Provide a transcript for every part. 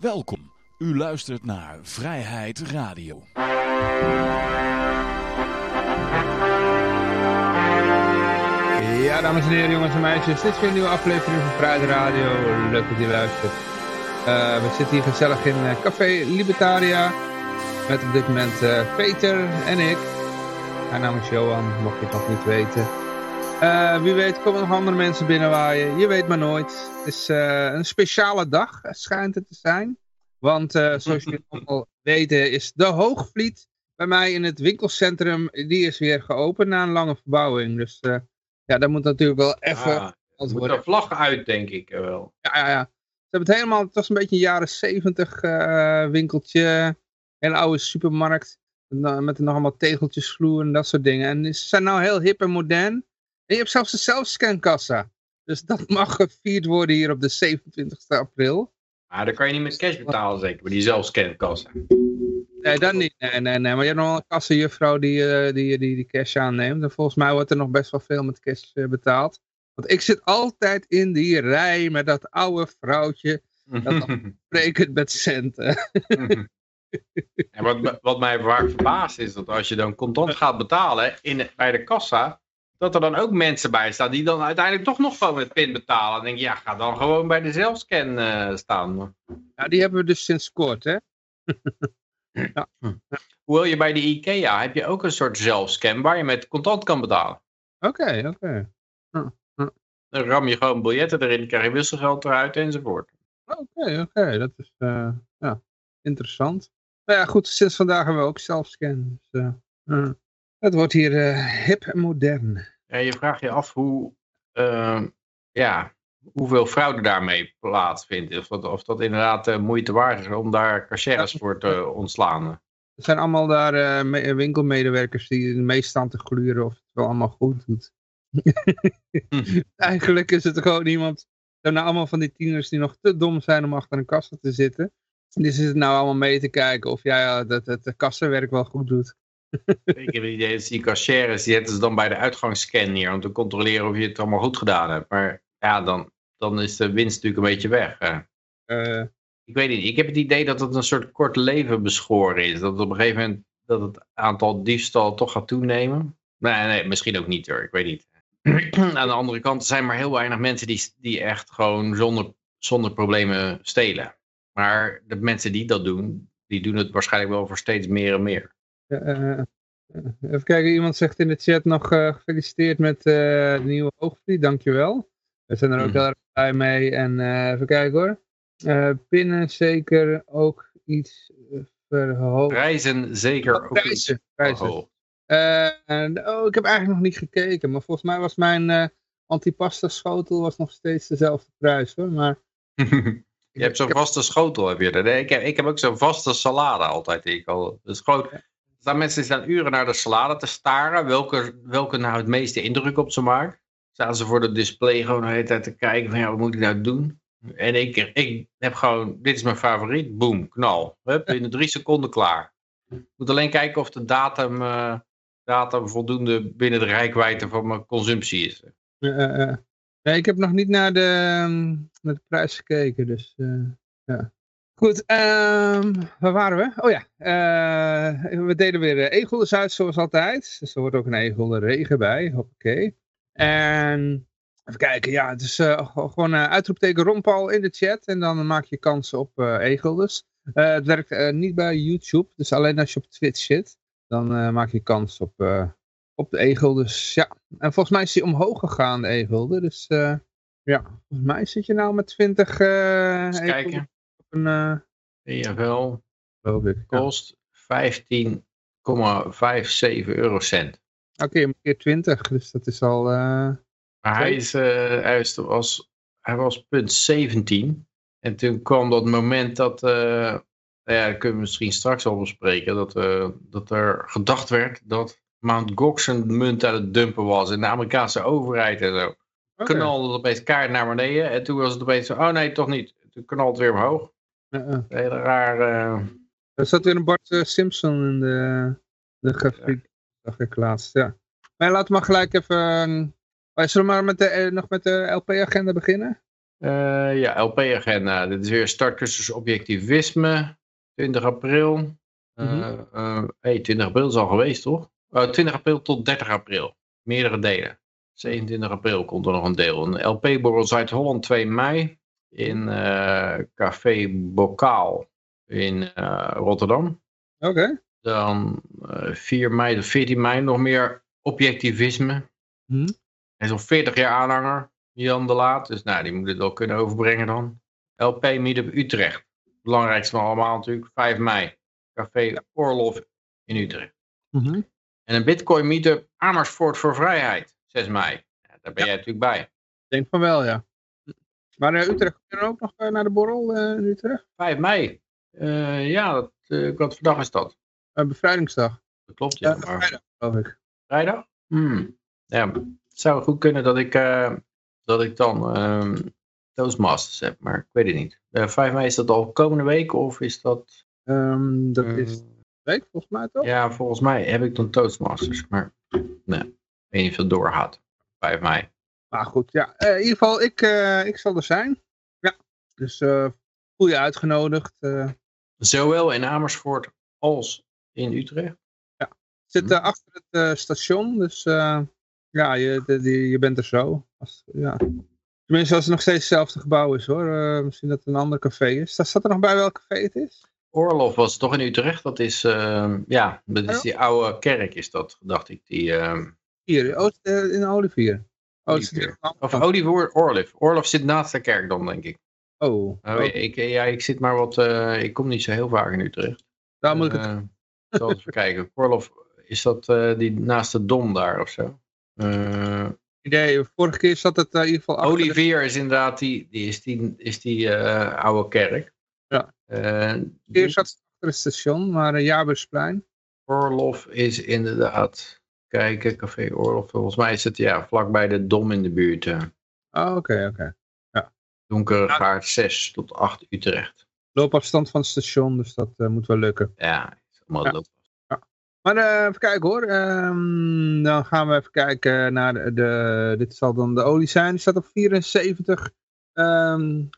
Welkom. U luistert naar Vrijheid Radio. Ja, dames en heren, jongens en meisjes. Dit is weer een nieuwe aflevering van Vrijheid Radio. Leuk dat je luistert. Uh, we zitten hier gezellig in uh, Café Libertaria. Met op dit moment uh, Peter en ik. Mijn naam is Johan, mocht je het nog niet weten. Wie weet komen nog andere mensen binnenwaaien. Je weet maar nooit. Het is een speciale dag, schijnt het te zijn. Want zoals jullie allemaal weten is de Hoogvliet bij mij in het winkelcentrum. Die is weer geopend na een lange verbouwing. Dus ja, daar moet natuurlijk wel even... Ah, moet een vlag uit, denk ik wel. Ja, ja, ja. Ze hebben het helemaal... Het was een beetje een jaren zeventig winkeltje. Een oude supermarkt. Met nog allemaal tegeltjes vloer en dat soort dingen. En ze zijn nou heel hip en modern. En je hebt zelfs een zelfscankassa. Dus dat mag gevierd worden hier op de 27 april. Maar dan kan je niet met cash betalen zeker, maar die zelfscankassa. Nee, dat niet. Nee, nee, nee. Maar je hebt nog wel een kassenjuffrouw die, uh, die, die, die cash aanneemt. En volgens mij wordt er nog best wel veel met cash uh, betaald. Want ik zit altijd in die rij met dat oude vrouwtje. Dat sprekend met centen. en wat, wat mij vaak verbaast is dat als je dan contant gaat betalen in, bij de kassa. Dat er dan ook mensen bij staan die dan uiteindelijk toch nog gewoon met pin betalen. Dan denk je, ja, ga dan gewoon bij de zelfscan uh, staan. Ja, die hebben we dus sinds kort, hè? Ja. Hm. Hoewel je bij de IKEA heb je ook een soort zelfscan waar je met contant kan betalen. Oké, oké. Hm, hm. Dan ram je gewoon biljetten erin, krijg je wisselgeld eruit enzovoort. Oké, oké. Dat is uh, ja, interessant. Nou ja, goed, sinds vandaag hebben we ook zelfscan. Dus, uh, het wordt hier uh, hip en modern. Ja, je vraagt je af hoe, ehm, ja, hoeveel fraude daarmee plaatsvindt. Of dat, of dat inderdaad uh, moeite waard is om daar cashiers voor te ontslaan. Het zijn allemaal daar uh, winkelmedewerkers die het meest staan te gluren of het wel allemaal goed doet. hm. Eigenlijk is het gewoon iemand, zijn allemaal van die tieners die nog te dom zijn om achter een kassa te zitten. Die zitten nou allemaal mee te kijken of jij ja, dat het kassenwerk wel goed doet. Ik heb het idee dat die cashiers, die zetten ze dan bij de uitgangsscan neer om te controleren of je het allemaal goed gedaan hebt. Maar ja, dan, dan is de winst natuurlijk een beetje weg. Uh, ik weet niet, ik heb het idee dat het een soort kort leven beschoren is. Dat op een gegeven moment dat het aantal diefstal toch gaat toenemen. Nee, nee, misschien ook niet hoor, ik weet niet. Aan de andere kant zijn maar heel weinig mensen die, die echt gewoon zonder, zonder problemen stelen. Maar de mensen die dat doen, die doen het waarschijnlijk wel voor steeds meer en meer. Uh, even kijken, iemand zegt in de chat nog uh, gefeliciteerd met de nieuwe hoogvliet, dankjewel. We zijn er ook mm. heel erg blij mee. En even kijken hoor. Pinnen zeker ook iets verhoogd. Prijzen zeker oh, ook prijzen, iets prijzen. Uh, oh, ik heb eigenlijk nog niet gekeken. Maar volgens mij was mijn antipasta schotel was nog steeds dezelfde prijs hoor. Maar... je hebt zo'n vaste schotel heb je er. Nee, ik, heb, ik heb ook zo'n vaste salade altijd. Ik al. Dus gewoon, er staan mensen staan uren naar de salade te staren. Welke, welke nou het meeste indruk op ze maakt staan ze voor de display gewoon de hele tijd te kijken van ja, wat moet ik nou doen? En ik, ik heb gewoon, dit is mijn favoriet, boom, knal. Hup, in drie seconden klaar. Ik moet alleen kijken of de datum, uh, datum voldoende binnen de rijkwijde van mijn consumptie is. Nee, ik heb nog niet naar de, naar de prijs gekeken, dus ja. Goed, um, waar waren we? Oh ja, we deden weer egels uit zoals altijd. Dus er wordt ook een egel regen bij, hoppakee. En even kijken, ja, het is uh, gewoon uh, uitroepteken Rompal in de chat. En dan maak je kans op uh, Egelders. het werkt niet bij YouTube, dus alleen als je op Twitch zit. Dan maak je kans op, op de Egelders. Ja, en volgens mij is hij omhoog gegaan, de Egelde. Dus ja, volgens mij zit je nou met 20 Eens kijken. Een, EFL kost 15,57 eurocent. Oké, okay, keer 20, dus dat is al... Uh, maar hij, is, hij, is, was, hij was punt 17. En toen kwam dat moment dat... Nou ja, dat kunnen we misschien straks al bespreken. Dat, dat er gedacht werd dat Mount Gox een munt aan het dumpen was. In de Amerikaanse overheid en zo. Okay. Knalde het opeens kaart naar beneden. En toen was het opeens zo, oh nee, toch niet. Toen knalde het weer omhoog. -uh. Hele raar... Er zat weer een Bart Simpson in de, de grafiek dacht ik laatst, ja. Maar laten we maar gelijk even... Uh, zullen we maar met de, uh, nog met de LP-agenda beginnen? Uh, ja, LP-agenda. Dit is weer startcursus objectivisme. 20 april. Mm -hmm. hey, 20 april is al geweest, toch? 20 april tot 30 april. Meerdere delen. 27 april komt er nog een deel. Een LP-borrel Zuid-Holland 2 mei. In Café Bokaal in Rotterdam. Oké. Dan 4 mei tot 14 mei nog meer objectivisme. Mm -hmm. Hij is al 40 jaar aanhanger. Jan de Laat. Dus nou, die moet het wel kunnen overbrengen dan. LP Meetup Utrecht. Belangrijkste van allemaal natuurlijk. 5 mei. Café Orlof in Utrecht. Mm -hmm. En een Bitcoin Meetup Amersfoort voor Vrijheid. 6 mei. Ja, daar ben jij natuurlijk bij. Ik denk van wel, ja. Maar uh, Utrecht kun je ook nog uh, naar de borrel uh, in Utrecht? 5 mei. ja, dat, wat voor dag is dat? bevrijdingsdag. Dat klopt, ja. maar... Vrijdag, geloof ik. Vrijdag? Hmm. Ja, het zou goed kunnen dat ik dat ik dan um, Toastmasters heb, maar ik weet het niet. Uh, 5 mei is dat al komende week of is dat... Um, dat is week volgens mij toch? Ja, volgens mij heb ik dan Toastmasters, maar nee, ik weet niet of het doorgaat. 5 mei. Maar goed, ja, uh, in ieder geval, ik, ik zal er zijn. Ja, dus voel je uitgenodigd. Zowel in Amersfoort als in Utrecht? Ja, zit hm. achter het station, dus ja, je, de, je bent er zo. Als, ja. Tenminste, als het nog steeds hetzelfde gebouw is hoor. Uh, misschien dat het een ander café is. Staat er nog bij welk café het is? Oorlof was toch in Utrecht. Dat is, uh, ja, dat is die oude kerk is dat, dacht ik. Die, uh... Hier, oh, in Olivier. Oh, Olivier. Of. Orlof zit naast de kerk dan, denk ik. Oh. oh ik, ja, ik zit maar wat, uh, ik kom niet zo heel vaak in Utrecht. Daar moet ik het... zal even kijken. Orlof, is dat die naast de Dom daar of zo? Uh, idee, vorige keer zat het uh, in ieder geval achter Olivier is inderdaad die, die, is die, is die uh, oude kerk. Ja. Uh, Hier zat het achter het station, maar uh, Jabersplein. Orlof is inderdaad, kijken, Café Orlof, volgens mij is het ja, vlakbij de Dom in de buurt. Oh, oké, oké. Okay. Ja. Donkere Gaard 6 tot 8 Utrecht. Loopafstand van het station, dus dat moet wel lukken. Ja, allemaal ja. Maar uh, even kijken hoor. Um, dan gaan we even kijken naar de, de, Dit zal dan de olie zijn. Die staat op 74,80. Um,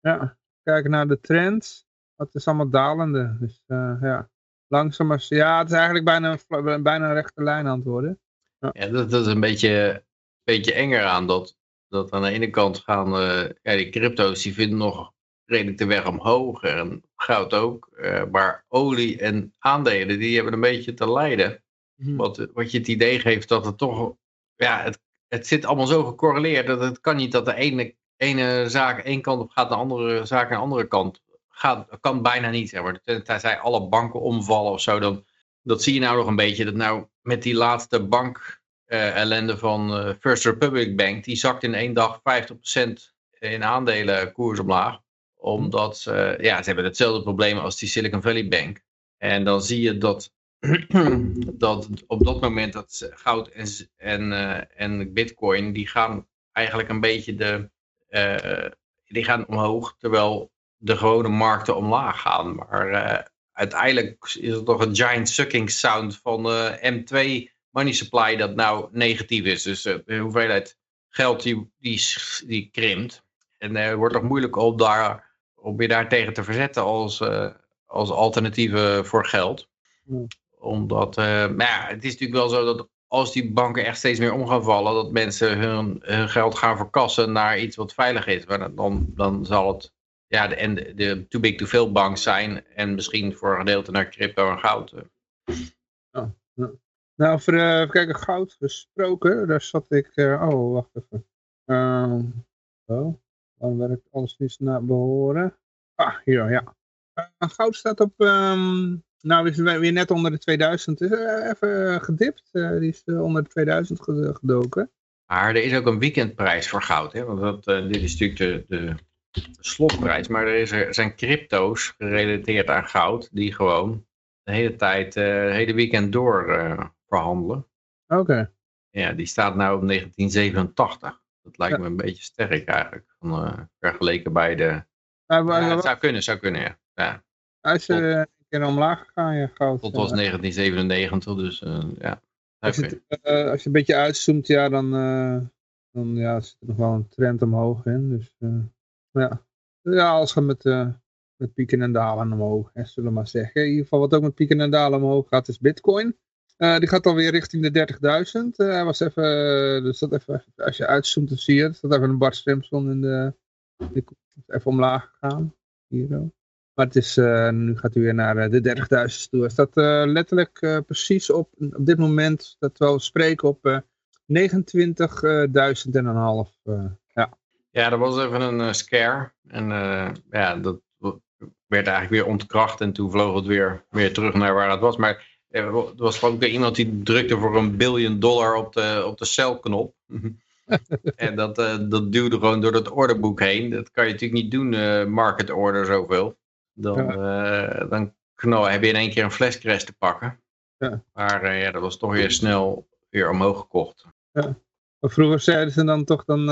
ja. Kijken naar de trend. Dat is allemaal dalende. Dus uh, ja. Langzaam maar. Ja, het is eigenlijk bijna, bijna een rechte lijn aan het worden. Ja, ja dat, dat, is een beetje, beetje enger aan. Dat, dat aan de ene kant gaan. Uh, ja, die crypto's die vinden nog redelijk de weg omhoog en goud ook. Uh, maar olie en aandelen, die hebben een beetje te lijden. Mhm. Wat, wat je het idee geeft dat het toch, ja, het, het zit allemaal zo gecorreleerd dat het kan niet dat de ene, ene zaak één kant op gaat, de andere zaak aan de andere kant gaat. kan bijna niet, zeg maar. Tenzij alle banken omvallen of zo, dan, dat zie je nou nog een beetje. Dat nou met die laatste bank uh, ellende van uh, First Republic Bank, die zakt in één dag 50% in aandelen koers omlaag omdat ja, ze hebben hetzelfde probleem als die Silicon Valley Bank. En dan zie je dat, dat op dat moment dat goud en, en, en bitcoin, die gaan eigenlijk een beetje de, die gaan omhoog, terwijl de gewone markten omlaag gaan. Maar uh, uiteindelijk is het toch een giant sucking sound van M2 money supply dat nou negatief is. Dus de hoeveelheid geld die, die, die krimpt. En het wordt toch moeilijk om daar om je daar tegen te verzetten als, uh, als alternatieven voor geld. Omdat, uh, maar ja, het is natuurlijk wel zo dat als die banken echt steeds meer om gaan vallen, dat mensen hun, hun geld gaan verkassen naar iets wat veilig is. Maar dan, dan zal het ja, de, en de, de too big to fail bank zijn en misschien voor een gedeelte naar crypto en goud. Oh, ja. Nou, voor, uh, even kijken, goud gesproken, daar zat ik, oh, wacht even. Uh, oh. Dan werkt alles niet naar behoren. Ah, hier, ja. Uh, goud staat op, um, nou is weer net onder de 2000. Is even gedipt. Die is onder de 2000 gedoken. Maar er is ook een weekendprijs voor goud. Hè? Want dat, dit is natuurlijk de, de, slotprijs. Maar er, is, er zijn crypto's gerelateerd aan goud. Die gewoon de hele tijd, het hele weekend door verhandelen. Oké. Ja, die staat nou op 1987. Dat lijkt me een beetje sterk eigenlijk. Van, uh, vergeleken bij de... Ja, het zou kunnen, zou kunnen, ja. ja. Hij is een keer omlaag gegaan, ja, goud. Tot was 1997, dus ja. Als je, als je een beetje uitzoomt, ja, dan dan ja, zit er nog wel een trend omhoog in. Dus ja. ja, alles gaat met, met pieken en dalen omhoog, hè, zullen we maar zeggen. In ieder geval wat ook met pieken en dalen omhoog gaat is bitcoin. die gaat alweer richting de 30.000. Hij was even, dus dat even, als je uitzoomt dan zie je, er staat even een Bart Simpson in de, even omlaag gegaan. Hier zo. Maar het is, nu gaat hij weer naar de 30.000 toe. Hij staat letterlijk precies op, op dit moment, dat we spreken, op 29.000 en een half. Ja. dat was even een scare. En ja, dat werd eigenlijk weer ontkracht. En toen vloog het weer, weer terug naar waar het was. Maar er was ook iemand die drukte voor een biljoen dollar op de, op de celknop. en dat, dat duwde gewoon door het orderboek heen. Dat kan je natuurlijk niet doen, market order zoveel dan, ja. uh, dan knal, heb je in één keer een flescrash te pakken. Ja. Maar ja, dat was toch weer snel weer omhoog gekocht. Ja. Maar vroeger zeiden ze dan toch, dan,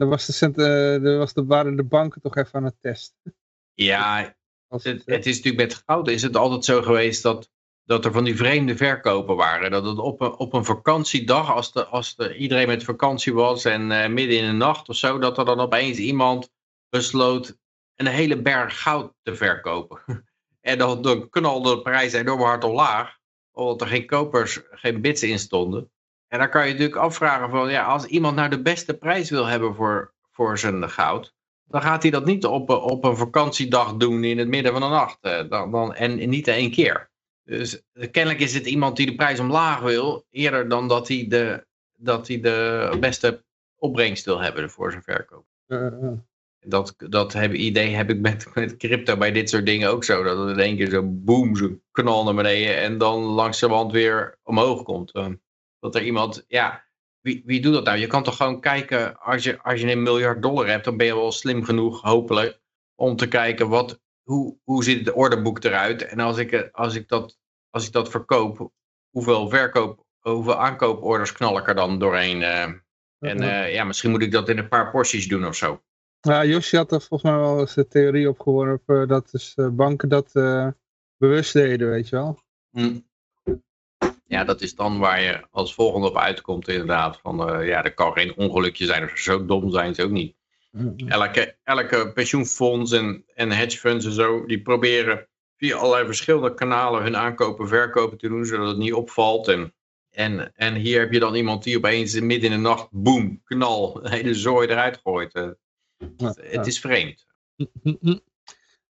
dan was de cent, uh, was de, waren de banken toch even aan het testen. Ja, het, het, het, is natuurlijk met goud is het altijd zo geweest dat, dat er van die vreemde verkopen waren. Dat het op een, op een vakantiedag, als, de, als de, iedereen met vakantie was en midden in de nacht of zo, dat er dan opeens iemand besloot een hele berg goud te verkopen. En dan, dan knalde de prijs enorm hard omlaag, omdat er geen kopers, geen bits in stonden. En dan kan je natuurlijk afvragen van, ja, als iemand nou de beste prijs wil hebben voor, voor zijn goud, dan gaat hij dat niet op, op een vakantiedag doen in het midden van de nacht. Eh, dan, dan, en niet één keer. Dus kennelijk is het iemand die de prijs omlaag wil, eerder dan dat hij de, dat hij de beste opbrengst wil hebben voor zijn verkoop. Uh, dat, dat heb, idee heb ik met, met crypto bij dit soort dingen ook zo. Dat het in één keer zo boom, zo knal naar beneden en dan langzamerhand weer omhoog komt. Dat er iemand, ja, wie, wie doet dat nou? Je kan toch gewoon kijken, als je, als je een miljard dollar hebt, dan ben je wel slim genoeg, hopelijk, om te kijken wat, hoe, hoe ziet het orderboek eruit. En als ik, als ik, dat, als ik dat verkoop, hoeveel verkoop, hoeveel aankooporders knal ik er dan doorheen? Uh, en uh, ja, misschien moet ik dat in een paar porties doen of zo. Ja, Josje had er volgens mij wel eens de theorie opgeworpen dat dus banken dat uh, bewust deden, weet je wel. Hm. Ja, dat is dan waar je als volgende op uitkomt inderdaad. Van, uh, ja, er kan geen ongelukje zijn, of zo dom zijn ze ook niet. Hm. Elke, elke pensioenfonds en, en hedgefunds en zo, die proberen via allerlei verschillende kanalen hun aankopen verkopen te doen, zodat het niet opvalt. En, en, en hier heb je dan iemand die opeens midden in de nacht, boem, knal, een hele zooi eruit gooit. Het is vreemd.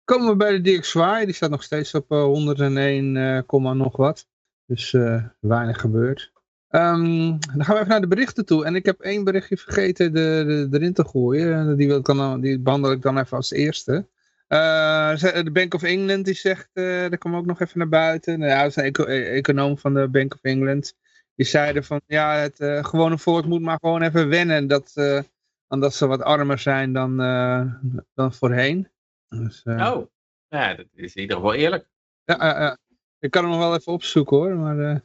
Komen we bij de DXY, die staat nog steeds op 101, uh, eh, nog wat. Dus uh, weinig gebeurd. Um, dan gaan we even naar de berichten toe. En ik heb één berichtje vergeten de, de, erin te gooien. Die, wil ik dan, die behandel ik dan even als eerste. Uh, de Bank of England die zegt, uh, daar kwam ook nog even naar buiten. Nou ja, dat is een eco econoom van de Bank of England. Die zeiden van, ja, het uh, gewone volk moet maar gewoon even wennen. Dat, omdat ze wat armer zijn dan, dan voorheen. Dus, oh, ja, dat is in ieder geval eerlijk. Ja, ik kan hem nog wel even opzoeken hoor. Maar,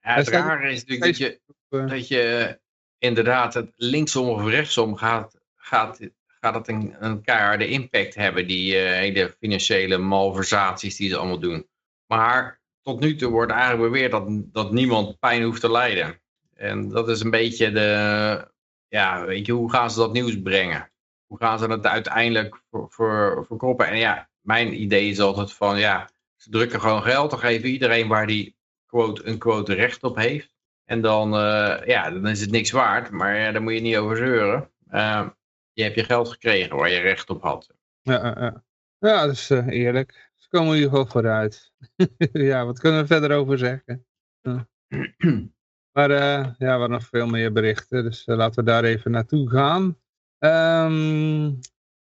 ja, het rare is natuurlijk dat je, dat je inderdaad het linksom of rechtsom gaat, gaat, gaat het een, een keiharde impact hebben, die hele financiële malversaties die ze allemaal doen. Maar tot nu toe wordt eigenlijk beweerd dat, dat niemand pijn hoeft te lijden. En dat is een beetje de, ja, weet je, hoe gaan ze dat nieuws brengen? Hoe gaan ze dat uiteindelijk voor, voor, verkroppen? En ja, mijn idee is altijd van, ja, ze drukken gewoon geld, dan geven iedereen waar die quote, een quote recht op heeft. En dan, uh, ja, dan is het niks waard, maar ja, daar moet je niet over zeuren. Uh, je hebt je geld gekregen waar je recht op had. Ja, ja. ja dat is uh, eerlijk. Ze komen in ieder geval vooruit. ja, wat kunnen we verder over zeggen? Maar uh, ja, we hebben nog veel meer berichten, dus laten we daar even naartoe gaan. Um,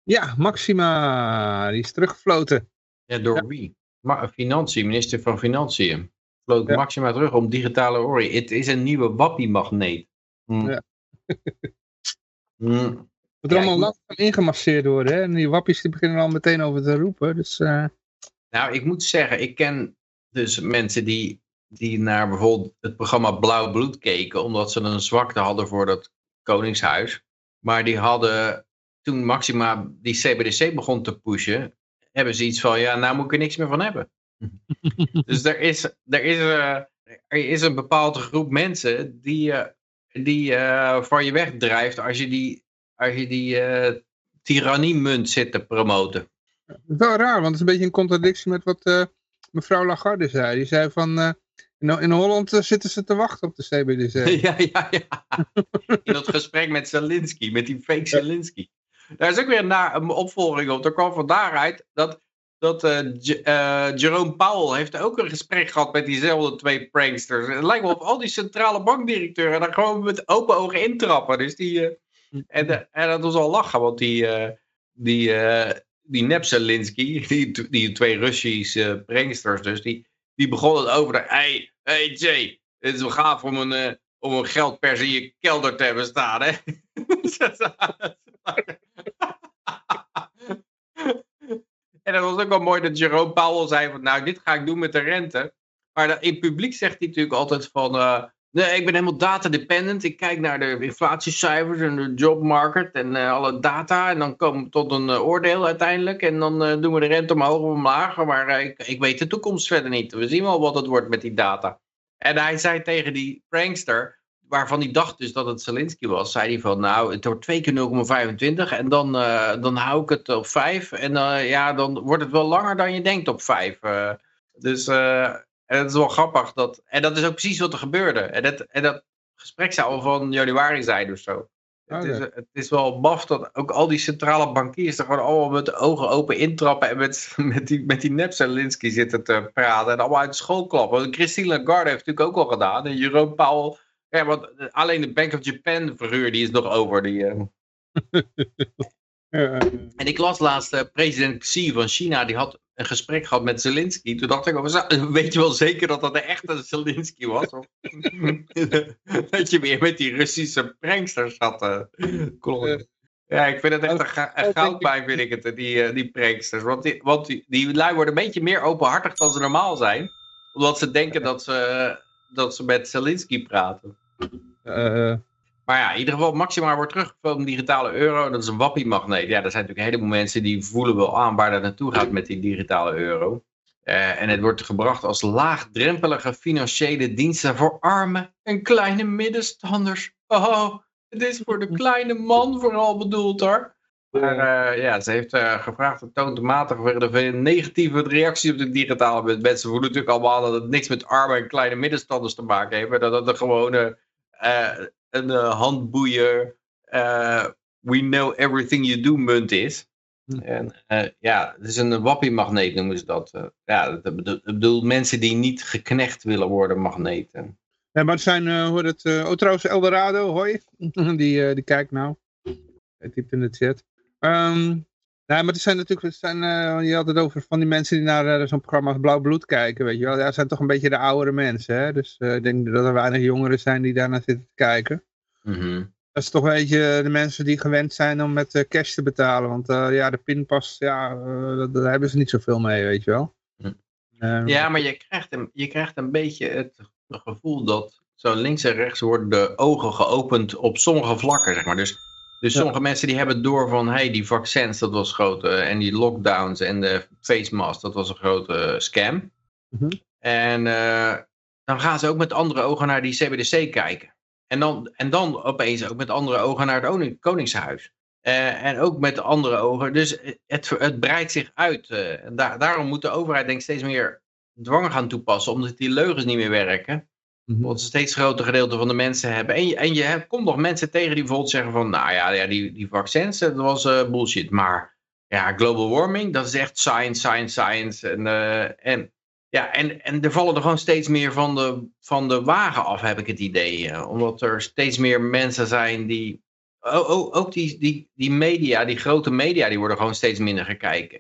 ja, Maxima, die is teruggefloten. Ja, door ja. wie? Ma Financiën, minister van Financiën. Vloot ja. Maxima terug om digitale orie. Het is een nieuwe wappie-magneet. Hm. Ja. hm. Het er allemaal langzaam ingemasseerd worden, hè? En die wappies die beginnen al meteen over te roepen, dus... Uh... Nou, ik moet zeggen, ik ken dus mensen die die naar bijvoorbeeld het programma Blauw Bloed keken, omdat ze een zwakte hadden voor dat Koningshuis. Maar die hadden, toen Maxima die CBDC begon te pushen, hebben ze iets van, ja, nou moet ik er niks meer van hebben. dus er is, er is, uh, er is een bepaalde groep mensen die, uh, die van je wegdrijft als je die, als je die tyranniemunt zit te promoten. Wel raar, want het is een beetje in contradictie met wat mevrouw Lagarde zei. Die zei van, in Holland zitten ze te wachten op de CBDC. ja, ja, ja. In dat gesprek met Zelensky, met die fake Zelensky. Daar is ook weer een, opvolging op. Er kwam van daaruit dat, dat uh, Jerome Powell heeft ook een gesprek gehad met diezelfde twee pranksters. Het lijkt wel of al die centrale bankdirecteuren daar gewoon met open ogen intrappen. Dus die, uh, en, en dat was al lachen, want die, die, die Nep Zelensky, die, die twee Russische pranksters dus, die, die begonnen over de... Hey, hey Jay, het is wel gaaf om een, om een geldpers in je kelder te hebben staan, hè? en dat was ook wel mooi dat Jerome Powell zei van, nou, dit ga ik doen met de rente. Maar in publiek zegt hij natuurlijk altijd van, uh, nee, ik ben helemaal data-dependent. Ik kijk naar de inflatiecijfers en de jobmarket en uh, alle data. En dan komen we tot een uh, oordeel uiteindelijk. En dan doen we de rente omhoog of omlaag. Maar ik, ik weet de toekomst verder niet. We zien wel wat het wordt met die data. En hij zei tegen die prankster, waarvan hij dacht dus dat het Zelensky was, zei hij van nou, het wordt twee keer 0,25 en dan, uh, dan hou ik het op 5 en uh, ja, dan wordt het wel langer dan je denkt op 5. Uh, eh. dus het is wel grappig dat, en dat is ook precies wat er gebeurde. En dat, en dat gesprek zou al van januari zijn of zo. Het, is, het is wel maf dat ook al die centrale bankiers er gewoon allemaal met de ogen open intrappen en met, met die, met die nep Zelensky zitten te praten en allemaal uit de school klappen. Christine Lagarde heeft natuurlijk ook al gedaan en Jeroen Powell ja, want eh, alleen de Bank of Japan verhuur die is nog over. Die, uh... en ik las laatst uh, president Xi van China, die had een gesprek gehad met Zelensky. Toen dacht ik, weet je wel zeker dat dat de echte Zelensky was? Of, dat je weer met die Russische pranksters had. ja, ik vind het echt een, een goudpijn, vind ik het, die, die pranksters. Want, die, want die, die lui worden een beetje meer openhartig dan ze normaal zijn. Omdat ze denken dat ze, dat ze met Zelensky praten. Uh, maar ja, in ieder geval, Maxima wordt teruggevuld digitale euro. Dat is een wappie-magneet. Ja, er zijn natuurlijk een heleboel mensen die voelen wel aan waar dat naartoe gaat met die digitale euro. Uh, en het wordt gebracht als laagdrempelige financiële diensten voor arme en kleine middenstanders. Oh, het is voor de kleine man vooral bedoeld hoor. Maar uh, ja, ze heeft uh, gevraagd de toonmatig de negatieve reacties op de digitale mensen voelen natuurlijk allemaal dat het niks met arme en kleine middenstanders te maken heeft. Dat het een gewone een uh, handboeier, uh, we know everything you do munt is. Hm. En ja, het is een wappie-magneet noemen ze dat. ja, dat bedoel, mensen die niet geknecht willen worden magneten. Ja, maar het zijn, uh, hoe het, oh trouwens Eldorado, hoi, die, die kijkt nou. Hij typt in de chat. Um, nou, maar het zijn natuurlijk, het zijn, je had het over van die mensen die naar zo'n programma als Blauw Bloed kijken, weet je wel. Ja, dat zijn toch een beetje de oudere mensen, hè. Dus ik denk dat er weinig jongeren zijn die daarnaar zitten te kijken. Mm Dat is toch een beetje de mensen die gewend zijn om met cash te betalen. Want ja, de pinpas, ja, daar hebben ze niet zoveel mee, weet je wel. Mm. ja, maar je krijgt, een, je krijgt een beetje het gevoel dat zo links en rechts worden de ogen geopend op sommige vlakken, zeg maar. Dus dus sommige mensen die hebben door van, hey, die vaccins, dat was grote, en die lockdowns en de face mask, dat was een grote scam. Mhm. En uh, dan gaan ze ook met andere ogen naar die CBDC kijken. En dan, en dan opeens ook met andere ogen naar het Koningshuis. Uh, en ook met andere ogen. Dus het, het breidt zich uit. Uh, daar, daarom moet de overheid denk ik steeds meer dwang gaan toepassen, omdat die leugens niet meer werken. Mm -hmm. een steeds groter gedeelte van de mensen hebben. En je, en je komt nog mensen tegen die bijvoorbeeld zeggen van... Nou ja, ja die, die vaccins, dat was uh, bullshit. Maar ja, global warming, dat is echt science, science, science. En, uh, en, ja, en, en er vallen er gewoon steeds meer van de, van de wagen af, heb ik het idee. Uh, omdat er steeds meer mensen zijn die... Ook, ook die, die, die media, die grote media, die worden gewoon steeds minder gekeken.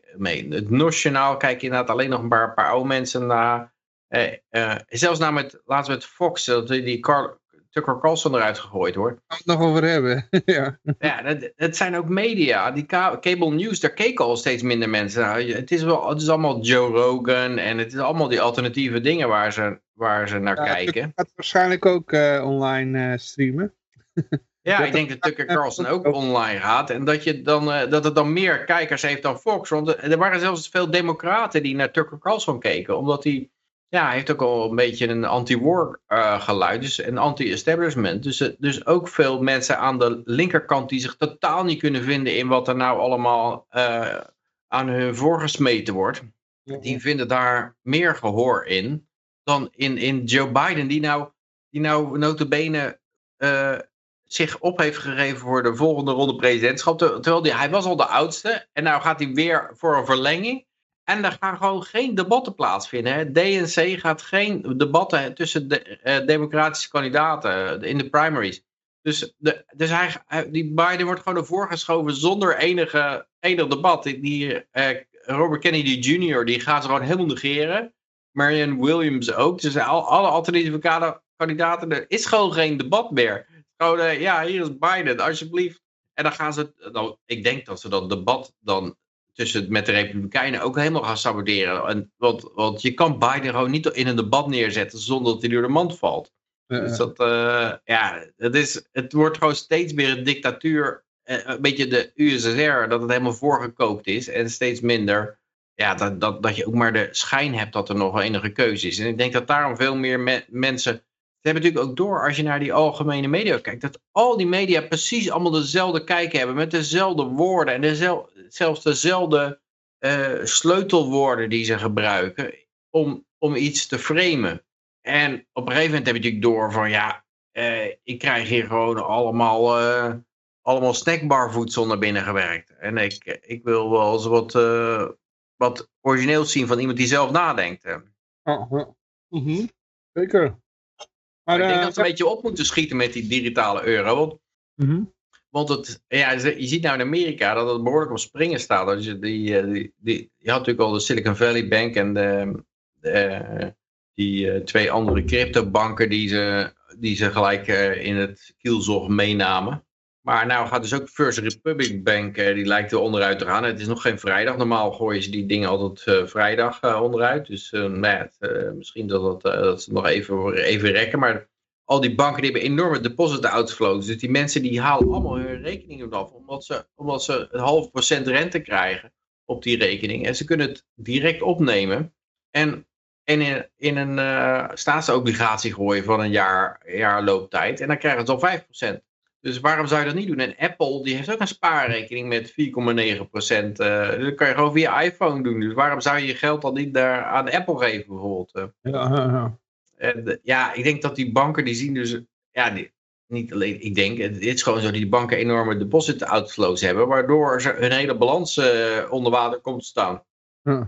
Het nationaal kijk je inderdaad alleen nog een paar, paar oude mensen naar... Uh, uh, zelfs na met, laatst met Fox, dat die Carl, Tucker Carlson eruit gegooid wordt. Gaan we het nog over hebben. ja, ja het, zijn ook media. Die cable news, daar keken al steeds minder mensen naar. Het is, wel, het is allemaal Joe Rogan en het is allemaal die alternatieve dingen waar ze, waar ze naar ja, kijken. Het gaat waarschijnlijk ook uh, online streamen. Ja, ik denk dat Tucker Carlson ook online gaat. En dat, je dan, uh, dat het dan meer kijkers heeft dan Fox. Want er waren zelfs veel democraten die naar Tucker Carlson keken. Omdat hij ja, hij heeft ook al een beetje een anti-war uh, geluid, dus een anti-establishment. Dus, dus ook veel mensen aan de linkerkant die zich totaal niet kunnen vinden in wat er nou allemaal uh, aan hun voorgesmeten wordt. Die vinden daar meer gehoor in dan in, in Joe Biden, die nou, die nou notabene uh, zich op heeft gegeven voor de volgende ronde presidentschap. Terwijl die, hij was al de oudste en nou gaat hij weer voor een verlenging. En er gaan gewoon geen debatten plaatsvinden. Hè. DNC gaat geen debatten tussen de uh, democratische kandidaten in de primaries. Dus, de, dus hij, die Biden wordt gewoon ervoor geschoven zonder enige, enig debat. Die, uh, Robert Kennedy Jr. die gaat ze gewoon helemaal negeren. Marianne Williams ook. Dus al, alle alternatieve kandidaten, er is gewoon geen debat meer. Gewoon, ja, hier is Biden, alsjeblieft. En dan gaan ze, nou, ik denk dat ze dat debat dan tussen met de Republikeinen ook helemaal gaan saboteren. En, want, want je kan Biden gewoon niet in een debat neerzetten zonder dat hij door de mand valt. Dus dat, uh, ja, het, is, het wordt gewoon steeds meer een dictatuur. Een beetje de USSR, dat het helemaal voorgekookt is. En steeds minder, ja, dat, dat, dat je ook maar de schijn hebt dat er nog enige keuze is. En ik denk dat daarom veel meer me mensen hebben natuurlijk ook door, als je naar die algemene media kijkt, dat al die media precies allemaal dezelfde kijk hebben, met dezelfde woorden en dezelfde, zelfs dezelfde uh, sleutelwoorden die ze gebruiken om, om iets te framen. En op een gegeven moment heb je natuurlijk door van ja, uh, ik krijg hier gewoon allemaal, uh, allemaal snackbarvoedsel naar binnen gewerkt. En ik, ik wil wel eens wat, wat origineels zien van iemand die zelf nadenkt. Mm -hmm. Zeker. Maar, ik denk dat ze een beetje op moeten schieten met die digitale euro. Want, mm -hmm. want het, ja, je ziet nou in Amerika dat het behoorlijk op springen staat. Dus die, die, die, die, je had natuurlijk al de Silicon Valley Bank en de, de, die uh, twee andere cryptobanken die ze, die ze gelijk in het kielzog meenamen. Maar nou gaat dus ook First Republic Bank, uh, die lijkt er onderuit te gaan. Het is nog geen vrijdag. Normaal gooien ze die dingen altijd vrijdag onderuit. Dus nou ja, misschien dat, het, dat ze nog even, even rekken. Maar al die banken die hebben enorme deposit outflows. Dus die mensen die halen allemaal hun rekeningen af. Omdat ze, omdat ze een half procent rente krijgen op die rekening. En ze kunnen het direct opnemen. En en in, in een uh, staatsobligatie gooien van een jaar, jaar looptijd. En dan krijgen ze al 5%. Dus waarom zou je dat niet doen? En Apple die heeft ook een spaarrekening met 4,9%. Uh, dat kan je gewoon via iPhone doen. Dus waarom zou je je geld dan niet daar aan Apple geven bijvoorbeeld? Ja, ja, ja. En, ja, ik denk dat die banken die zien dus... Ja, die, niet alleen, ik denk, het is gewoon zo dat die banken enorme deposit outflows hebben. Waardoor ze hun hele balans uh, onder water komt te staan. Ja.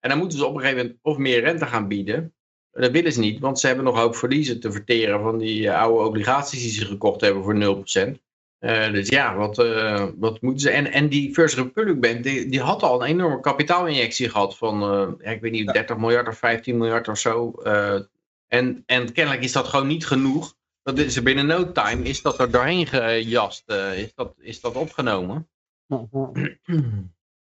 En dan moeten ze op een gegeven moment of meer rente gaan bieden. Dat willen ze niet, want ze hebben nog ook verliezen te verteren van die uh, oude obligaties die ze gekocht hebben voor 0%. Uh, dus ja, wat, uh, wat moeten ze... En, en die First Republic Bank, die, die had al een enorme kapitaalinjectie gehad van, ik weet niet, 30 miljard of 15 miljard of zo. en, en kennelijk is dat gewoon niet genoeg. Dat is, binnen no time is dat er doorheen gejast, is, dat, is dat opgenomen.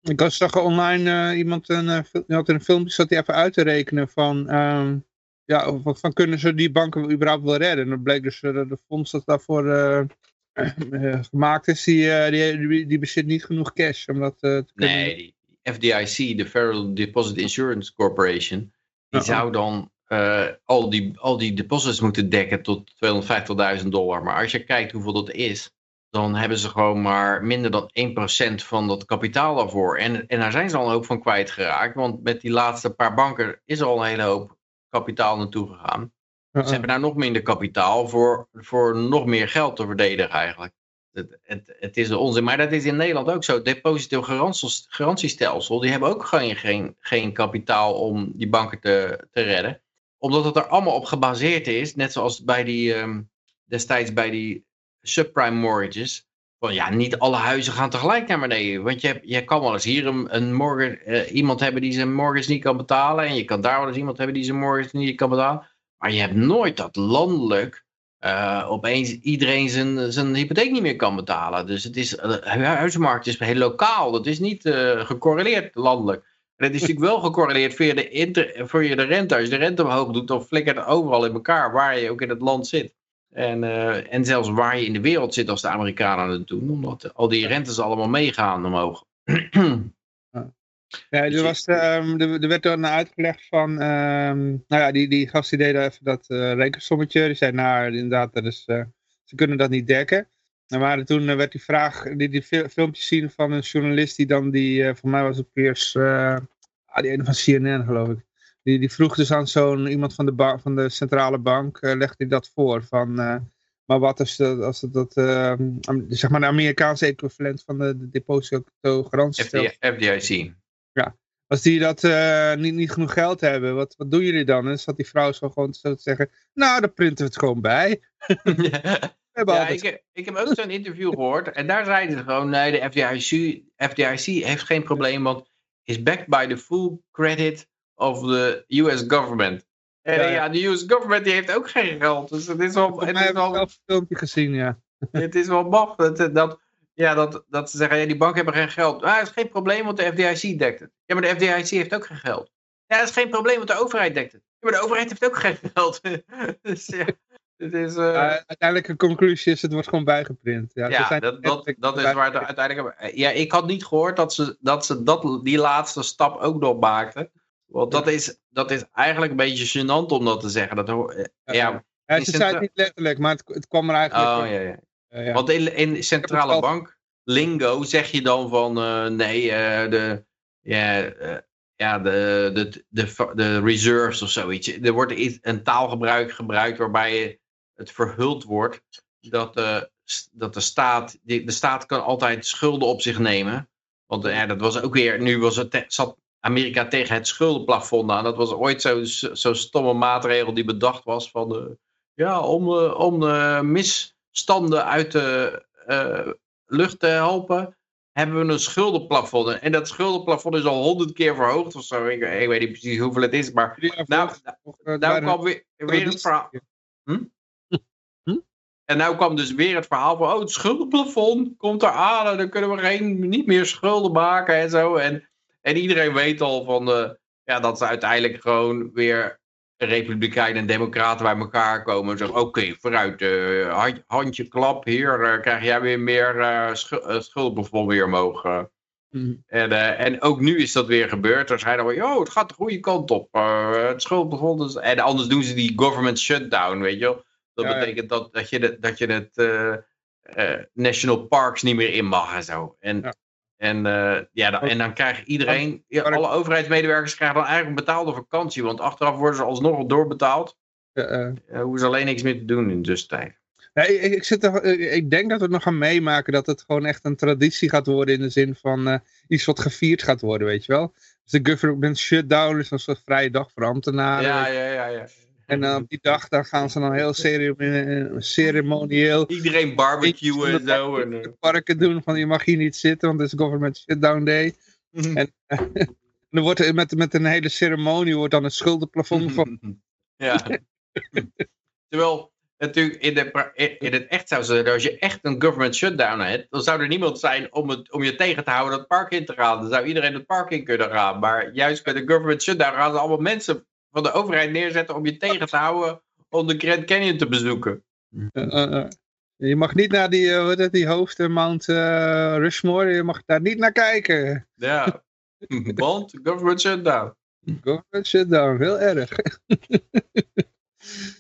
Ik zag online iemand een, had een filmpje zat hij even uit te rekenen van, um, ja, van, van, kunnen ze die banken überhaupt wel redden? En dan bleek dus uh, de fonds dat daarvoor gemaakt is, die, die, die, bezit niet genoeg cash om dat te kunnen Nee, FDIC, de Federal Deposit Insurance Corporation, die -oh. zou dan al, die, al die deposits moeten dekken tot 250.000 dollar. Maar als je kijkt hoeveel dat is, dan hebben ze gewoon maar minder dan 1% van dat kapitaal daarvoor. En, en daar zijn ze al een hoop van kwijtgeraakt, want met die laatste paar banken is er al een hele hoop kapitaal naartoe gegaan. Uh -uh. Ze hebben daar nog minder kapitaal voor, voor nog meer geld te verdedigen eigenlijk. Het, het, het is een onzin, maar dat is in Nederland ook zo. Deposito garantiestelsel, die hebben ook geen, geen, geen kapitaal om die banken te, te redden. Omdat het er allemaal op gebaseerd is, net zoals bij die, um, destijds bij die subprime mortgages. Ja, niet alle huizen gaan tegelijk naar beneden. Want je, je kan wel eens hier een, mortgage, uh, iemand hebben die zijn mortgage niet kan betalen. En je kan daar wel eens iemand hebben die zijn mortgage niet kan betalen. Maar je hebt nooit dat landelijk uh, opeens iedereen zijn, zijn hypotheek niet meer kan betalen. Dus het is, de huizenmarkt is heel lokaal. Dat is niet uh, gecorreleerd landelijk. En het is natuurlijk wel gecorreleerd via de, inter, via de rente. Als je de rente omhoog doet, dan flikkert het overal in elkaar waar je ook in het land zit. En, uh, en zelfs waar je in de wereld zit als de Amerikanen het doen. Omdat al die rentes allemaal meegaan omhoog. Ja, er, was, um, er, er, werd dan uitgelegd van, um, nou ja, die, die gast die deed even dat uh, rekensommetje. Die zei, nou inderdaad, dat is, uh, ze kunnen dat niet dekken. Maar toen uh, werd die vraag, die, die filmpjes zien van een journalist die dan die, voor mij was het Piers, ah, die ene van CNN geloof ik. Die, die vroeg dus aan zo'n iemand van de, van de centrale bank, legde hij dat voor van... Maar wat is dat, als dat, uh, zeg maar de Amerikaanse equivalent van de, de depositogarantiestel? FDIC. Ja, als die dat uh, niet, niet genoeg geld hebben, wat, wat doen jullie dan? En dan zat die vrouw zo gewoon zo te zeggen, nou, dan printen we het gewoon bij. ja, ik, ik, heb ook zo'n interview gehoord en daar zeiden ze gewoon, nee, de FDIC, FDIC heeft geen probleem, want is backed by the full credit of the US government. En ja, ja de US government die heeft ook geen geld, dus het is wel... Het is wel een filmpje gezien, ja. Het is wel maf dat, dat, ja, dat, dat ze zeggen, ja, die banken hebben geen geld. Ah, dat is geen probleem, want de FDIC dekt het. Ja, maar de FDIC heeft ook geen geld. Ja, dat is geen probleem, want de overheid dekt het. Ja, maar de overheid heeft ook geen geld. dus ja, het is... Uh... uiteindelijk een conclusie is, het wordt gewoon bijgeprint. Ja, ja dat, dat, dat is waar het uiteindelijk... Ja, ik had niet gehoord dat ze, dat, ze dat, die laatste stap ook nog maakten. Want dat is, dat is eigenlijk een beetje gênant om dat te zeggen. Dat, ja, ja, het niet letterlijk, maar het, het kwam er eigenlijk... Oh, ja, ja. Ja. Want in, in centrale bank lingo zeg je dan van uh, nee, uh, de, ja, uh, ja, de, de, de, de reserves of zoiets. Er wordt een taalgebruik gebruikt waarbij het verhuld wordt dat de, dat de staat, de staat kan altijd schulden op zich nemen. Want ja, dat was ook weer, nu was het, zat Amerika tegen het schuldenplafond aan. Dat was ooit zo'n zo stomme maatregel die bedacht was van de, ja, om, om de mis standen uit de uh, lucht te helpen, hebben we een schuldenplafond. En dat schuldenplafond is al honderd keer verhoogd of zo. Ik, ik, weet niet precies hoeveel het is, maar nou, nou, nou kwam weer, weer het verhaal... Hm? Hm? En nou kwam dus weer het verhaal van, oh, het schuldenplafond komt er aan en dan kunnen we geen, niet meer schulden maken en zo. En, en iedereen weet al van, de, ja, dat ze uiteindelijk gewoon weer Republikeinen en Democraten bij elkaar komen en zeggen: Oké, vooruit, uh, handje klap, hier uh, krijg jij weer meer uh, weer. Mm. En, en ook nu is dat weer gebeurd. Er zeiden we: Yo, het gaat de goede kant op. het schuldbevol. Is... En anders doen ze die government shutdown, weet je wel. Dat betekent dat, dat je, de, dat je het national parks niet meer in mag en zo. En ja. En, uh, ja, dan, en dan krijgt iedereen, ja, alle overheidsmedewerkers krijgen dan eigenlijk een betaalde vakantie. Want achteraf worden ze alsnog doorbetaald. Uh, uh, hoeven ze alleen niks meer te doen in de tussentijd. Ja, ik, ik, zit er, ik denk dat we het nog gaan meemaken dat het gewoon echt een traditie gaat worden in de zin van iets wat gevierd gaat worden, weet je wel. Dus de government shutdown is een soort vrije dag voor ambtenaren. Ja, ja, ja, ja. En dan op die dag dan gaan ze dan heel ceremonieel... Iedereen barbecuen en zo. En, uh... parken doen van je mag hier niet zitten, want het is government shutdown day. Mhm. En dan wordt met, met een hele ceremonie wordt dan het schuldenplafond van... ja. Terwijl natuurlijk in, de, in het echt zou zijn, als je echt een government shutdown hebt, dan zou er niemand zijn om, het, om je tegen te houden het park in te gaan. Dan zou iedereen het park in kunnen gaan. Maar juist bij de government shutdown gaan ze allemaal mensen van de overheid neerzetten om je tegen te houden om de Grand Canyon te bezoeken. je mag niet naar die, wat die hoofd, Mount Rushmore, je mag daar niet naar kijken. Ja, want government shutdown. Government shutdown, heel erg.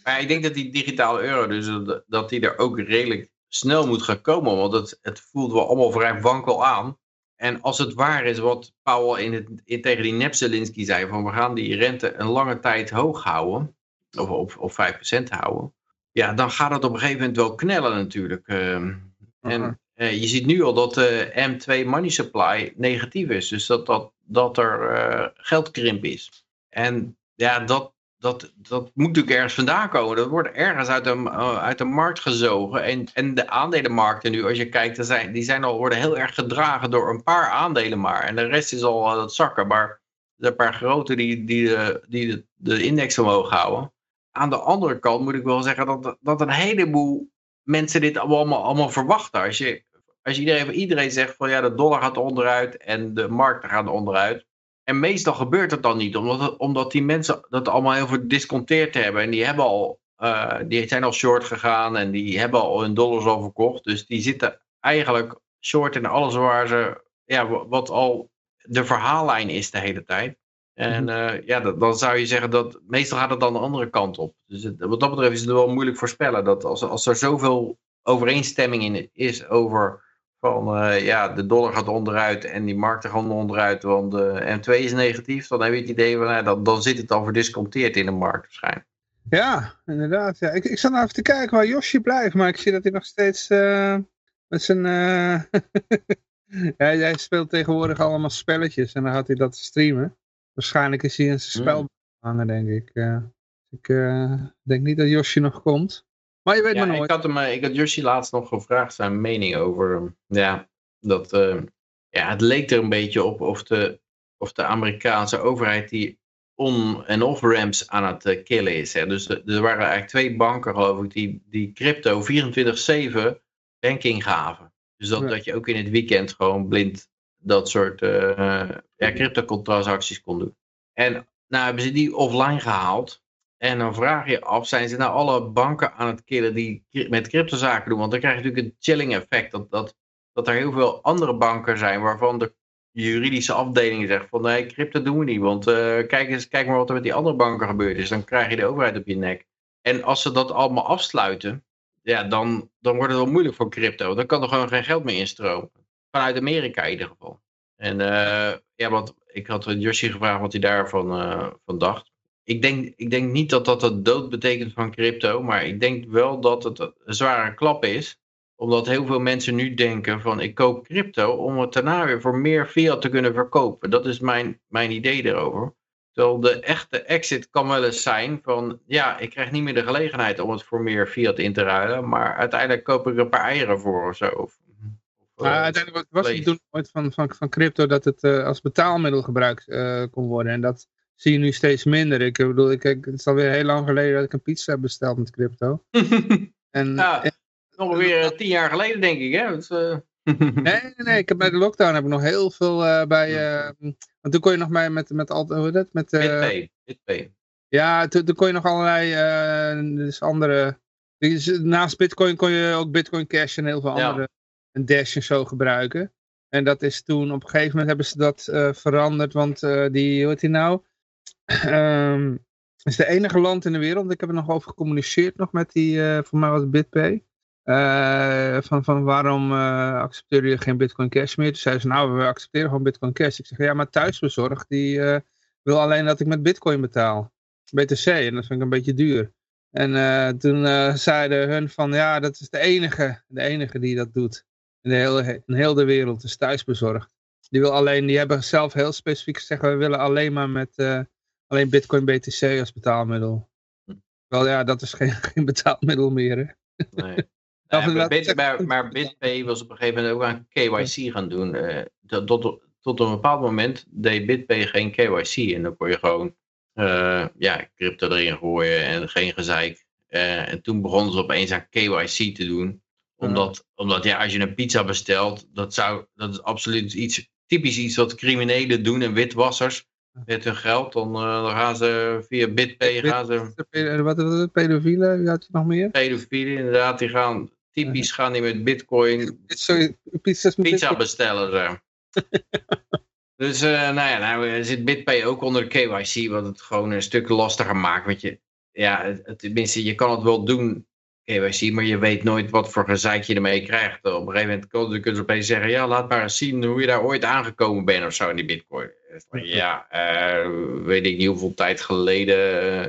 maar ik denk dat die digitale euro, dus dat die er ook redelijk snel moet gaan komen, want het, het voelt wel allemaal vrij wankel aan. En als het waar is wat Powell in het, in, tegen die nep Zelensky zei, van we gaan die rente een lange tijd hoog houden, of op, op 5% houden, ja, dan gaat het op een gegeven moment wel knellen natuurlijk. Ehm. en uh, je ziet nu al dat de M2 money supply negatief is, dus dat, dat, dat er uh, geldkrimp is. En ja, dat, dat, dat moet natuurlijk ergens vandaan komen. Dat wordt ergens uit de, uh, uit de markt gezogen. En, en de aandelenmarkten nu, als je kijkt, zijn, die zijn al, worden heel erg gedragen door een paar aandelen maar. En de rest is al aan het zakken. Maar een paar grote die, die, de, die de, de index omhoog houden. Aan de andere kant moet ik wel zeggen dat, dat een heleboel mensen dit allemaal, allemaal verwachten. Als, je, als iedereen, iedereen zegt van ja, de dollar gaat onderuit en de markten gaan onderuit en meestal gebeurt het dan niet, omdat, omdat die mensen dat allemaal heel veel disconteerd hebben. En die, hebben al, uh, die zijn al short gegaan en die hebben al hun dollars al verkocht. Dus die zitten eigenlijk short in alles waar ze, ja, wat al de verhaallijn is de hele tijd. En uh, ja, dat, dan zou je zeggen dat meestal gaat het dan de andere kant op. Dus het, wat dat betreft is het wel moeilijk voorspellen dat als, als er zoveel overeenstemming in is over van uh, ja, de dollar gaat onderuit en die markten gaan onderuit, want de M2 is negatief, dan heb je het idee van nou, dan, dan zit het al verdisconteerd in de markt waarschijnlijk. Ja, inderdaad. Ja. Ik, ik zat nou even te kijken waar Yoshi blijft, maar ik zie dat hij nog steeds uh, met zijn... Uh... ja, hij speelt tegenwoordig allemaal spelletjes en dan had hij dat streamen. Waarschijnlijk is hij in zijn spel hangen, denk ik. Uh, ik denk niet dat Yoshi nog komt. Maar je weet ja, maar nooit. Ik had, hem, ik had Yoshi laatst nog gevraagd zijn mening over... Ja, dat... ja, het leek er een beetje op of de, of de Amerikaanse overheid die on- en off-ramps aan het uh, killen is. Hè. Dus er waren eigenlijk twee banken, geloof ik, die, die crypto 24-7 banking gaven. Dus dat, Ja. dat je ook in het weekend gewoon blind dat soort eh ja, crypto-transacties kon doen. En nou hebben ze die offline gehaald. En dan vraag je af, zijn ze nou alle banken aan het killen die met cryptozaken doen? Want dan krijg je natuurlijk een chilling effect. Dat, dat, dat er heel veel andere banken zijn waarvan de juridische afdeling zegt van nee, crypto doen we niet. Want eh, kijk, eens, kijk maar wat er met die andere banken gebeurd is. Dan krijg je de overheid op je nek. En als ze dat allemaal afsluiten, ja, dan, dan wordt het wel moeilijk voor crypto. Dan kan er gewoon geen geld meer instromen. Vanuit Amerika in ieder geval. En eh, ja, wat, ik had Yoshi gevraagd wat hij daarvan eh, van dacht. Ik denk, ik denk niet dat dat de dood betekent van crypto. Maar ik denk wel dat het een zware klap is omdat heel veel mensen nu denken van ik koop crypto om het daarna weer voor meer fiat te kunnen verkopen. Dat is mijn, mijn idee erover. Terwijl de echte exit kan wel eens zijn van ja, ik krijg niet meer de gelegenheid om het voor meer fiat in te ruilen. Maar uiteindelijk koop ik er een paar eieren voor of zo. Of, of, Maar eh, uiteindelijk was het toen ooit van, van, van crypto dat het eh, als betaalmiddel gebruikt eh, kon worden. En dat zie je nu steeds minder. Ik bedoel, ik, ik, het is alweer heel lang geleden dat ik een pizza heb besteld met crypto. En, Ja. en- Ongeveer eh, tien jaar geleden denk ik. Hè? Dat eh, nee, nee, nee, ik heb bij de lockdown heb ik nog heel veel eh, bij... want toen kon je nog bij met, met, hoe heet het? Met, BitPay. Ja, toen, toen kon je nog allerlei dus andere... dus Naast Bitcoin kon je ook Bitcoin Cash en heel veel Ja. andere... En Dash en zo gebruiken. En dat is toen, op een gegeven moment hebben ze dat veranderd. Want die, hoe heet die nou? Ehm, het is de enige land in de wereld. Ik heb er nog over gecommuniceerd nog met die, eh, voor mij was BitPay. Eh, van, van waarom eh accepteer je geen Bitcoin Cash meer? Toen zeiden ze, nou, we accepteren gewoon Bitcoin Cash. Ik zeg, ja, maar thuisbezorgd, die wil alleen dat ik met Bitcoin betaal. BTC, en dat vind ik een beetje duur. En toen zeiden hun van, ja, dat is de enige, de enige die dat doet. In de hele, in heel de wereld, is thuisbezorgd. Die, wil alleen, die hebben zelf heel specifiek gezegd, we willen alleen maar met eh, alleen Bitcoin BTC als betaalmiddel. Hm. Wel ja, dat is geen, geen betaalmiddel meer. Hè? Nee. Ja, Ja, maar, Bit- maar, maar BitPay was op een gegeven moment ook aan KYC gaan doen. Eh, tot, tot, tot een bepaald moment deed BitPay geen KYC. En dan kon je gewoon eh, ja, crypto erin gooien en geen gezeik. En toen begonnen ze opeens aan KYC te doen. Omdat, omdat ja, als je een pizza bestelt, dat, zou, dat is absoluut iets, typisch iets wat criminelen doen en witwassers met hun geld. Dan, eh, dan gaan ze via BitPay gaan ze pe- Wat was het? Pedofielen? Had je nog meer? pedofielen inderdaad, die gaan typisch gaan die met bitcoin Sorry, pizza Bitcoin. bestellen. Zo. dus eh, nou ja, nou eh, zit BitPay ook onder de KYC, wat het gewoon een stuk lastiger maakt. Want je, ja, het- tenminste, je kan het wel doen, KYC, maar je weet nooit wat voor gezeik je ermee krijgt. Op een gegeven moment kun- kunnen ze opeens zeggen, ja, laat maar eens zien hoe je daar ooit aangekomen bent of zo in die bitcoin. Ja, eh, weet ik niet hoeveel tijd geleden.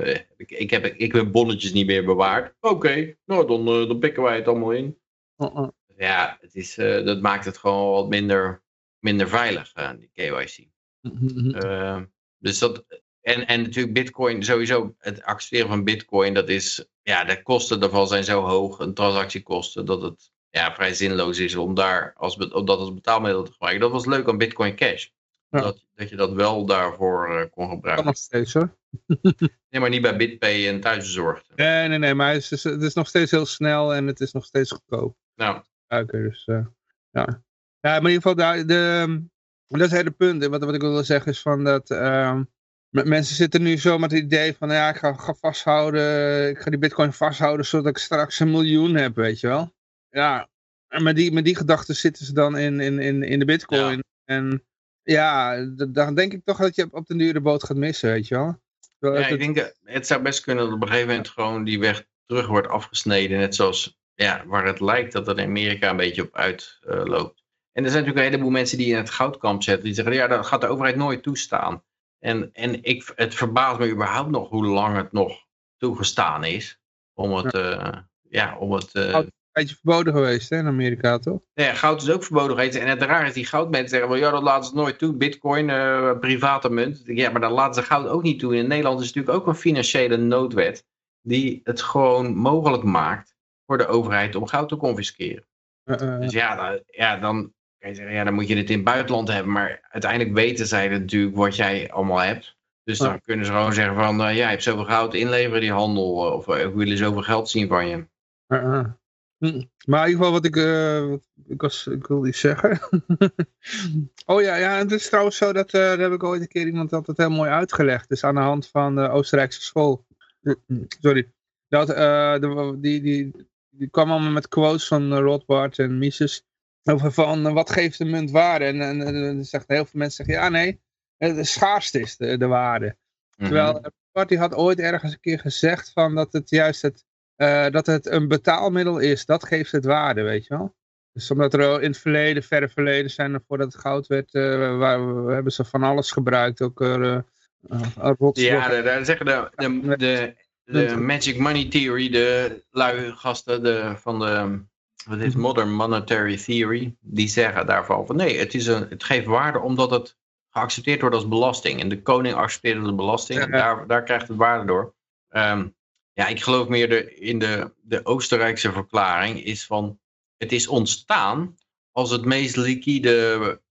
eh, ik, ik, heb, ik heb bonnetjes niet meer bewaard. Oké, nou dan, eh, dan pikken wij het allemaal in. Oh, oh. Ja, het is, dat maakt het gewoon wat minder, minder veilig, eh, die KYC. Mhm. Eh, dus dat, en, en natuurlijk bitcoin, sowieso het accepteren van bitcoin, dat is, ja, de kosten daarvan zijn zo hoog, een transactiekosten, dat het ja, vrij zinloos is om daar als, om dat als betaalmiddel te gebruiken. Dat was leuk aan bitcoin cash. Ja. Dat, dat je dat wel daarvoor eh, kon Kan gebruiken. nog steeds hoor. Nee, maar niet bij BitPay en thuisbezorgd. Nee, nee, nee, maar het is, het is nog steeds heel snel en het is nog steeds goedkoop. Nou, gebruiken. Dus, eh, ja. ja, maar in ieder geval, daar, de, dat is het hele punt. Wat, wat ik wil zeggen is van dat ehm, mensen zitten nu zo met het idee van, ja, ik ga, ga vasthouden, ik ga die bitcoin vasthouden zodat ik straks een miljoen heb, weet je wel. Ja, en met die, met die gedachten zitten ze dan in, in, in, in de bitcoin. En ja, dan denk ik toch dat je op de dure boot gaat missen, weet je wel. Ja, ik denk dat het zou best kunnen dat op een gegeven moment gewoon die weg terug wordt afgesneden. Net zoals ja, waar het lijkt dat dat in Amerika een beetje op uitloopt. Uh, en er zijn natuurlijk een heleboel mensen die in het goudkamp zetten. Die zeggen, ja, dat gaat de overheid nooit toestaan. En, en ik, het verbaast me überhaupt nog hoe lang het nog toegestaan is. Om het, ja, uh, ja om het... Een beetje verboden geweest hè, in Amerika, toch? Ja, goud is ook verboden geweest. En het raar is, die goudmensen zeggen, wel, ja, dat laten ze nooit toe. Bitcoin, uh, private munt. Ja, maar dan laten ze goud ook niet toe. In Nederland is natuurlijk ook een financiële noodwet. Die het gewoon mogelijk maakt voor de overheid om goud te confisceren. dus ja, dan, ja, dan je zeggen, ja, dan moet je het in het buitenland hebben. Maar uiteindelijk weten zij natuurlijk wat jij allemaal hebt. Dus dan kunnen ze gewoon zeggen van, uh, ja, je hebt zoveel goud, inleveren die handel. Of uh, ik wil zoveel geld zien van je. Uh hm. Maar in ieder geval wat ik, ik, was, ik wil iets zeggen. oh ja, ja, het is trouwens zo, dat daar heb ik ooit een keer iemand dat het heel mooi uitgelegd. Dus aan de hand van de Oostenrijkse school. Sorry. Dat, de, die, die, die kwam allemaal met quotes van Rothbard en Mises. Over van wat geeft de munt waarde. En, en, en zegt heel veel mensen zeggen, ja nee, de schaarste is de, de waarde. Mhm. Terwijl Rothbard die had ooit ergens een keer gezegd van dat het juist het, uh, dat het een betaalmiddel is. Dat geeft het waarde, weet je wel. Dus omdat er in het verleden, verre verleden zijn, voordat het goud werd, uh, waar, hebben ze van alles gebruikt. Ook uh, Ja, daar zeggen de, de, de, de Magic Money Theory, de lui gasten de, van de wat is Modern Monetary Theory, die zeggen daarvan van nee, het, is een, het geeft waarde omdat het geaccepteerd wordt als belasting. En de koning accepteert als belasting, daar, daar krijgt het waarde door. Um, ja, ik geloof meer de, in de, de Oostenrijkse verklaring is van het is ontstaan als het meest liquide,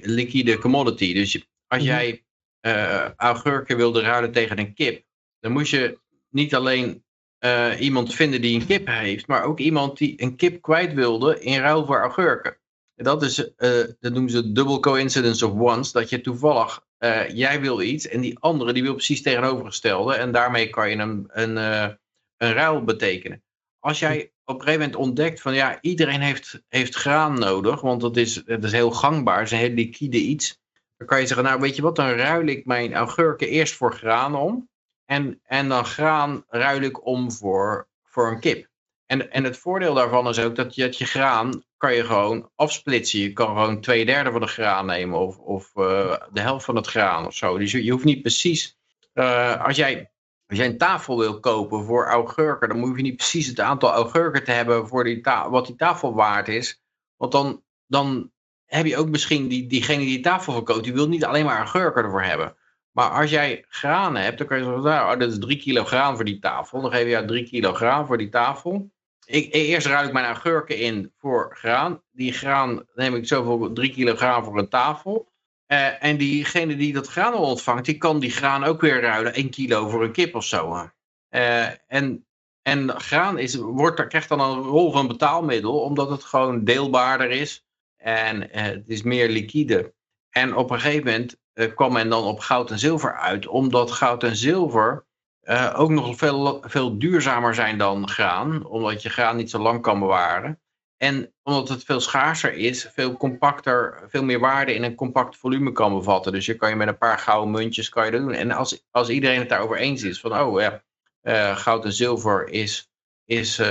liquide commodity. Dus als jij uh, augurken wilde ruilen tegen een kip, dan moest je niet alleen uh, iemand vinden die een kip heeft, maar ook iemand die een kip kwijt wilde in ruil voor augurken. En dat is, uh, dat noemen ze double coincidence of once, dat je toevallig, uh, jij wil iets en die andere die wil precies tegenovergestelde en daarmee kan je een, een, een ruil betekenen. Als jij op een gegeven moment ontdekt van ja, iedereen heeft, heeft graan nodig, want dat is, dat is heel gangbaar, het is een heel liquide iets. Dan kan je zeggen, nou weet je wat, dan ruil ik mijn augurken eerst voor graan om. En, en dan graan ruil ik om voor, voor een kip. En, en het voordeel daarvan is ook dat je, dat je graan kan je gewoon afsplitsen. Je kan gewoon twee derde van de graan nemen of, of uh, de helft van het graan of zo. Dus je, je hoeft niet precies... Uh, als, jij, als jij een tafel wil kopen voor augurken, dan hoef je niet precies het aantal augurken te hebben voor die wat die tafel waard is. Want dan, dan heb je ook misschien die, diegene die die tafel verkoopt, die wil niet alleen maar augurken ervoor hebben. Maar als jij graan hebt, dan kan je zeggen, nou, dat is drie kilo graan voor die tafel. Dan geef je jou drie kilo graan voor die tafel. Ik, eerst ruil ik mijn augurken in voor graan. Die graan neem ik zoveel drie kilo graan voor een tafel. Uh, en diegene die dat graan ontvangt, die kan die graan ook weer ruilen. 1 kilo voor een kip of zo. Uh, en, en graan is, wordt, krijgt dan een rol van betaalmiddel, omdat het gewoon deelbaarder is. En uh, het is meer liquide. En op een gegeven moment kwam men dan op goud en zilver uit, omdat goud en zilver uh, ook nog veel, veel duurzamer zijn dan graan, omdat je graan niet zo lang kan bewaren. En omdat het veel schaarser is, veel compacter, veel meer waarde in een compact volume kan bevatten. Dus je kan je met een paar gouden muntjes kan je dat doen. En als, als iedereen het daarover eens is, van oh ja, uh, goud en zilver is, is,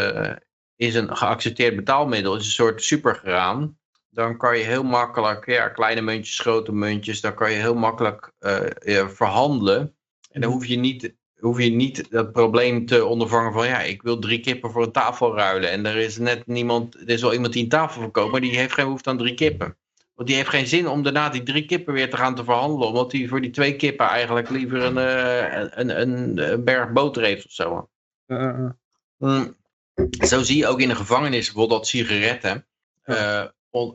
is een geaccepteerd betaalmiddel, is een soort supergraan dan kan je heel makkelijk, ja, kleine muntjes, grote muntjes, dan kan je heel makkelijk uh, ja, verhandelen. En dan hoef je, niet, hoef je niet dat probleem te ondervangen van, ja, ik wil drie kippen voor een tafel ruilen. En er is net niemand, er is wel iemand die een tafel verkoopt, maar die heeft geen behoefte aan drie kippen. Want die heeft geen zin om daarna die drie kippen weer te gaan te verhandelen, omdat hij voor die twee kippen eigenlijk liever een, uh, een, een, een, berg boter heeft of zo. Uh, mm. Zo zie je ook in de gevangenis bijvoorbeeld dat sigaretten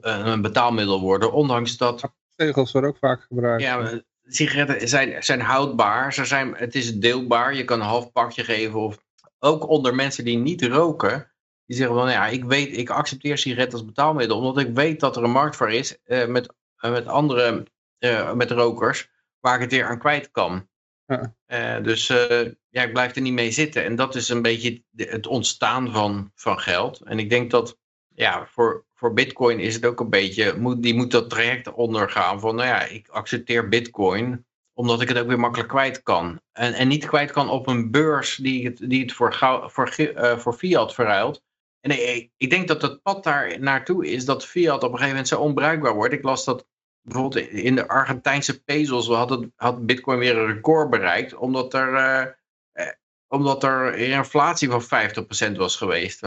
een betaalmiddel worden, ondanks dat... Tegels worden ook vaak gebruikt. Ja, sigaretten zijn, zijn houdbaar, ze zijn, het is deelbaar, je kan een half pakje geven. Of, ook onder mensen die niet roken, die zeggen van ja, ik weet, ik accepteer sigaretten als betaalmiddel, omdat ik weet dat er een markt voor is uh, met, uh, met andere, uh, met rokers, waar ik het weer aan kwijt kan. Ja. dus ja, ik blijf er niet mee zitten. En dat is een beetje het ontstaan van, van geld. En ik denk dat ja, voor, voor bitcoin is het ook een beetje, moet, die moet dat traject ondergaan van, nou ja, ik accepteer bitcoin omdat ik het ook weer makkelijk kwijt kan. En, en niet kwijt kan op een beurs die het, die het voor, voor, uh, voor fiat verruilt. En ik, ik denk dat het pad daar naartoe is dat fiat op een gegeven moment zo onbruikbaar wordt. Ik las dat bijvoorbeeld in de Argentijnse pesos had, het, had bitcoin weer een record bereikt, omdat er, uh, eh, omdat er inflatie van 50% was geweest.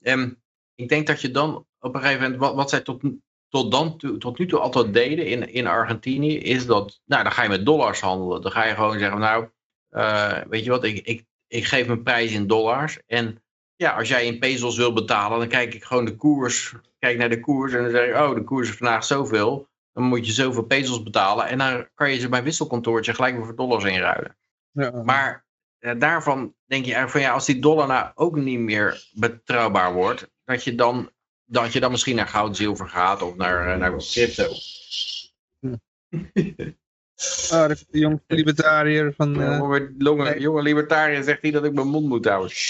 En ik denk dat je dan op een gegeven moment, wat, wat zij tot, tot, dan toe, tot nu toe altijd deden in, in Argentinië, is dat, nou dan ga je met dollars handelen. Dan ga je gewoon zeggen, nou, uh, weet je wat, ik, ik, ik geef mijn prijs in dollars. En ja, als jij in pesos wil betalen, dan kijk ik gewoon de koers, kijk naar de koers en dan zeg ik, oh, de koers is vandaag zoveel. Dan moet je zoveel pesos betalen en dan kan je ze bij wisselkantoortje gelijk weer voor dollars inruilen. Ja. Maar daarvan denk je eigenlijk van ja, als die dollar nou ook niet meer betrouwbaar wordt, dat je dan, dat je dan misschien naar goud, zilver gaat of naar, uh, naar crypto. Ah, de jonge libertariër van... Uh... jonge, jonge, jonge libertariër zegt hij dat ik mijn mond moet houden.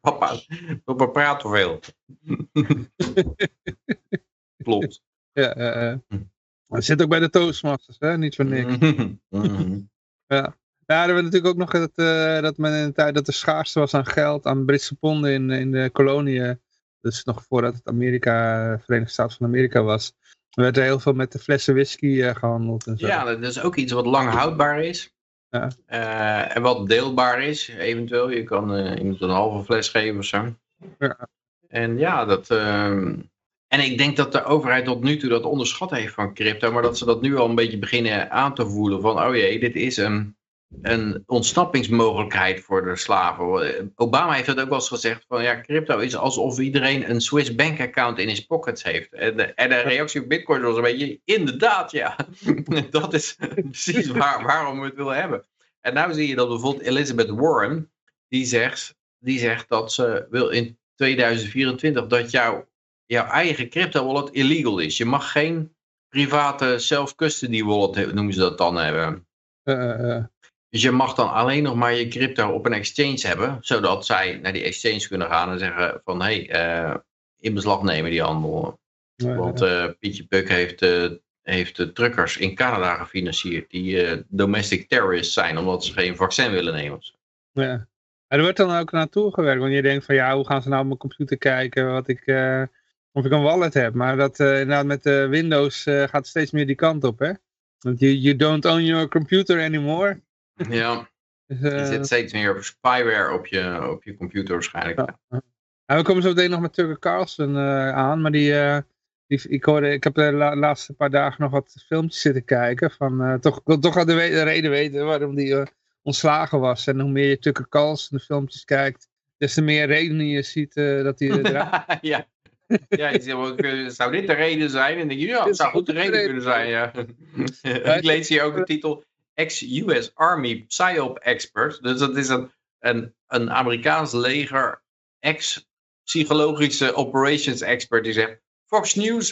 papa, papa praat te veel. Klopt. Ja, uh, uh. Zit ook bij de Toastmasters, hè? Niet van niks. Ja. Ja, er hebben natuurlijk ook nog dat, uh, dat men in de tijd dat er schaarste was aan geld, aan Britse ponden in, in de koloniën. Dus nog voordat het Amerika, Verenigde Staten van Amerika was. Er werd er heel veel met de flessen whisky uh, gehandeld en zo. Ja, dat is ook iets wat lang houdbaar is. Ja. Uh, en wat deelbaar is, eventueel. Je kan iemand een halve fles geven of zo. Ja. En ja, dat... En ik denk dat de overheid tot nu toe dat onderschat heeft van crypto. Maar dat ze dat nu al een beetje beginnen aan te voelen. Van, oh jee, dit is een een ontsnappingsmogelijkheid voor de slaven. Obama heeft het ook wel eens gezegd van ja, crypto is alsof iedereen een Swiss bank account in his pockets heeft. En de, en de reactie op bitcoin was een beetje, inderdaad ja, dat is precies waar, waarom we het willen hebben. En nu zie je dat bijvoorbeeld Elizabeth Warren, die zegt, die zegt dat ze wil in 2024 dat jouw jouw eigen crypto wallet illegal is. Je mag geen private self-custody wallet, noemen ze dat dan, hebben. Uh, uh. Dus je mag dan alleen nog maar je crypto op een exchange hebben, zodat zij naar die exchange kunnen gaan en zeggen van hé, hey, uh, in beslag nemen die handel. Want uh, Pietje Puk heeft, uh, heeft de truckers in Canada gefinancierd die domestic terrorists zijn omdat ze geen vaccin willen nemen. Ja. Er wordt dan ook naartoe gewerkt, want je denkt van ja, hoe gaan ze nou op mijn computer kijken wat ik, of ik een wallet heb. Maar dat inderdaad met de Windows gaat steeds meer die kant op hè. Want you, you don't own your computer anymore. Ja, dus, je zit eh, steeds meer spyware op je, op je computer waarschijnlijk. Ja. we komen zo meteen nog met Tucker Carlson uh, aan, maar die, uh, die, ik, hoorde, ik heb de laatste paar dagen nog wat filmpjes zitten kijken. Van, toch, ik wil toch wel de, de, reden weten waarom die ontslagen was. En hoe meer je Tucker Carlson de filmpjes kijkt, des te meer redenen je ziet dat hij ja. Ja, je zegt, zou dit de reden zijn? En denk je, ja, het zou goed de reden kunnen zijn, ja. ik lees hier ook de titel ex-US Army PSYOP expert. Dus dat is een, een, een Amerikaans leger ex-psychologische operations expert die zegt... Fox News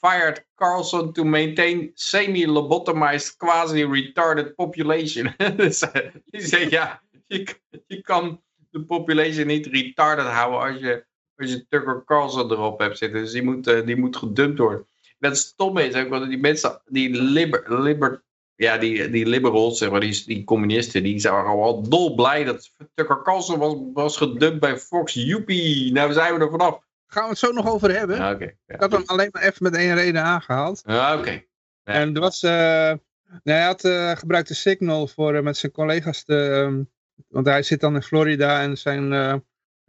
fired Carlson to maintain semi-lobotomized, quasi-retarded population. dus uh, die zegt, ja, je, je kan de population niet retarded houden als je, als je Tucker Carlson erop hebt zitten. Dus die moet, uh, die moet gedumpt worden. Dat stom is ook, want die mensen, die liber, liber, ja, die, die liberals, zeg maar, die, die communisten, die waren al dolblij dat Tucker Carlson was, was gedumpt bij Fox. Joepie, nou zijn we er vanaf. Gaan we het zo nog over hebben? Ja, okay, ja. Ik had hem alleen maar even met één reden aangehaald. Oké. Ja. En er was, uh, nou, hij had uh, gebruikt de Signal voor uh, met zijn collega's te, um, want hij zit dan in Florida en zijn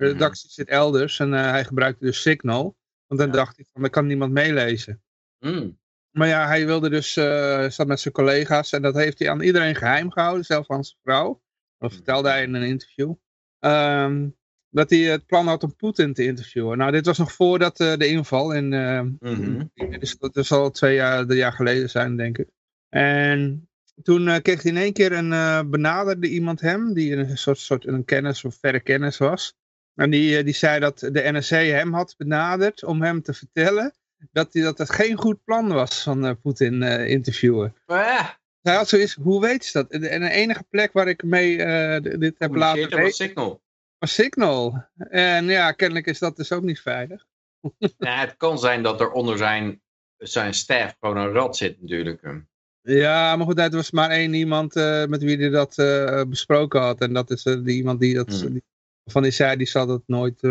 mhm. redactie zit elders en hij gebruikte dus Signal. Want dan dacht hij van, dan kan niemand meelezen. Mm. Maar ja, hij wilde dus, uh, zat met zijn collega's en dat heeft hij aan iedereen geheim gehouden, zelfs aan zijn vrouw. Dat hmm. vertelde hij in een interview. Um, dat hij het plan had om Poetin te interviewen. Nou, dit was nog voordat uh, de inval. In, uh, mm -hmm. dus dat zal twee jaar, drie jaar geleden zijn, denk ik. En toen kreeg hij in één keer een benaderde iemand hem, die een soort, soort een kennis of verre kennis was. En die, die zei dat de NSC hem had benaderd om hem te vertellen dat, hij, dat het geen goed plan was van uh, Poetin uh, interviewen. ja. Hij had zoiets, hoe weet je dat? En de enige plek waar ik mee dit heb laten weten... Signal. van Signal. En ja, kennelijk is dat dus ook niet veilig. ja, het kan zijn dat er onder zijn, zijn staff gewoon een rat zit natuurlijk. Ja, maar goed, het was maar één iemand uh, met wie hij dat uh, besproken had. En dat is uh, die iemand die dat, hmm. die, van zei, die zal dat nooit,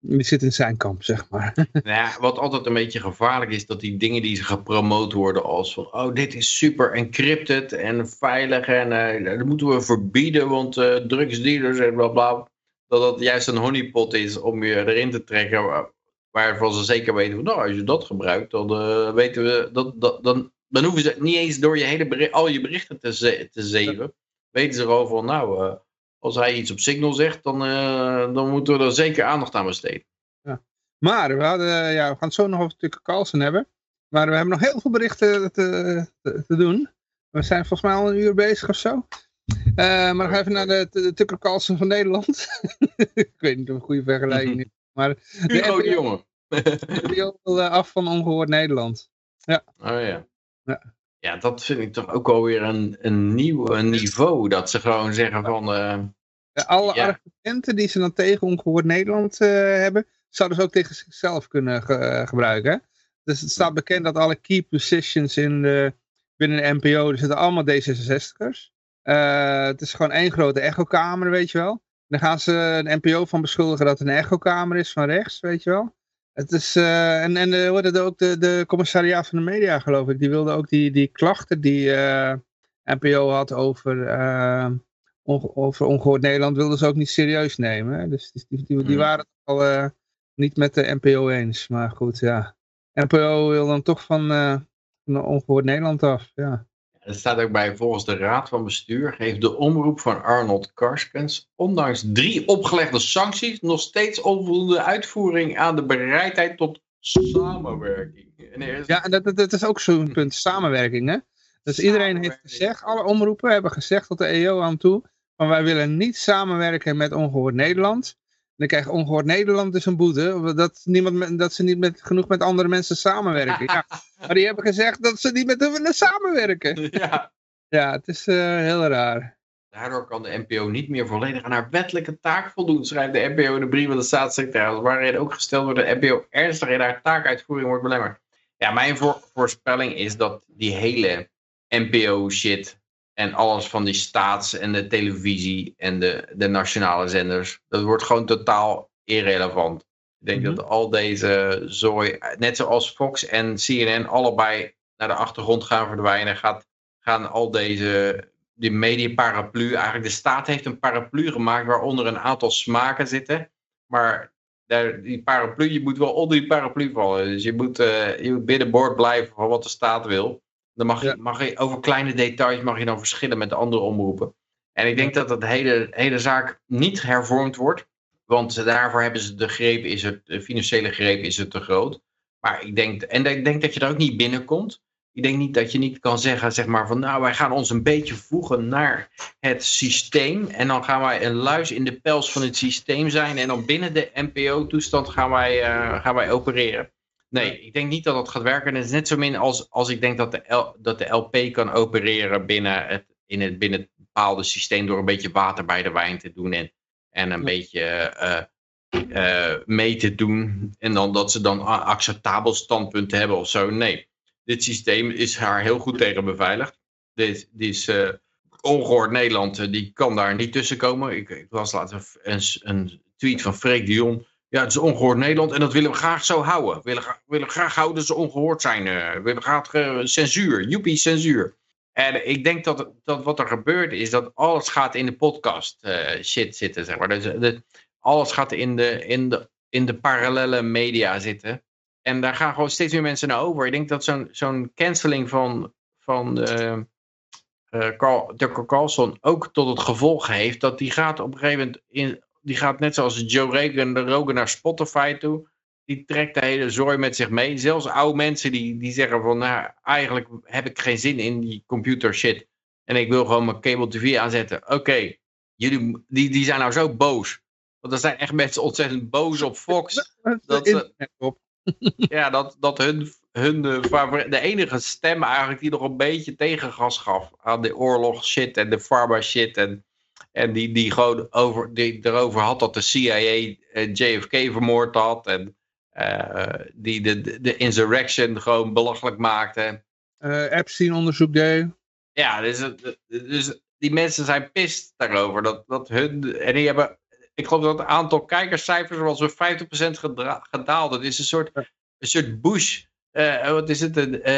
die zit in zijn kamp, zeg maar. nou ja, wat altijd een beetje gevaarlijk is, dat die dingen die ze gepromoot worden als van, oh, dit is super encrypted en veilig en dat moeten we verbieden, want drugsdealers en bla bla. Dat dat juist een honeypot is om je erin te trekken, waarvan ze zeker weten, nou, als je dat gebruikt, dan weten we, dat, dat, dan dan hoeven ze niet eens door je hele al je berichten te, te zeven. Weten ze gewoon van, nou, uh, als hij iets op Signal zegt, dan, uh, dan moeten we er zeker aandacht aan besteden. Ja. Maar we, hadden, ja, we gaan het zo nog over Tucker Carlson hebben. Maar we hebben nog heel veel berichten te, te, te doen. We zijn volgens mij al een uur bezig of zo. Uh, maar nog even naar de, de, Tucker Carlson van Nederland. ik weet niet of een goede vergelijking is. Maar de, de jongen. die af van ongehoord Nederland. Ja. Oh ja. Ja. Ja, dat vind ik toch ook alweer een, een nieuw een niveau. Dat ze gewoon zeggen van... Uh, alle argumenten die ze dan tegen ongehoord Nederland uh, hebben... zouden ze ook tegen zichzelf kunnen ge eh, gebruiken. Dus het staat bekend dat alle key positions in de, binnen de NPO... er zitten allemaal D66'ers. het is gewoon één grote echokamer, weet je wel. Dan gaan ze de NPO van beschuldigen dat het een echokamer is van rechts, weet je wel. Het is, uh, en en uh, het ook de, de commissariaat van de media, geloof ik. Die wilde ook die, die klachten die uh, eh, NPO had over, over ongehoord Nederland, wilden ze ook niet serieus nemen. Dus die, die, die, die hmm. waren het al niet met de NPO eens. Maar goed, ja. NPO wil dan toch van, van ongehoord Nederland af, ja. Er staat ook bij, volgens de Raad van Bestuur heeft de omroep van Arnold Karskens, ondanks drie opgelegde sancties, nog steeds onvoldoende uitvoering aan de bereidheid tot samenwerking. Ja, en dat, dat, is ook zo'n punt, samenwerking. Hè? Dus iedereen heeft gezegd, alle omroepen hebben gezegd tot de EO aan toe, van wij willen niet samenwerken met Ongehoord Nederland. Dan krijgt Ongehoord Nederland dus een boete. Dat, niemand, dat ze niet met, genoeg met andere mensen samenwerken. Ja. Maar die hebben gezegd dat ze niet met willen samenwerken. Ja, ja het is uh, heel raar. Daardoor kan de NPO niet meer volledig aan haar wettelijke taak voldoen, schrijft de NPO in de brief van de staatssecretaris, waarin ook gesteld wordt dat de NPO ernstig in haar taakuitvoering wordt belemmerd. Ja, mijn voorspelling is dat die hele NPO-shit en alles van die staats- en de televisie en de, de nationale zenders, dat wordt gewoon totaal irrelevant. Ik denk mhm. dat al deze zooi, net zoals Fox en CNN allebei naar de achtergrond gaan verdwijnen, gaat, gaan al deze die media paraplu, eigenlijk de staat heeft een paraplu gemaakt waaronder een aantal smaken zitten, maar daar, die paraplu, je moet wel onder die paraplu vallen. Dus je moet, uh, je moet binnenboord blijven van wat de staat wil. Dan mag je, mag je over kleine details mag je dan verschillen met de andere omroepen. En ik denk dat dat hele, hele zaak niet hervormd wordt. Want daarvoor hebben ze de greep, is het, de financiële greep is het te groot. Maar ik denk, en ik denk dat je er ook niet binnenkomt. Ik denk niet dat je niet kan zeggen, zeg maar, van nou, wij gaan ons een beetje voegen naar het systeem. En dan gaan wij een luis in de pels van het systeem zijn. En dan binnen de NPO-toestand gaan, wij, uh, gaan wij opereren. Nee, ik denk niet dat dat gaat werken. Het is net zo min als, als ik denk dat de, dat de LP kan opereren binnen het, in het, binnen het bepaalde systeem door een beetje water bij de wijn te doen en, en een beetje uh, mee te doen. En dan dat ze dan een acceptabel standpunt hebben of zo. Nee, dit systeem is haar heel goed tegen beveiligd. Dit, dit is uh, ongehoord Nederland, die kan daar niet tussen komen. Ik, ik las laatst een, een tweet van Freek de Jong ja, het is ongehoord Nederland en dat willen we graag zo houden. We willen, willen graag houden dat ze ongehoord zijn. Uh, we willen graag uh, censuur, joepie censuur. En ik denk dat, dat wat er gebeurt is dat alles gaat in de podcast uh, shit zitten. Zeg maar. Dus, de, alles gaat in de, in, de, in de parallele media zitten. En daar gaan gewoon steeds meer mensen naar over. Ik denk dat zo'n zo'n canceling van, van de, Carl, Tucker Carlson ook tot het gevolg heeft dat die gaat op een gegeven moment in, die gaat net zoals Joe Rogan, de Rogan naar Spotify toe. Die trekt de hele zooi met zich mee. Zelfs oude mensen die, die zeggen van, nou, eigenlijk heb ik geen zin in die computer shit. En ik wil gewoon mijn cable tv aanzetten. Oké, jullie die, die zijn nou zo boos. Want er zijn echt mensen ontzettend boos op Fox. dat ze, ja, dat, dat hun, hun de, de enige stem eigenlijk die nog een beetje tegengas gaf aan de oorlog shit en de pharma shit en En die, die gewoon over, die erover had dat de CIA JFK vermoord had. En die de, de, de insurrection gewoon belachelijk maakte. Epstein onderzoek deed. Ja, dus, dus die mensen zijn pist daarover. Dat, dat hun, en die hebben, ik geloof dat het aantal kijkerscijfers was weer 50% gedaald. Het is een soort, een soort Bush. Uh, wat is het? Een,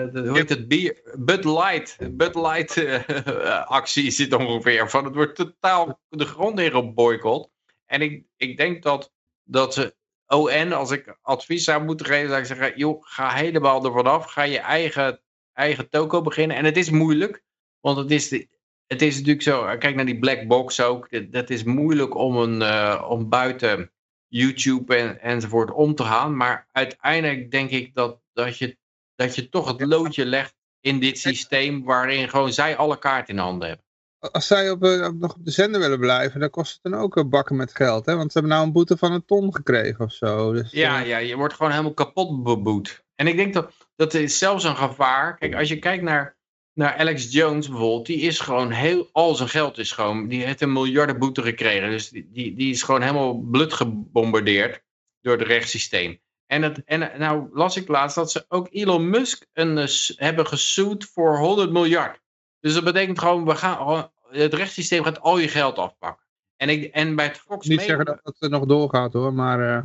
hoe heet het? Bier, Bud Light. Bud Light uh, actie zit ongeveer. Van het wordt totaal de grond in geboycott. En ik, ik denk dat, dat ze ON, als ik advies zou moeten geven, zou ik zeggen, joh, ga helemaal ervan af. Ga je eigen, eigen toko beginnen. En het is moeilijk. Want het is, de, het is natuurlijk zo, kijk naar die black box ook. Dat is moeilijk om, een, uh, om buiten YouTube en, enzovoort om te gaan. Maar uiteindelijk denk ik dat, dat, je, dat je toch het loodje legt in dit systeem waarin gewoon zij alle kaarten in handen hebben. Als zij op, eh, op, nog op de zender willen blijven, dan kost het dan ook een bakken met geld. Hè? Want ze hebben nou een boete van een ton gekregen of zo. Dus, ja, uh... ja, je wordt gewoon helemaal kapot beboet. En ik denk dat dat is zelfs een gevaar. Kijk, als je kijkt naar naar Alex Jones bijvoorbeeld, die is gewoon heel, al zijn geld is gewoon, die heeft een miljardenboete gekregen. Dus die, die, die is gewoon helemaal blut gebombardeerd door het rechtssysteem. En, het, en nou las ik laatst dat ze ook Elon Musk een, uh, hebben gesued voor 100 miljard. Dus dat betekent gewoon, we gaan, het rechtssysteem gaat al je geld afpakken. En, ik, en bij het Fox Niet zeggen dat het nog doorgaat hoor, maar... Uh...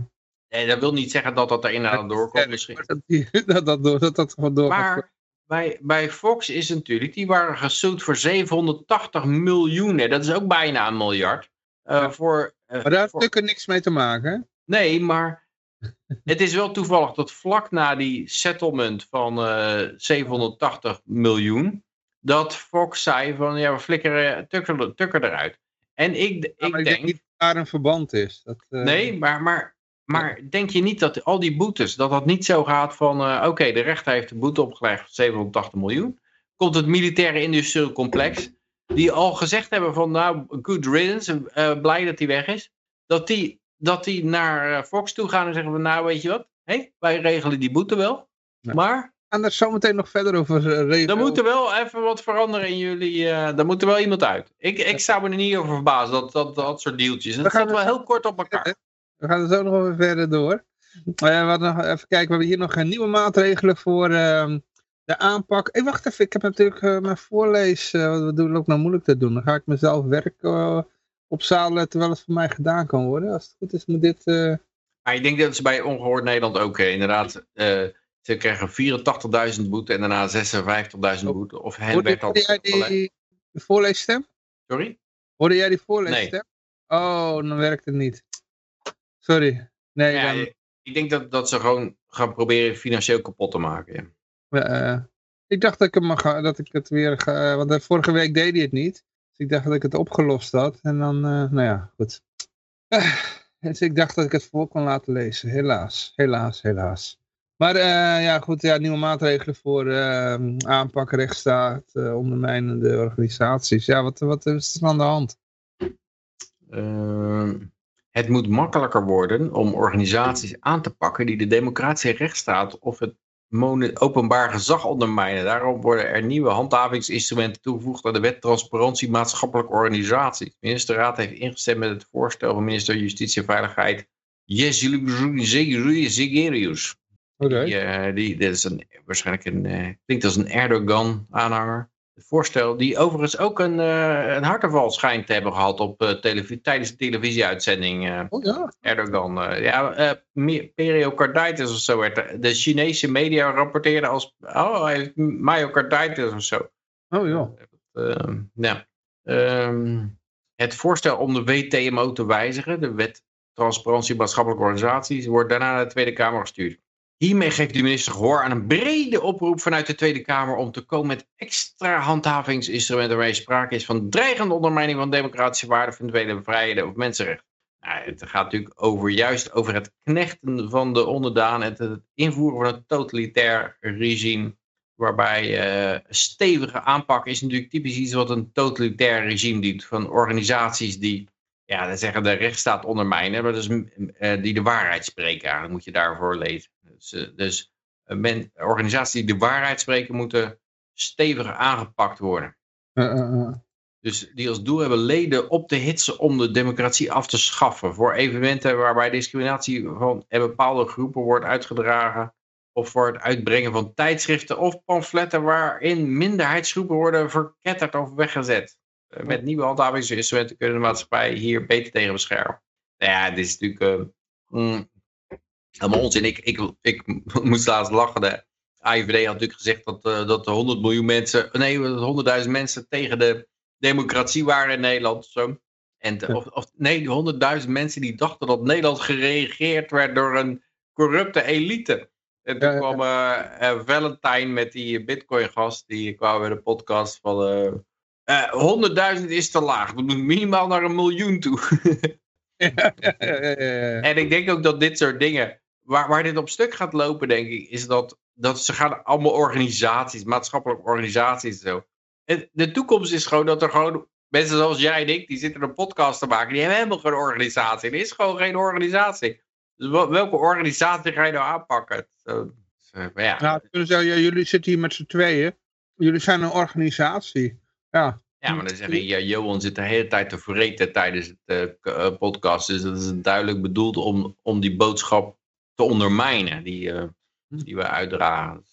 Nee, dat wil niet zeggen dat dat er inderdaad doorkomt misschien. Dat dat, dat, dat, dat, dat gewoon doorgaat. Maar bij, bij Fox is natuurlijk, die waren gesuut voor 780 miljoen. Dat is ook bijna een miljard. Uh, voor, uh, maar daar heeft natuurlijk niks mee te maken. Nee, maar het is wel toevallig dat vlak na die settlement van uh, eh, 780 miljoen, dat Fox zei van ja, we flikkeren tukker, tukker eruit. En ik, ik, ik denk, denk niet dat daar een verband is. Dat, nee, maar, maar maar denk je niet dat al die boetes, dat dat niet zo gaat van, uh, oké, de rechter heeft de boete opgelegd van 780 miljoen. Komt het militaire industrieel complex, die al gezegd hebben van, nou, good riddance, blij dat hij weg is. Dat die, dat die naar uh, Fox toe gaan en zeggen van, nou, weet je wat, hey, wij regelen die boete wel, ja. maar... En daar zometeen nog verder over regelen. Er moet er wel even wat veranderen in jullie, uh, er moet er wel iemand uit. Ik, ik zou me er niet over verbazen, dat, dat, dat soort deeltjes. Dat gaat wel heel kort op elkaar. We gaan er zo nog even verder door. Uh, we nog even kijken, we hebben hier nog een nieuwe maatregelen voor uh, de aanpak. Hey, wacht even, ik heb natuurlijk uh, mijn voorlees, uh, wat doen ook nou moeilijk te doen. Dan ga ik mezelf werk opzadelen terwijl het voor mij gedaan kan worden. Als het goed is, moet dit... Ja, ik denk dat ze bij Ongehoord Nederland ook inderdaad... ze krijgen 84.000 boete en daarna 56.000 boete. Of hen werd dat... jij die voorleesstem? Sorry? Hoorde jij die voorleesstem? Nee. Oh, dan werkt het niet. Sorry. Nee, ja, dan... Ik denk dat, dat ze gewoon gaan proberen financieel kapot te maken. Ja. Uh, ik dacht dat ik, hem dat ik het weer ga... Want vorige week deed hij het niet. Dus ik dacht dat ik het opgelost had. En dan, uh, nou ja, goed. Uh, dus ik dacht dat ik het voor kon laten lezen. Helaas, helaas, helaas. Maar ja, goed, ja, nieuwe maatregelen voor aanpak, rechtsstaat, ondermijnende organisaties. Ja, wat, wat is er aan de hand? Ehm, het moet makkelijker worden om organisaties aan te pakken die de democratische rechtsstaat of het openbaar gezag ondermijnen. Daarom worden er nieuwe handhavingsinstrumenten toegevoegd aan de wet transparantie maatschappelijke organisaties. De ministerraad heeft ingestemd met het voorstel van minister Justitie en Veiligheid Zegerius. Oké. Die, die, dat is een, waarschijnlijk een, uh, klinkt als een Erdogan-aanhanger het voorstel, die overigens ook een, uh, een harteval schijnt te hebben gehad op, uh, televisie, tijdens de televisieuitzending. Uh, oh ja? Erdogan. ja, periocarditis of zo werd de, Chinese media rapporteerden als, oh hij heeft myocarditis of zo. Oh ja. ja. Um, het voorstel om de WTMO te wijzigen, de wet transparantie maatschappelijke organisaties, wordt daarna naar de Tweede Kamer gestuurd. Hiermee geeft de minister gehoor aan een brede oproep vanuit de Tweede Kamer om te komen met extra handhavingsinstrumenten waarmee sprake is van dreigende ondermijning van democratische waarden, fundamentele vrijheden of mensenrechten. Nou, het gaat natuurlijk over, juist over het knechten van de onderdaan en het invoeren van een totalitair regime waarbij uh, stevige aanpak is natuurlijk typisch iets wat een totalitair regime doet van organisaties die ja, zeggen de rechtsstaat ondermijnen, maar dus, uh, die de waarheid spreken. Dan moet je daarvoor lezen. Dus, uh, dus men, organisaties die de waarheid spreken moeten stevig aangepakt worden. Uh, Dus die als doel hebben leden op te hitsen om de democratie af te schaffen. Voor evenementen waarbij discriminatie van bepaalde groepen wordt uitgedragen. Of voor het uitbrengen van tijdschriften of pamfletten waarin minderheidsgroepen worden verketterd of weggezet. Eh, met nieuwe handhavingsinstrumenten kunnen de maatschappij hier beter tegen beschermen. Nou ja, dit is natuurlijk uh, mm, helemaal onzin. Ik, ik, ik moest laatst lachen. De AIVD had natuurlijk gezegd dat, uh, dat 100 miljoen mensen, nee, 100.000 mensen tegen de democratie waren in Nederland. Zo. En, of, of nee, 100.000 mensen die dachten dat Nederland geregeerd werd door een corrupte elite. En toen kwam uh, Valentine met die Bitcoin-gast, die kwam bij de podcast van... Uh, 100.000 is te laag, we moeten minimaal naar een miljoen toe. en ik denk ook dat dit soort dingen, waar, waar dit op stuk gaat lopen, denk ik, is dat, dat ze gaan allemaal organisaties, maatschappelijke organisaties en zo. En de toekomst is gewoon dat er gewoon mensen zoals jij en ik, die zitten een podcast te maken, die hebben helemaal geen organisatie. Er is gewoon geen organisatie. Dus welke organisatie ga je nou aanpakken? Zo, ja. Nou, jullie zitten hier met z'n tweeën. Jullie zijn een organisatie. Ja. Ja, maar dan zeg je, ja, Johan zit de hele tijd te verreten tijdens het uh, podcast. Dus dat is duidelijk bedoeld om, om die boodschap te ondermijnen die, uh, die we uitdragen.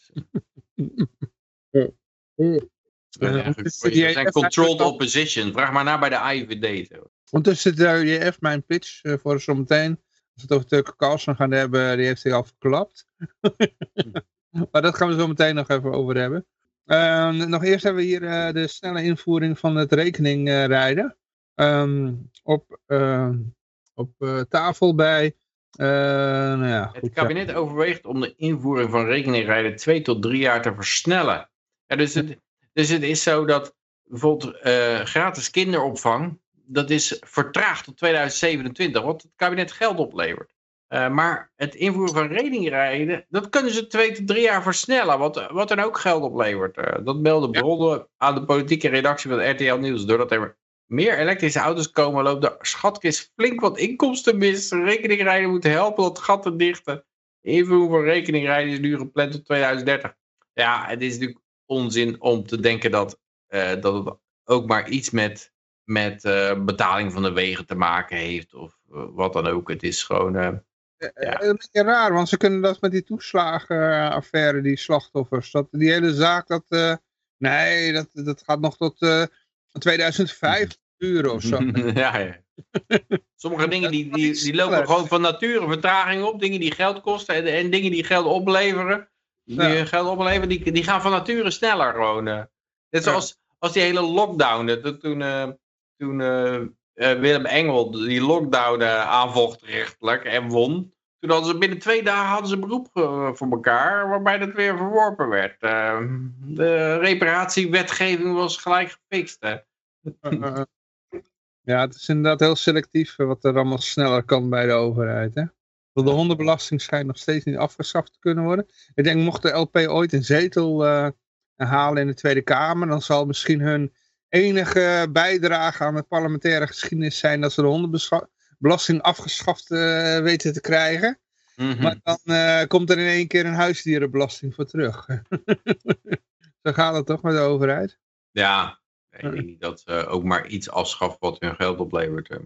We zijn controlled opposition. Vraag maar naar bij de IVD. Ondertussen zit de JF mijn pitch voor zometeen. Als we het over Tucker Carlson gaan hebben, die heeft zich al verklapt. maar dat gaan we zo meteen nog even over hebben. Uh, nog eerst hebben we hier uh, de snelle invoering van het rekeningrijden. Um, op uh, op uh, tafel bij... Nou ja, het kabinet overweegt om de invoering van rekeningrijden twee tot drie jaar te versnellen. Ja, dus, het, dus het is zo dat bijvoorbeeld gratis kinderopvang dat is vertraagd tot 2027, wat het kabinet geld oplevert. Uh, maar het invoeren van rekeningrijden, dat kunnen ze twee tot drie jaar versnellen, wat, wat dan ook geld oplevert. Uh, dat melden bronnen aan de politieke redactie van RTL Nieuws. Doordat er meer elektrische auto's komen, loopt de schatkist flink wat inkomsten mis. Rekeningrijden moeten helpen dat gat te dichten. Invoering van rekeningrijden is nu gepland tot 2030. Ja, het is natuurlijk onzin om te denken dat, uh, dat het ook maar iets met met uh, betaling van de wegen te maken heeft of uh, wat dan ook. Het is gewoon... Ja. Een beetje raar, want ze kunnen dat met die toeslagenaffaire, die slachtoffers. Dat, die hele zaak, dat, nee, dat, dat gaat nog tot 2005 of zo. ja, ja. Sommige dingen die, die, die lopen gewoon van nature vertraging op. Dingen die geld kosten en, en dingen die geld opleveren. Die ja. geld opleveren, die, die gaan van nature sneller gewoon. Net zoals als die hele lockdown. Dat, toen toen uh, Willem Engel die lockdown aanvocht rechtelijk en won. Toen hadden ze binnen twee dagen hadden ze beroep voor elkaar, waarbij dat weer verworpen werd. de reparatiewetgeving was gelijk gefixt. Ja, het is inderdaad heel selectief wat er allemaal sneller kan bij de overheid. Hè? De hondenbelasting schijnt nog steeds niet afgeschaft te kunnen worden. Ik denk, mocht de LP ooit een zetel uh, halen in de Tweede Kamer, dan zal misschien hun enige bijdrage aan de parlementaire geschiedenis zijn dat ze de hondenbelasting afgeschaft uh, weten te krijgen. Mm -hmm. Maar dan uh, komt er in één keer een huisdierenbelasting voor terug. Zo gaat het toch met de overheid? Ja, ik denk niet dat ze ook maar iets afschaffen wat hun geld oplevert.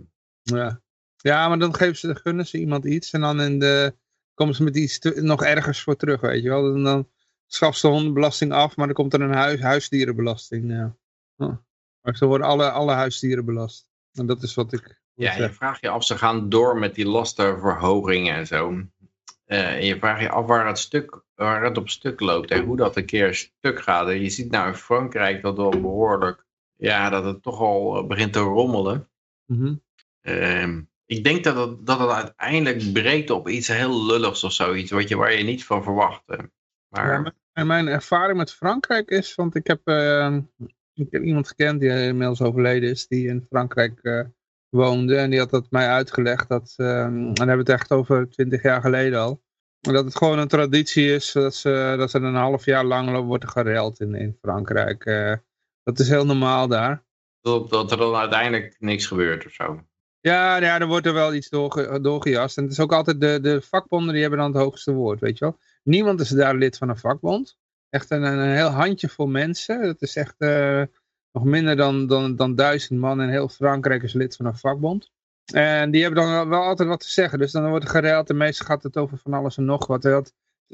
Ja. ja, maar dan geven ze, gunnen ze iemand iets en dan in de, komen ze met iets te, nog ergers voor terug, weet je wel. En dan schaft ze de hondenbelasting af, maar dan komt er een huis, huisdierenbelasting. Ja. Oh. Maar ze worden alle, alle huisdieren belast. En dat is wat ik... Ja, je vraagt je af, ze gaan door met die lastenverhogingen en zo. Uh, en je vraagt je af waar het, stuk, waar het op stuk loopt en hoe dat een keer stuk gaat. En je ziet nou in Frankrijk dat wel behoorlijk, ja, dat het toch al eh, begint te rommelen. Mm -hmm. uh, ik denk dat het, dat het uiteindelijk breekt op iets heel lulligs of zoiets, wat je, waar je niet van verwacht. Maar... Ja, mijn ervaring met Frankrijk is, want ik heb ehm, ik heb iemand gekend die inmiddels overleden is, die in Frankrijk uh, woonde. En die had dat mij uitgelegd. Dat, uh, en dan hebben we het echt over twintig jaar geleden al. Dat het gewoon een traditie is dat, ze, dat er een half jaar lang wordt gereld in, in Frankrijk. Dat is heel normaal daar. Dat, dat er dan uiteindelijk niks gebeurt of zo. Ja, ja, er wordt er wel iets doorge, doorgejast. En het is ook altijd de, de vakbonden die hebben dan het hoogste woord, weet je wel. Niemand is daar lid van een vakbond echt een, een heel handjevol mensen. Dat is echt, uh, nog minder dan, dan, dan duizend man en heel Frankrijk is lid van een vakbond. En die hebben dan wel altijd wat te zeggen. Dus dan wordt er gereld en meestal gaat het over van alles en nog wat.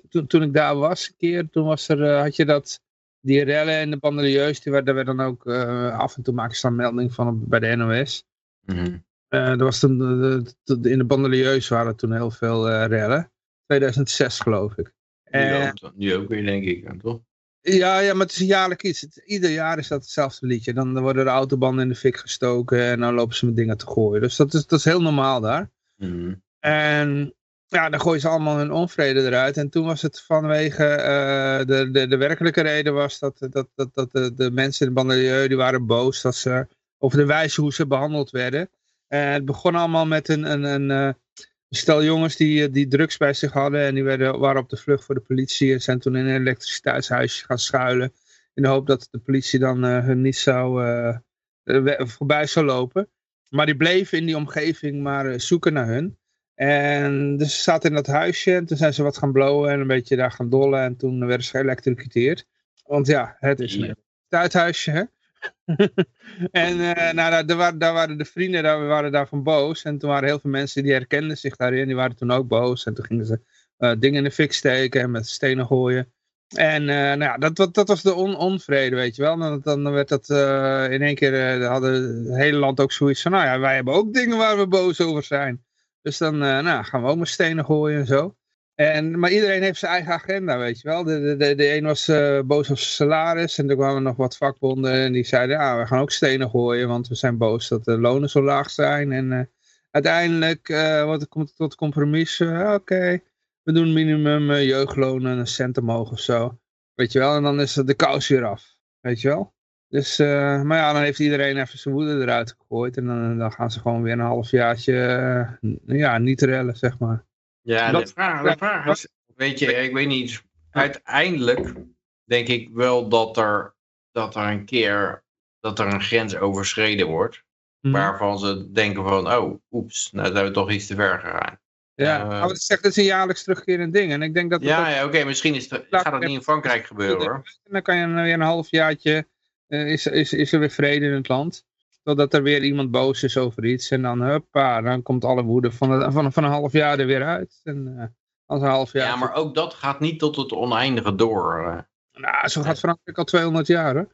Toen, toen ik daar was een keer, toen was er, uh, had je dat, die rellen en de bandelieus, die werden, daar dan ook uh, af en toe maken dan melding van bij de NOS. Mm -hmm. uh, er was toen, de, in de bandelieus waren toen heel veel rellen. 2006 geloof ik. Nu ook, nu ook weer denk ik, toch? Ja, ja, maar het is een jaarlijk iets. Het, ieder jaar is dat hetzelfde liedje. Dan, worden de autobanden in de fik gestoken en dan lopen ze met dingen te gooien. Dus dat is, dat is heel normaal daar. Mm. En ja, dan gooien ze allemaal hun onvrede eruit. En toen was het vanwege, uh, de, de, de werkelijke reden was dat, dat, dat, dat de, de mensen in de banlieue, die waren boos dat ze, over de wijze hoe ze behandeld werden. En het begon allemaal met een, een, een, uh, stel jongens die, die drugs bij zich hadden en die werden, waren op de vlucht voor de politie en zijn toen in een elektriciteitshuisje gaan schuilen. In de hoop dat de politie dan hun niet zou, voorbij zou lopen. Maar die bleven in die omgeving maar zoeken naar hun. En dus ze zaten in dat huisje en toen zijn ze wat gaan blowen en een beetje daar gaan dollen. En toen werden ze geëlektrocuteerd. Want ja, het is een thuishuisje hè. en uh, nou, daar, waren, daar waren de vrienden daar, waren daarvan boos. En toen waren heel veel mensen die herkenden zich daarin. Die waren toen ook boos. En toen gingen ze uh, dingen in de fik steken en met stenen gooien. En uh, nou ja, dat, dat, dat was de on, onvrede, weet je wel. Dan, dan werd dat in één keer, hadden het hele land ook zoiets van, nou ja, wij hebben ook dingen waar we boos over zijn. Dus dan nou, gaan we ook met stenen gooien en zo. En, maar iedereen heeft zijn eigen agenda, weet je wel. De, de, de, de een was uh, boos op zijn salaris en er kwamen nog wat vakbonden en die zeiden, ja, we gaan ook stenen gooien, want we zijn boos dat de lonen zo laag zijn. En uh, uiteindelijk uh, wat, komt het tot compromis, oké, we doen minimum jeugdlonen een cent omhoog of zo. Weet je wel, en dan is de kous weer af, weet je wel. Dus, maar ja, dan heeft iedereen even zijn woede eruit gegooid en dan, dan gaan ze gewoon weer een halfjaartje, ja, niet rellen, zeg maar. Ja, dat, de vraag, de vraag is, weet je, ik weet niet, uiteindelijk denk ik wel dat er, dat er een keer, dat er een grens overschreden wordt, mm. waarvan ze denken van, oh, oeps, nou zijn we toch iets te ver gegaan. Ja, uh, maar het zegt, het is een jaarlijks terugkerend ding. En ik denk dat ja, ja oké, okay, misschien is het, gaat dat niet in Frankrijk gebeuren hoor. En dan kan je weer een halfjaartje, uh, is, is, is er weer vrede in het land. Totdat er weer iemand boos is over iets. En dan, huppa, dan komt alle woede van, van, van een half jaar er weer uit. En, uh, als een half jaar ja, maar ook dat gaat niet tot het oneindige door. Uh. Nou, zo gaat Frankrijk al 200 jaar, hè?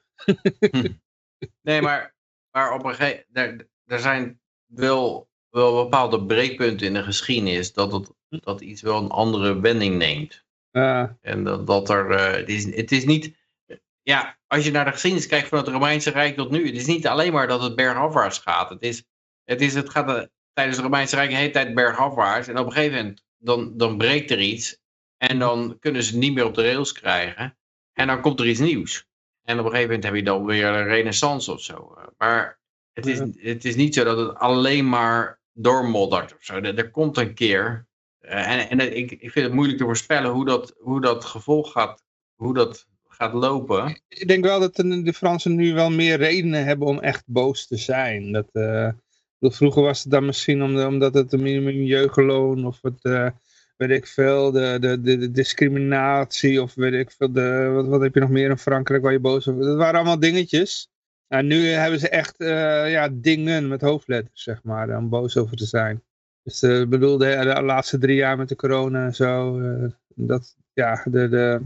nee, maar, maar op een gegeven moment, er, zijn wel, wel bepaalde breekpunten in de geschiedenis dat, het, dat iets wel een andere wending neemt. Uh. En dat, dat er, het, is, het is niet, ja, als je naar de geschiedenis kijkt van het Romeinse Rijk tot nu, het is niet alleen maar dat het bergafwaarts gaat. Het, is, het, is, het gaat uh, tijdens het Romeinse Rijk de hele tijd bergafwaarts. En op een gegeven moment, dan, dan breekt er iets. En dan kunnen ze het niet meer op de rails krijgen. En dan komt er iets nieuws. En op een gegeven moment heb je dan weer een renaissance of zo. Maar het is, het is niet zo dat het alleen maar doormoddert of zo. Er, er komt een keer. Uh, en en ik, ik vind het moeilijk te voorspellen hoe dat, hoe dat gevolg gaat, hoe dat gaat lopen. Ik denk wel dat de Fransen nu wel meer redenen hebben om echt boos te zijn. Dat, uh, vroeger was het dan misschien omdat het een minimum jeugdloon of het, uh, weet ik veel, de, de, de, discriminatie of weet ik veel, de, wat, wat heb je nog meer in Frankrijk waar je boos over Dat waren allemaal dingetjes. En nu hebben ze echt uh, ja, dingen met hoofdletters, zeg maar, om boos over te zijn. Dus ik bedoel, de, de, laatste drie jaar met de corona en zo, dat, ja, de, de,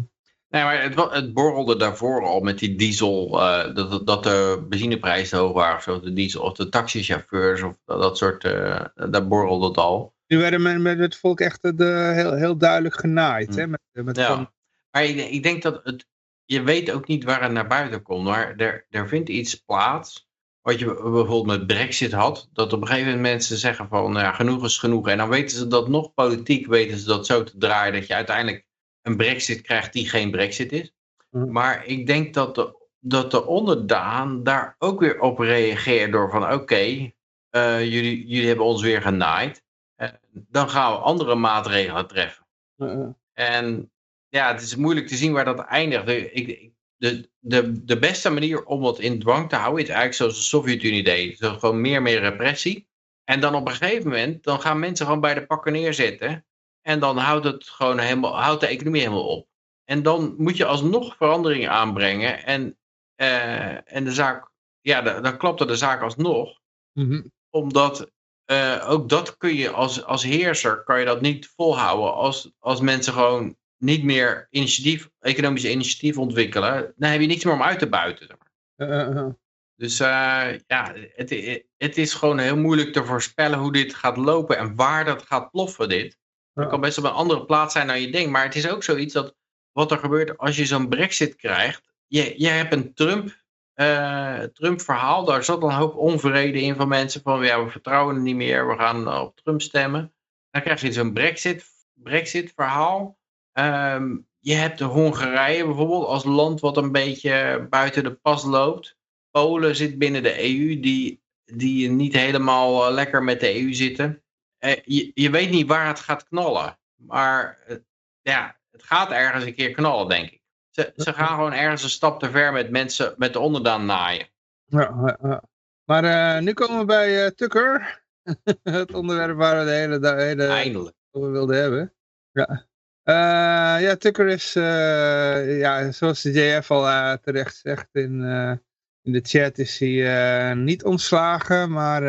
Nee, maar het, het, borrelde daarvoor al met die diesel, uh, dat, dat de benzineprijzen hoog waren, of de diesel, of de taxichauffeurs, of dat, dat soort, uh, daar borrelde het al. Nu werden met, met het volk echt de, heel, heel duidelijk genaaid. Hmm. Hè, met, met ja. Van... Maar ik, ik, denk dat het, je weet ook niet waar het naar buiten komt, maar er, er vindt iets plaats, wat je bijvoorbeeld met brexit had, dat op een gegeven moment mensen zeggen van, nou ja, genoeg is genoeg. En dan weten ze dat nog politiek, weten ze dat zo te draaien, dat je uiteindelijk een brexit krijgt die geen brexit is. Mm. Maar ik denk dat de, dat de onderdaan daar ook weer op reageert door van oké, okay, uh, jullie, jullie hebben ons weer genaaid. Uh, dan gaan we andere maatregelen treffen. En ja, het is moeilijk te zien waar dat eindigt. De, ik, de, de, de beste manier om het in dwang te houden is eigenlijk zoals de Sovjet-Unie deed. Dus gewoon meer meer repressie. En dan op een gegeven moment, dan gaan mensen gewoon bij de pakken neerzetten. En dan houdt, het gewoon helemaal, houdt de economie helemaal op. En dan moet je alsnog veranderingen aanbrengen en, uh, en de zaak ja, dan, dan klapte de zaak alsnog. Mhm. Omdat eh, ook dat kun je als, als heerser, kan je dat niet volhouden. Als, als mensen gewoon niet meer initiatief, economische initiatief ontwikkelen, dan heb je niks meer om uit te buiten. Eh, eh, eh. Dus eh, ja, het, het is gewoon heel moeilijk te voorspellen hoe dit gaat lopen en waar dat gaat ploffen dit. Het kan best op een andere plaats zijn dan je denkt. Maar het is ook zoiets dat wat er gebeurt als je zo'n brexit krijgt. Je, je hebt een Trump, eh. Daar zat een hoop onvrede in van mensen. Van ja, we vertrouwen niet meer. We gaan op Trump stemmen. Dan krijg je zo'n brexit, brexit verhaal. Ehm, je hebt de Hongarije bijvoorbeeld als land wat een beetje buiten de pas loopt. Polen zit binnen de EU die, die niet helemaal eh, lekker met de EU zitten. Eh, je, je weet niet waar het gaat knallen. Maar ja, het gaat ergens een keer knallen, denk ik. Ze, ze gaan gewoon ergens een stap te ver met mensen met de onderdaan naaien. Ja, ja, ja. Maar eh, nu komen we bij eh, Tucker. het onderwerp waar we de hele, de hele Eindelijk. over wilden hebben. Ja, Eh, ja Tucker is, ja, zoals de JF al terecht zegt in, in de chat, is hij niet ontslagen, maar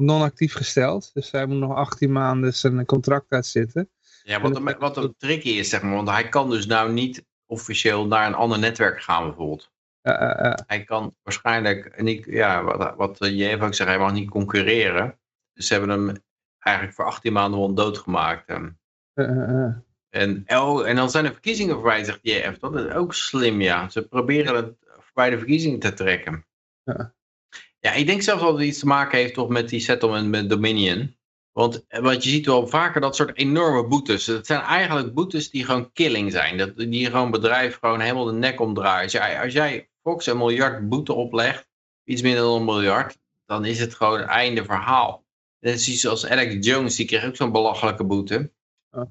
non-actief gesteld. Dus hij moet nog 18 maanden zijn contract uitzitten. Ja, wat, een- wat een tricky is, zeg maar. Want hij kan dus nou niet officieel naar een ander netwerk gaan, bijvoorbeeld. Eh, eh, eh, Hij kan waarschijnlijk niet, ja, wat, wat JF ook zegt, hij mag niet concurreren. Dus ze hebben hem eigenlijk voor 18 maanden gewoon doodgemaakt. ehm. eh, eh, eh. En, oh, en dan zijn de verkiezingen voorbij, zegt JF. Dat is ook slim, ja. Ze proberen het voorbij de verkiezingen te trekken. Ja. Ja, ik denk zelfs dat het iets te maken heeft toch met die settlement met Dominion. Want, eh, want je ziet wel vaker dat soort enorme boetes. Het zijn eigenlijk boetes die gewoon killing zijn. Dat, die gewoon bedrijf gewoon helemaal de nek omdraaien. Als jij, als jij Fox een miljard boete oplegt, iets minder dan een miljard, dan is het gewoon het einde verhaal. Net zoals Alex Jones, die kreeg ook zo'n belachelijke boete.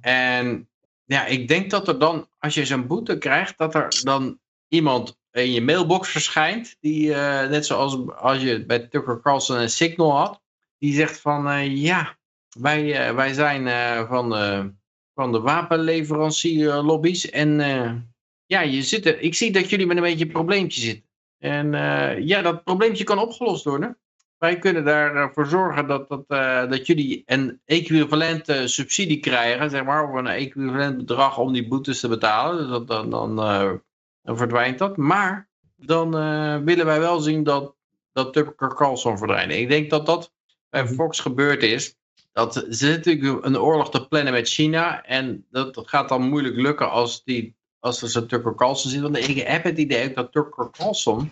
En ja, ik denk dat er dan, als je zo'n boete krijgt, dat er dan iemand in je mailbox verschijnt, die eh, net zoals als je bij Tucker Carlson een signal had, die zegt van eh, ja, wij, eh, wij zijn van, van de wapenleverancierlobby's en ja, je zit er, ik zie dat jullie met een beetje een probleempje zitten. En ja, dat probleempje kan opgelost worden. Wij kunnen daarvoor zorgen dat, dat, dat jullie een equivalente subsidie krijgen, zeg maar, of een equivalent bedrag om die boetes te betalen. Dus dan, dan, dan verdwijnt dat. Maar dan eh, willen wij wel zien dat, dat Tucker Carlson verdwijnt. Ik denk dat dat bij Fox gebeurd is. Dat ze natuurlijk een oorlog te plannen met China. En dat, gaat dan moeilijk lukken als, die, als er zo'n Tucker Carlson zit. Want ik heb het idee dat Tucker Carlson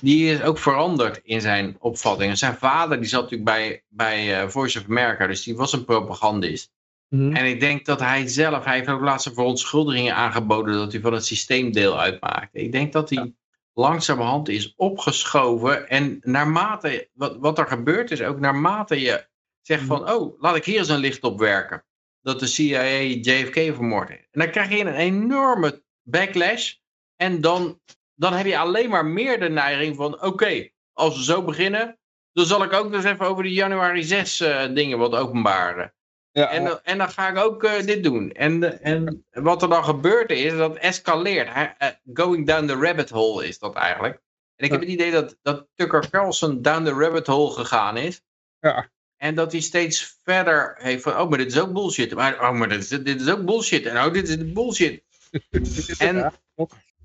die is ook veranderd in zijn opvattingen. Zijn vader die zat natuurlijk bij, bij eh, Voice of America, dus die was een propagandist. Mhm. En ik denk dat hij zelf, hij heeft ook laatst verontschuldigingen aangeboden dat hij van het systeem deel uitmaakte. Ik denk dat hij langzamerhand is opgeschoven en naarmate, wat, wat er gebeurt is ook naarmate je zegt van, oh, laat ik hier eens een licht op werken. Dat de CIA JFK vermoord heeft. En dan krijg je een enorme backlash en dan dan heb je alleen maar meer de neiging van, oké, als we zo beginnen, dan zal ik ook dus even over de januari 6 eh, dingen wat openbaren. Ja, En, dan- en dan ga ik ook eh, dit doen. En, eh, en wat er dan gebeurt is, dat escaleert. Eh, going down the rabbit hole is dat eigenlijk. En ik heb het idee dat, dat Tucker Carlson down the rabbit hole gegaan is. Ja. En dat hij steeds verder heeft van, oh, maar dit is ook bullshit. Maar, oh, maar dit is, dit is ook bullshit. En oh, dit is bullshit. En, Ja,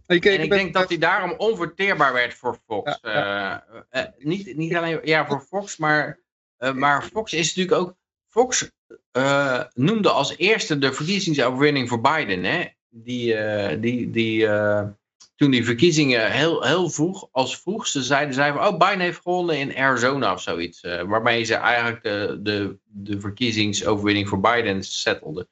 Ik, ik, en ik ben- denk dat hij daarom onverteerbaar werd voor Fox. Ja, niet, niet alleen ja, voor Fox, maar, maar Fox is natuurlijk ook. Fox eh, noemde als eerste de verkiezingsoverwinning voor Biden. Hè? Die, eh, die, die, eh, toen die verkiezingen heel, heel vroeg, als vroegste zeiden zij van, oh, Biden heeft gewonnen in Arizona of zoiets. waarmee ze eigenlijk de, de, de verkiezingsoverwinning voor Biden settelden.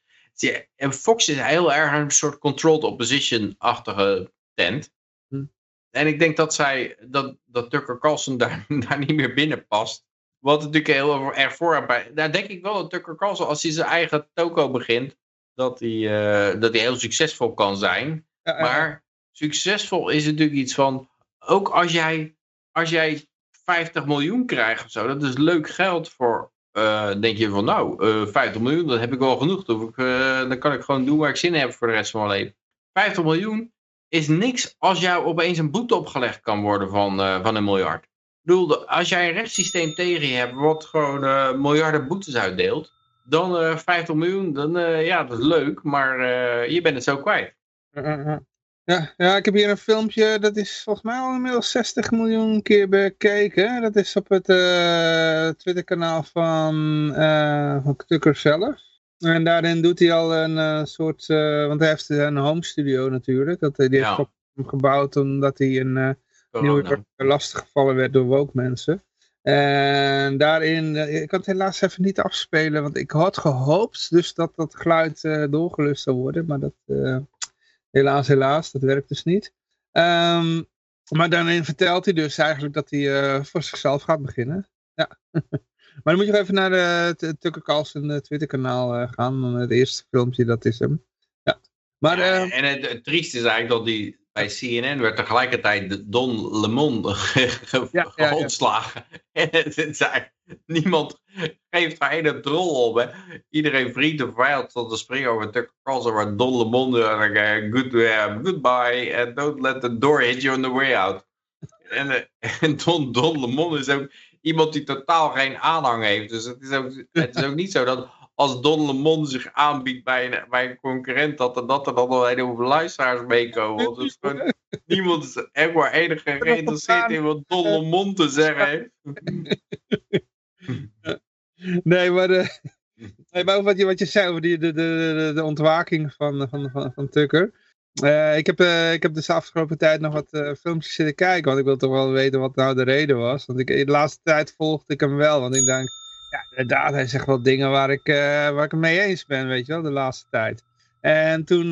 En Fox is heel erg een soort controlled opposition-achtige tent. Hm. En ik denk dat zij, dat, dat Tucker Carlson daar, daar niet meer binnen past. Wat natuurlijk heel erg voor bij. Daar denk ik wel dat Tucker Carlson, als hij zijn eigen toko begint, dat hij, eh, dat hij heel succesvol kan zijn. ja, Maar succesvol is natuurlijk iets van, ook als jij, als jij 50 miljoen krijgt of zo, dat is leuk geld voor, eh, denk je van nou, eh 50 miljoen, dat heb ik wel genoeg. Dan, ik, eh, dan kan ik gewoon doen waar ik zin in heb voor de rest van mijn leven. 50 miljoen is niks als jou opeens een boete opgelegd kan worden van, van een miljard. Bedoel, als jij een rechtssysteem tegen je hebt wat gewoon uh, miljarden boetes uitdeelt, dan uh, 50 miljoen, dan ja, dat is leuk, maar je bent het zo kwijt. Ja, ja, ik heb hier een filmpje, dat is volgens mij al inmiddels 60 miljoen keer bekeken. Dat is op het Twitterkanaal van, van Tucker zelf. En daarin doet hij al een uh, soort, uh, want hij heeft een home studio natuurlijk. Dat, die heeft ja. hem gebouwd omdat hij een nieuwe lastig gevallen werd door woke mensen. En daarin, ik kan het helaas even niet afspelen, want ik had gehoopt dus dat dat geluid doorgelust zou worden. Maar dat, helaas, helaas, dat werkt dus niet. Um, maar daarin vertelt hij dus eigenlijk dat hij voor zichzelf gaat beginnen. Ja. Maar dan moet je even naar de Tucker Carlson eh, Twitter kanaal eh, gaan. Het eerste filmpje, dat is hem. Ja. Maar, ja, eh, en het, het trieste is eigenlijk dat die bij CNN werd tegelijkertijd Don Lemon ja, ja, ontslagen. En het niemand geeft daar een drol op. Hè. Iedereen vriend of vijand tot te springen over Tucker Carlson, waar Don Lemon uh, good, uh, goodbye and don't let the door hit you on the way out. En, en Don, Don Lemon is ook iemand die totaal geen aanhang heeft. Dus het is ook, het is ook niet zo dat als Don Lemon zich aanbiedt bij een, bij een concurrent, dat er, dat er dan al een hoeveel luisteraars meekomen. Dus gewoon, niemand is echt maar enige geïnteresseerd in wat Don Lemon te zeggen heeft. Nee, maar, de, nee, maar wat, je, wat je zei over die, de, de, de, ontwaking van, van, van, van Tucker. Uh, ik, heb, uh, ik heb dus de afgelopen tijd nog wat uh, filmpjes zitten kijken, want ik wil toch wel weten wat nou de reden was. Want ik, de laatste tijd volgde ik hem wel, want ik denk, ja inderdaad, hij zegt wel dingen waar ik, waar ik het mee eens ben, weet je wel, de laatste tijd. En toen,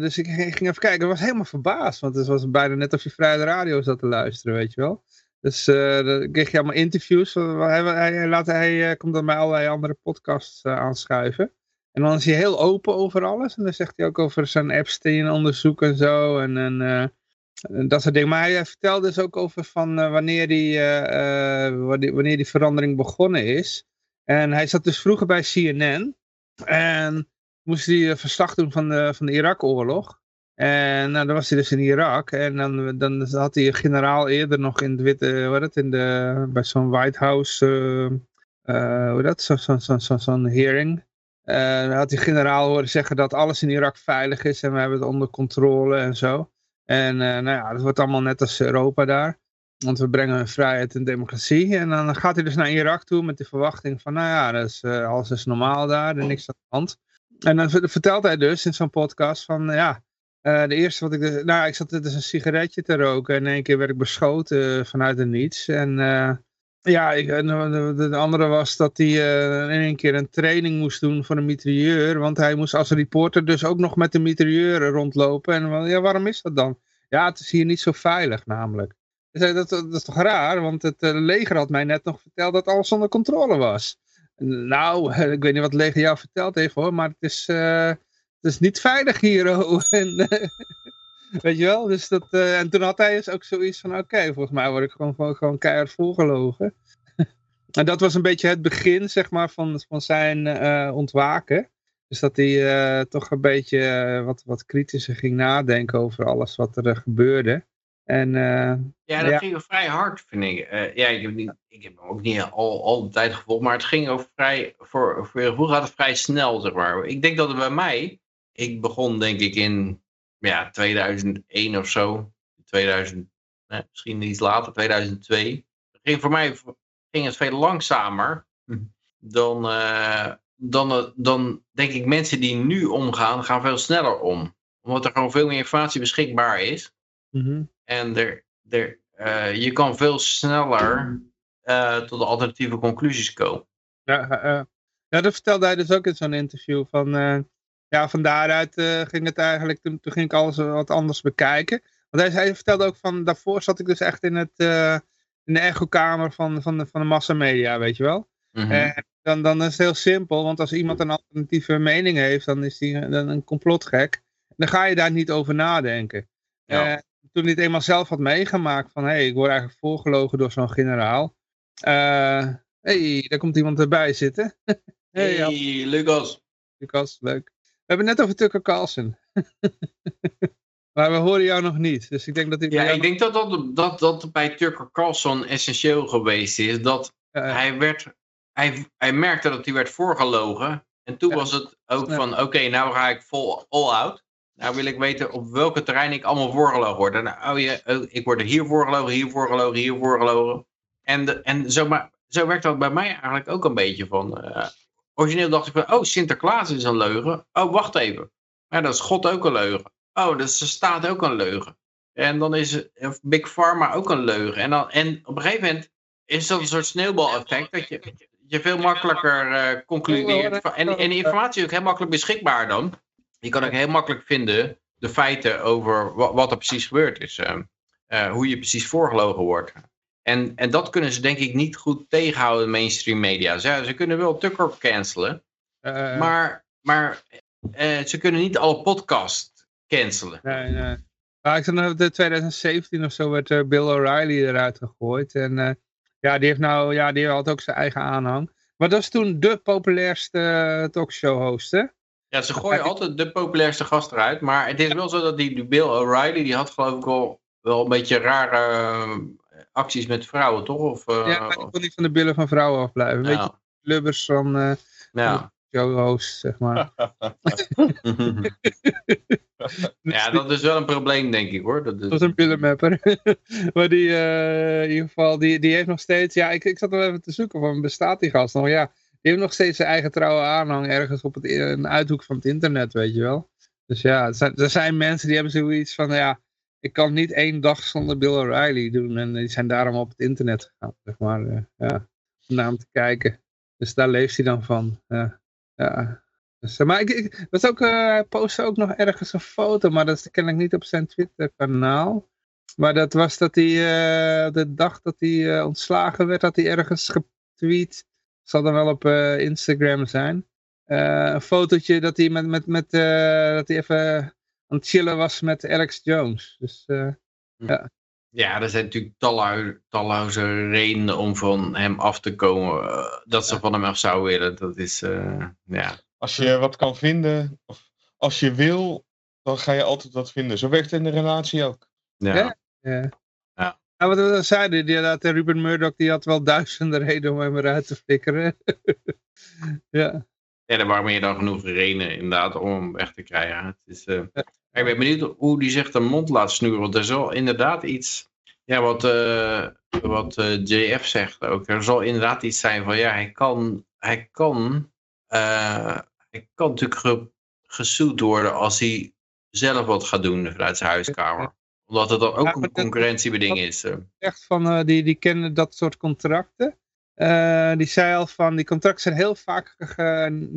dus ik ging even kijken, ik was helemaal verbaasd, want het was bijna net of je vrij de radio zat te luisteren, weet je wel. Dus dan kreeg je allemaal interviews, hij, hij, laat, hij komt dan bij allerlei andere podcasts aanschuiven. En dan is hij heel open over alles. En dan zegt hij ook over zijn Epstein-onderzoek en zo. En, en uh, dat soort dingen. Maar hij vertelde dus ook over van uh, wanneer, die, uh, wanneer die verandering begonnen is. En hij zat dus vroeger bij CNN. En moest hij verslag doen van de, van de Irak-oorlog. En nou, dan was hij dus in Irak. En dan, dan had hij een generaal eerder nog in, het witte, wat het, in de, bij zo'n White House... hoe dat? Zo'n zo, zo, zo, zo hearing. Uh, had die generaal horen zeggen dat alles in Irak veilig is en we hebben het onder controle en zo. En uh, nou ja, dat wordt allemaal net als Europa daar. Want we brengen vrijheid en democratie. En dan gaat hij dus naar Irak toe met de verwachting van, nou ja, dat uh, alles is normaal daar, er niks aan de hand. En dan vertelt hij dus in zo'n podcast van, ja, de eerste wat ik, nou ik zat dus een sigaretje te roken en in één keer werd ik beschoten vanuit de niets. En ja, ik, de, de, andere was dat hij in een keer een training moest doen voor een mitrailleur. Want hij moest als reporter dus ook nog met de mitrailleur rondlopen. En ja, waarom is dat dan? Ja, het is hier niet zo veilig namelijk. Dat, dat, is toch raar, want het uh, leger had mij net nog verteld dat alles onder controle was. Nou, ik weet niet wat het leger jou verteld heeft hoor, maar het is, uh, het is niet veilig hier. En, Weet je wel? Dus dat, en toen had hij dus ook zoiets van, oké, volgens mij word ik gewoon, gewoon keihard volgelogen. en dat was een beetje het begin, zeg maar, van, van zijn ontwaken. Dus dat hij toch een beetje wat, wat kritischer ging nadenken over alles wat er gebeurde. En, ja, dat ging vrij hard, vind ik. ja, ik heb, niet, ik heb hem ook niet al, al de tijd gevolgd, maar het ging over vrij, voor, voor vroeger gaat het vrij snel, zeg maar. Ik denk dat het bij mij, ik begon denk ik in ja, 2001 of zo. 2000, misschien iets later, 2002. Ging voor mij ging het veel langzamer dan, uh, dan, dan denk ik mensen die nu omgaan, gaan veel sneller om. Omdat er gewoon veel meer informatie beschikbaar is. Mhm. En er, er, uh, je kan veel sneller uh, tot de alternatieve conclusies komen. Ja, ja, dat vertelde hij dus ook in zo'n interview. Van, ja, van daaruit ging het eigenlijk, toen, toen, ging ik alles wat anders bekijken. Want hij, hij, vertelde ook van, daarvoor zat ik dus echt in, het, in de echokamer van, van, de, van de massamedia, weet je wel. Mm En dan, dan is het heel simpel, want als iemand een alternatieve mening heeft, dan is hij dan een complotgek. Dan ga je daar niet over nadenken. Ja. Toen hij het eenmaal zelf had meegemaakt van, hé, hey, ik word eigenlijk voorgelogen door zo'n generaal. Hé, hey, daar komt iemand erbij zitten. hey, hey Lucas. Lucas, leuk. We hebben net over Tucker Carlson. Maar we horen jou nog niet. Dus ik denk dat Ja, ik denk dat dat, dat dat bij Tucker Carlson essentieel geweest is. Dat hij, werd, hij, hij merkte dat hij werd voorgelogen. En toen was het ook van, oké, nou ga ik vol all out. Nou wil ik weten op welke terrein ik allemaal voorgelogen word. En, oh je, oh, ik word er hier voorgelogen, hier voorgelogen, hier voorgelogen. En, de, en zo, maar, zo werkt dat bij mij eigenlijk ook een beetje van. Uh, origineel dacht ik van, oh Sinterklaas is een leugen. Oh wacht even. Ja, dat is God ook een leugen. Oh, dat is staat ook een leugen. En dan is Big Pharma ook een leugen. En, dan, en op een gegeven moment is dat een soort sneeuwbaleffect. Dat je, je veel makkelijker uh, concludeert. En, en de informatie is ook heel makkelijk beschikbaar dan. Je kan ook heel makkelijk vinden de feiten over wat, wat er precies gebeurd is. Uh, uh, hoe je precies voorgelogen wordt. En, en dat kunnen ze denk ik niet goed tegenhouden, mainstream media. Ze, ze kunnen wel Tucker cancelen, maar, maar ze kunnen niet alle podcasts cancelen. Nee, nee. Maar ik zag in 2017 of zo werd Bill O'Reilly eruit gegooid. En ja, die heeft nou, ja, die had ook zijn eigen aanhang. Maar dat is toen de populairste talkshow host, hè? Ja, ze gooien altijd de populairste gast eruit. Maar het is wel zo dat die, die Bill O'Reilly, die had geloof ik al wel een beetje rare uh, acties met vrouwen, toch? Of, uh, ja, ik kon niet van de billen van vrouwen afblijven. Een ja. beetje lubbers van uh, ja. host, zeg maar. ja, dat is wel een probleem, denk ik, hoor. Dat is, dat is een pillenmapper. maar die, uh, in ieder geval, die, die heeft nog steeds... Ja, ik, ik zat wel even te zoeken van, bestaat die gast nog? Ja, heeft nog steeds zijn eigen trouwe aanhang ergens op het, een uithoek van het internet, weet je wel. Dus ja, er zijn, mensen die hebben zoiets van, ja, ik kan niet één dag zonder Bill O'Reilly doen. En die zijn daarom op het internet gegaan, zeg maar. Uh, ja, om naar hem te kijken. Dus daar leeft hij dan van. Ja. Dus, maar ik, ik was ook, uh, hij postte ook nog ergens een foto, maar dat ken ik niet op zijn Twitter-kanaal. Maar dat was dat hij, de dag dat hij ontslagen werd, had hij ergens getweet. Zal dan wel op Instagram zijn. een fotootje dat hij, met, met, met, dat hij even aan het chillen was met Alex Jones. Dus hm. ja. Ja, er zijn natuurlijk talloze, talloze redenen om van hem af te komen. dat ze van hem af zouden willen. Dat is, ja... Als je wat kan vinden, of als je wil, dan ga je altijd wat vinden. Zo werkt het in de relatie ook. Ja. ja. ja. Ja. wat we zeiden, die, dat Ruben Murdoch die had wel duizenden redenen om hem eruit te flikkeren. ja. Ja, er waren meer dan genoeg redenen inderdaad om hem weg te krijgen. Het is, uh... Ik ben benieuwd hoe die zich de mond laat snuren. Want er zal inderdaad iets... Ja, wat, uh, wat uh, JF zegt ook. Er zal inderdaad iets zijn van... Ja, hij kan... Hij kan hij kan natuurlijk ge, gezoet worden als hij zelf wat gaat doen vanuit zijn huiskamer. Omdat het dan ook ja, een concurrentiebeding is. Echt van, uh, die, die kennen dat soort contracten. Uh, die zei al van, die contracten zijn heel vaak,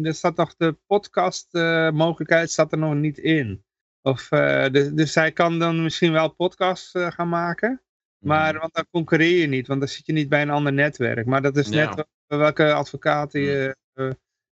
er staat nog de podcast mogelijkheid staat er nog niet in. Of, dus, dus hij kan dan misschien wel podcasts gaan maken. Maar mm. want dan concurreer je niet, want dan zit je niet bij een ander netwerk. Maar dat is net welke advocaten je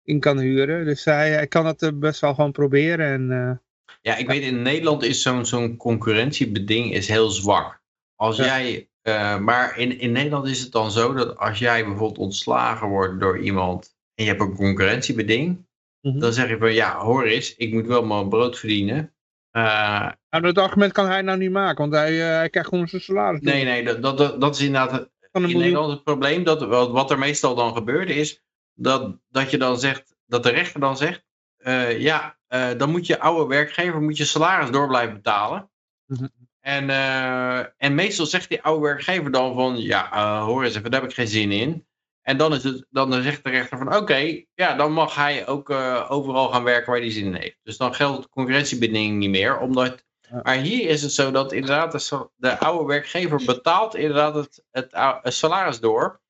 in kan huren. Dus hij, hij kan dat best wel gewoon proberen. En, ja, ik weet in Nederland is zo'n zo'n concurrentiebeding is heel zwak. Als jij, uh, maar in, in Nederland is het dan zo dat als jij bijvoorbeeld ontslagen wordt door iemand en je hebt een concurrentiebeding, mm -hmm. dan zeg je van ja, hoor eens, ik moet wel mijn brood verdienen. Uh, nou, dat argument kan hij nou niet maken, want hij, hij krijgt gewoon zijn salaris. Nee, nee, dat, dat, dat is inderdaad in Nederland het probleem. Dat, wat er meestal dan gebeurt is, dat, dat je dan zegt, dat de rechter dan zegt, uh, ja, uh, dan moet je oude werkgever moet je salaris door blijven betalen. Mm -hmm. en, uh, en meestal zegt die oude werkgever dan van, ja, hoor eens even, daar heb ik geen zin in. En dan, is het, dan zegt de rechter van, oké, okay, ja, dan mag hij ook overal gaan werken waar hij zin in heeft. Dus dan geldt de concurrentiebeding niet meer, omdat... Maar hier is het zo dat inderdaad de, de oude werkgever betaalt inderdaad het, het, het salaris door.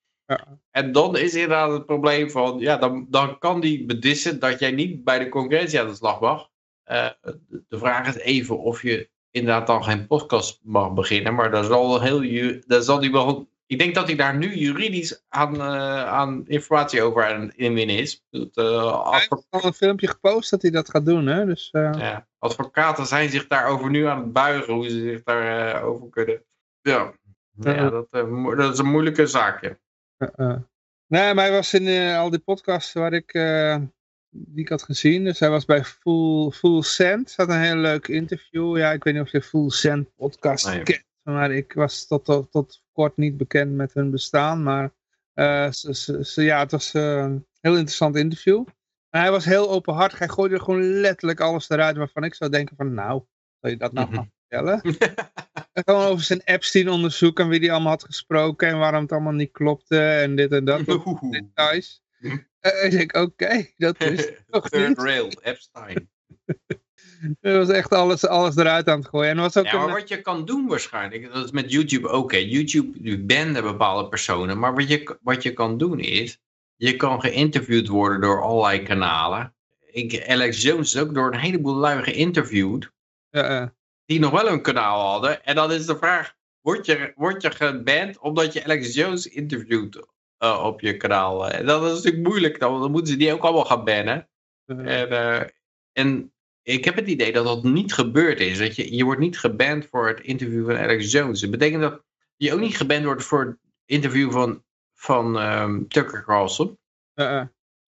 En dan is inderdaad het probleem van, ja, dan, dan kan die bedissen dat jij niet bij de concurrentie aan de slag mag. Uh, de vraag is even of je inderdaad dan geen podcast mag beginnen, maar daar zal, heel, daar zal die wel, ik denk dat hij daar nu juridisch aan, uh, aan informatie over aan inwinnen is. Dat, uh, hij heeft al een filmpje gepost dat hij dat gaat doen, hè? Dus, ja, advocaten zijn zich daarover nu aan het buigen, hoe ze zich daarover over kunnen. Ja, ja dat, dat is een moeilijke zaak, ja. Uh, nee, maar hij was in uh, al die podcasts waar ik die ik had gezien. Dus hij was bij Full, Full Send. had een heel leuk interview. Ja, ik weet niet of je Full Send podcast Nee. kent. Maar ik was tot, tot, tot kort niet bekend met hun bestaan. Maar eh, ze, ze, ze- ja, het was eh, een heel interessant interview. En hij was heel openhartig. Hij gooide er gewoon letterlijk alles eruit waarvan ik zou denken van nou, wil je dat nou gaan vertellen? En gewoon over zijn Epstein-onderzoek en wie die allemaal had gesproken en waarom het allemaal niet klopte en dit en dat. Details. En ik denk, oké, dat is toch Third niet. rail, Epstein. Er was echt alles, alles eruit aan het gooien. En was ook Ja, maar een, wat je kan doen waarschijnlijk, dat is met YouTube ook. YouTube bande bepaalde personen, maar wat je, wat je kan doen is, je kan geïnterviewd worden door allerlei kanalen. Ik, Alex Jones is ook door een heleboel lui geïnterviewd, ja, eh, die nog wel een kanaal hadden. En dan is de vraag, word je, word je geband omdat je Alex Jones interviewt eh, op je kanaal? En dat is natuurlijk moeilijk, dan, dan moeten ze die ook allemaal gaan bannen. eh, En, en ik heb het idee dat dat niet gebeurd is. Dat je, je wordt niet geband voor het interview van Alex Jones. Dat betekent dat je ook niet geband wordt voor het interview van, van ehm, Tucker Carlson.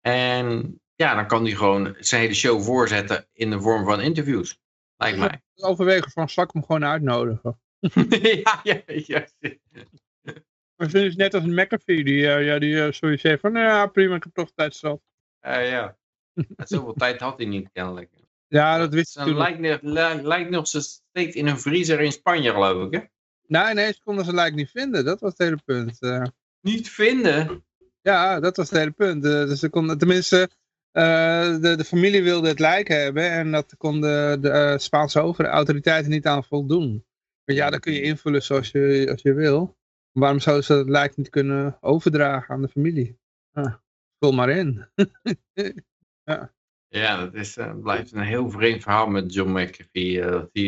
En ja, dan kan hij gewoon zijn hele show voorzetten in de vorm van interviews. Lijkt mij. overwegen van, zal ik hem gewoon uitnodigen? ja, ja, ja. Maar het is net als een McAfee, die, eh, ja, die eh, zoiets heeft van, nou ja, prima, ik heb toch tijd zat. Eh, ja. Zoveel tijd had hij niet kennelijk. Ja, dat wist ik Ze nog. lijkt, nog- li- lijkt nog steeds in een vriezer in Spanje geloof ik. Hè? Nee, nee, ze konden ze lijk niet vinden. Dat was het hele punt. eh. Niet vinden. ja, dat was het hele punt. Dus ze konden, tenminste, eh, de, de familie wilde het lijk hebben. En dat konden de eh, Spaanse over, autoriteiten niet aan voldoen. Maar ja, dat kun je invullen zoals je, als je wil. Waarom zouden ze het lijk niet kunnen overdragen aan de familie? Ah, vul maar in. Ja, dat is, eh, blijft een heel vreemd verhaal met John McAfee. dat hij,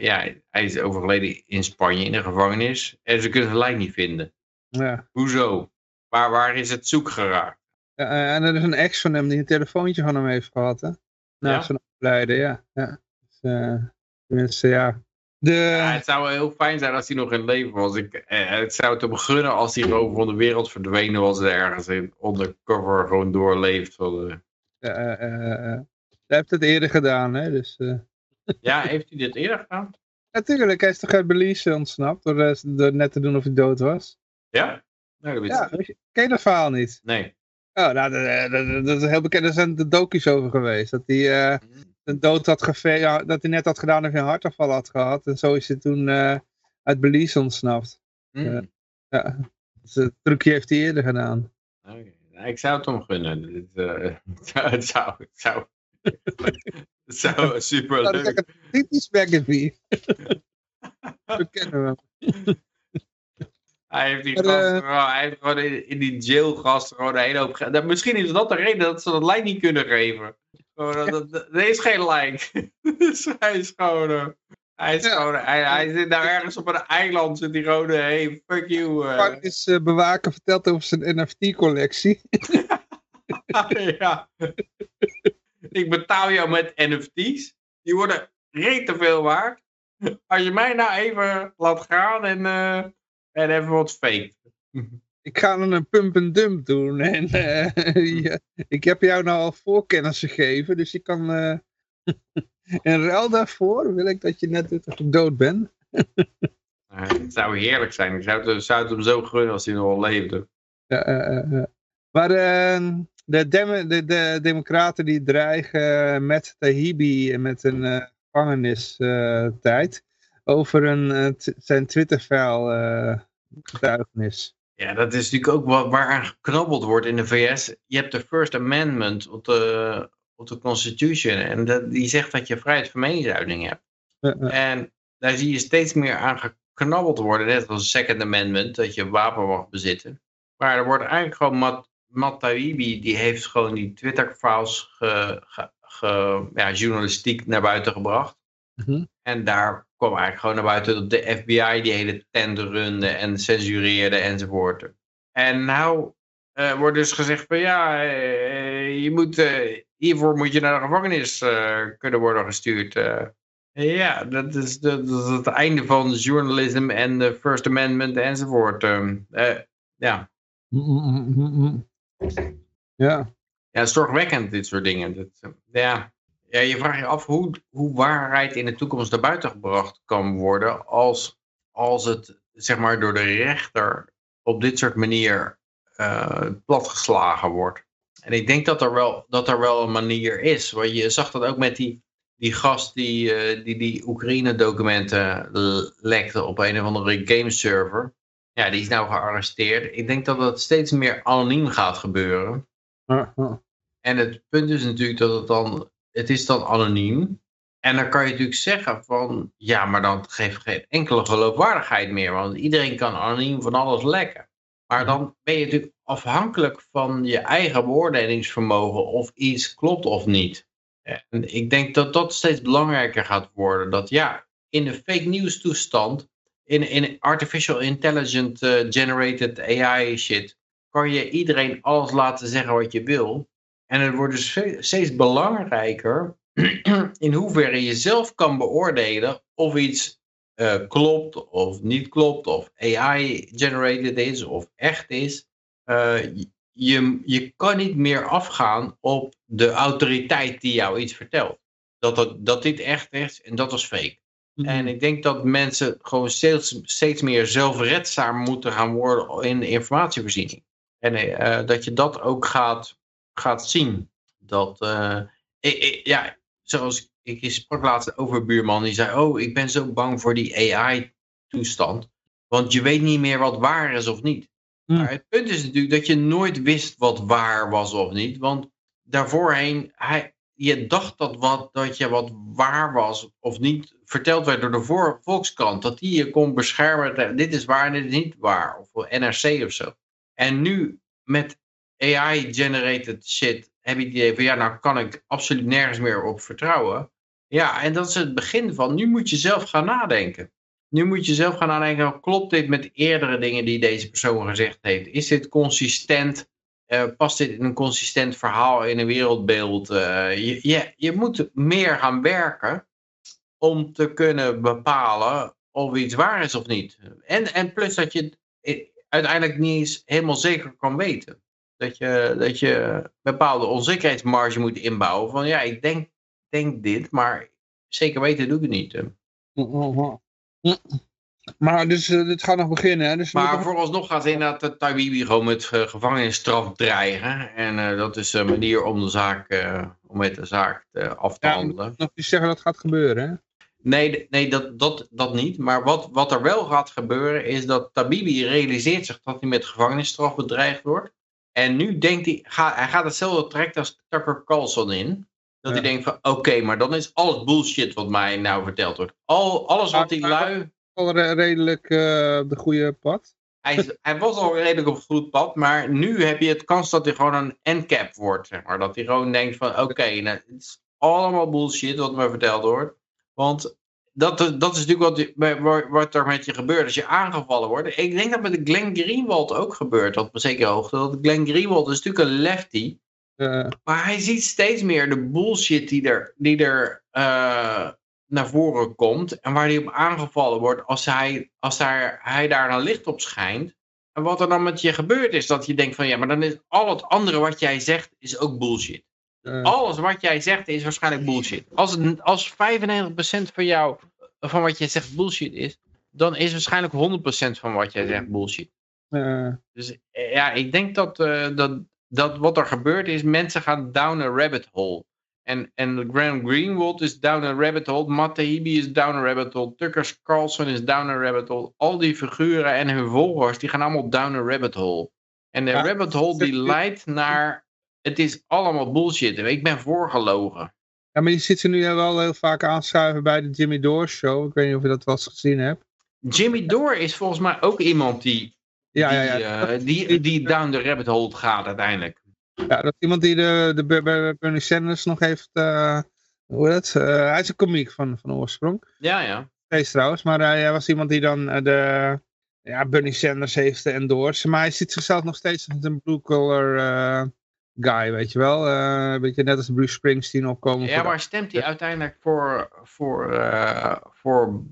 ja, hij is overgeleden in Spanje in de gevangenis. En ze kunnen zijn lijk niet vinden. Ja. Hoezo? Waar, waar is het zoek geraakt? Ja, eh, en er is een ex van hem die een telefoontje van hem heeft gehad, hè? Na Ja? zijn overlijden, ja. ja. Dus, eh, tenminste, ja. De, Ja, het zou heel fijn zijn als hij nog in leven was. Ik, eh, het zou te begunnen als hij gewoon van de wereld verdwenen was en ergens in undercover gewoon doorleeft. Eh. eh, eh, eh, hij heeft het eerder gedaan, hè? Dus, eh, Ja, heeft hij dit eerder gedaan? natuurlijk, hij is toch uit Belize ontsnapt door, eh, door net te doen of hij dood was. Ja? Dat weet Ja, ken je dat verhaal niet? Nee. Oh, nou, dat, is heel bekend. Er zijn de dokies over geweest. Dat hij eh, een dood had geve ja, dat hij net had gedaan of hij een hartaanval had gehad. En zo is hij toen eh, uit Belize ontsnapt. Hmm. Ja, dus het trucje heeft hij eerder gedaan. Oké. Nou, ik zou het hem gunnen. Eh, het zou, het zou, het zou super Nou, dat is leuk. een typisch McAfee. We kennen hem. Hij heeft die Maar, gasten eh, gewoon- hij heeft gewoon in, in die jailgasten gewoon een hele hoop Misschien is dat de reden dat ze dat lijk niet kunnen geven. Gewoon, dat- dat- dat- Er is geen lijk. Dus hij is gewoon... eh, hij, is Ja. gewoon hij, hij zit nou ergens op een eiland. Zit gewoon... eh, hey, fuck you. eh. Gevangenis eh, bewaker vertelt over zijn NFT-collectie. ja. Ik betaal jou met NFT's. Die worden rete veel waard. Als je mij nou even laat gaan en, eh, en even wat fake. Ik ga dan een pump en dump doen. En eh, ja, ik heb jou nou al voorkennis gegeven. Dus je kan... eh in ruil daarvoor wil ik dat je net dood ben. Eh, het zou heerlijk zijn. Ik zou het, zou het hem zo gunnen als hij nog leefde. Ja, eh. Maar eh, de, dem de, de democraten die dreigen met Tahibi met een gevangenistijd over een, eh, zijn Twitter-file eh, getuigenis. Ja, dat is natuurlijk ook wat, waaraan geknabbeld wordt in de VS. Je hebt de First Amendment op de, op de Constitution. En dat, die zegt dat je vrijheid van meningsuiting hebt. En daar zie je steeds meer aan geknabbeld worden. Net als de Second Amendment, dat je een wapen mag bezitten. Maar er wordt eigenlijk gewoon Matt, Matt Taibbi, die heeft gewoon die Twitter-files ge, ge- ge- ja, journalistiek naar buiten gebracht. Mhm. En daar kwam eigenlijk gewoon naar buiten dat de FBI die hele tent runde en censureerde enzovoort. En nou eh, wordt dus gezegd van ja, eh, je moet, eh, hiervoor moet je naar de gevangenis kunnen worden gestuurd. Ja, dat is, dat is het einde van journalism en de First Amendment enzovoort. ehm. Eh, ja, mm, mm, mm. Ja. ja, zorgwekkend dit soort dingen. Dat, ja. Ja, je vraagt je af hoe, hoe waarheid in de toekomst naar buiten gebracht kan worden als, als het zeg maar door de rechter op dit soort manier uh, platgeslagen wordt. En ik denk dat er wel, dat er wel een manier is. Want je zag dat ook met die, die gast die uh, die, die Oekraïne-documenten lekte op een of andere gameserver. Ja, die is nou gearresteerd. Ik denk dat dat steeds meer anoniem gaat gebeuren. En het punt is natuurlijk dat het dan, het is dan anoniem. En dan kan je natuurlijk zeggen van, ja, maar dan geeft geen enkele geloofwaardigheid meer. Want iedereen kan anoniem van alles lekken. Maar dan ben je natuurlijk afhankelijk van je eigen beoordelingsvermogen of iets klopt of niet. En ik denk dat dat steeds belangrijker gaat worden. Dat ja, in de fake news toestand, in, in artificial intelligent uh, generated AI shit, kan je iedereen alles laten zeggen wat je wil. En het wordt dus steeds belangrijker in hoeverre je zelf kan beoordelen of iets uh, klopt of niet klopt, of AI-generated is of echt is. Uh, je, je kan niet meer afgaan op de autoriteit die jou iets vertelt. Dat, dat, dat dit echt is en dat is fake. Mm -hmm. En ik denk dat mensen gewoon steeds, steeds meer zelfredzaam moeten gaan worden in de informatievoorziening. En uh, dat je dat ook gaat, gaat zien. Dat, ik, ik, ja, zoals ik sprak laatst over een buurman die zei, oh, ik ben zo bang voor die AI-toestand. Want je weet niet meer wat waar is of niet. Hmm. Maar het punt is natuurlijk dat je nooit wist wat waar was of niet. Want daarvoorheen, hij, je dacht dat, wat, dat je wat waar was of niet verteld werd door de volkskrant. Dat die je kon beschermen. Dit is waar en dit is niet waar. Of NRC of zo. En nu met AI-generated shit heb je het idee van ja, nou kan ik absoluut nergens meer op vertrouwen. Ja, en dat is het begin van, nu moet je zelf gaan nadenken. Nu moet je zelf gaan nadenken, klopt dit met eerdere dingen die deze persoon gezegd heeft? Is dit consistent? Uh, past dit in een consistent verhaal, in een wereldbeeld? Uh, je, je, je moet meer gaan werken om te kunnen bepalen of iets waar is of niet. En, en plus dat je uiteindelijk niet eens helemaal zeker kan weten. Dat je, dat je bepaalde onzekerheidsmarge moet inbouwen. Van ja, ik denk denk dit, maar zeker weten doe ik het niet. Maar dus uh, dit gaat nog beginnen. Hè? Dus maar nog... vooralsnog gaat inderdaad de Taiwibi gewoon met uh, gevangenisstraf dreigen. En uh, dat is een manier om de zaak, om met de zaak af te ja, handelen. Nog niet zeggen dat gaat gebeuren, hè? Nee, nee dat, dat, dat niet. Maar wat, wat er wel gaat gebeuren is dat Tabibi realiseert zich dat hij met gevangenisstraf bedreigd wordt. En nu denkt hij, ga, hij gaat hetzelfde traject als Tucker Carlson in. Dat hij denkt van, oké, maar dan is alles bullshit wat mij nou verteld wordt. Al, alles wat die lui... Al redelijk uh, op de goede pad. Hij, hij, was al redelijk op het goede pad, maar nu heb je het kans dat hij gewoon een endcap wordt, zeg maar. Dat hij gewoon denkt van, oké, okay, nou, het is allemaal bullshit wat me verteld wordt. Want dat, dat is natuurlijk wat, wat er met je gebeurt als je aangevallen wordt. Ik denk dat met de Glenn Greenwald ook gebeurt, op een zekere hoogte. Dat Glenn Greenwald is natuurlijk een lefty. Uh, maar hij ziet steeds meer de bullshit die er, die er uh, naar voren komt. En waar hij op aangevallen wordt als, hij, als daar, hij daar een licht op schijnt. En wat er dan met je gebeurt is dat je denkt van ja, maar dan is al het andere wat jij zegt is ook bullshit. Uh, Alles wat jij zegt is waarschijnlijk bullshit. Als, als 95% van jou, van wat jij zegt bullshit is, dan is waarschijnlijk 100% van wat jij zegt bullshit. Dus ja, ik denk dat, dat, dat wat er gebeurt is, mensen gaan down a rabbit hole. En, en Graham Greenwald is down a rabbit hole. Matt Taibbi is down a rabbit hole. Tucker Carlson is down a rabbit hole. Al die figuren en hun volgers, die gaan allemaal down a rabbit hole. En de ja, rabbit hole die leidt naar... Het is allemaal bullshit. Ik ben voorgelogen. Ja, maar je ziet ze nu wel heel vaak aanschuiven bij de Jimmy Dore show. Ik weet niet of je dat wel eens gezien hebt. Jimmy Dore is volgens mij ook iemand die ja, die, ja, ja. Uh, die, die down the rabbit hole gaat uiteindelijk. Ja, dat is iemand die de, de Bernie Sanders nog heeft, uh, hoe het? Uh, hij is een komiek van, van oorsprong. Ja, ja. Steeds trouwens, maar hij was iemand die dan de, ja, Bernie Sanders heeft endorsed. Maar hij ziet zichzelf nog steeds als een blue collar guy, weet je wel. een beetje net als Bruce Springsteen opkomen. Ja, maar stemt hij uiteindelijk voor, voor, voor,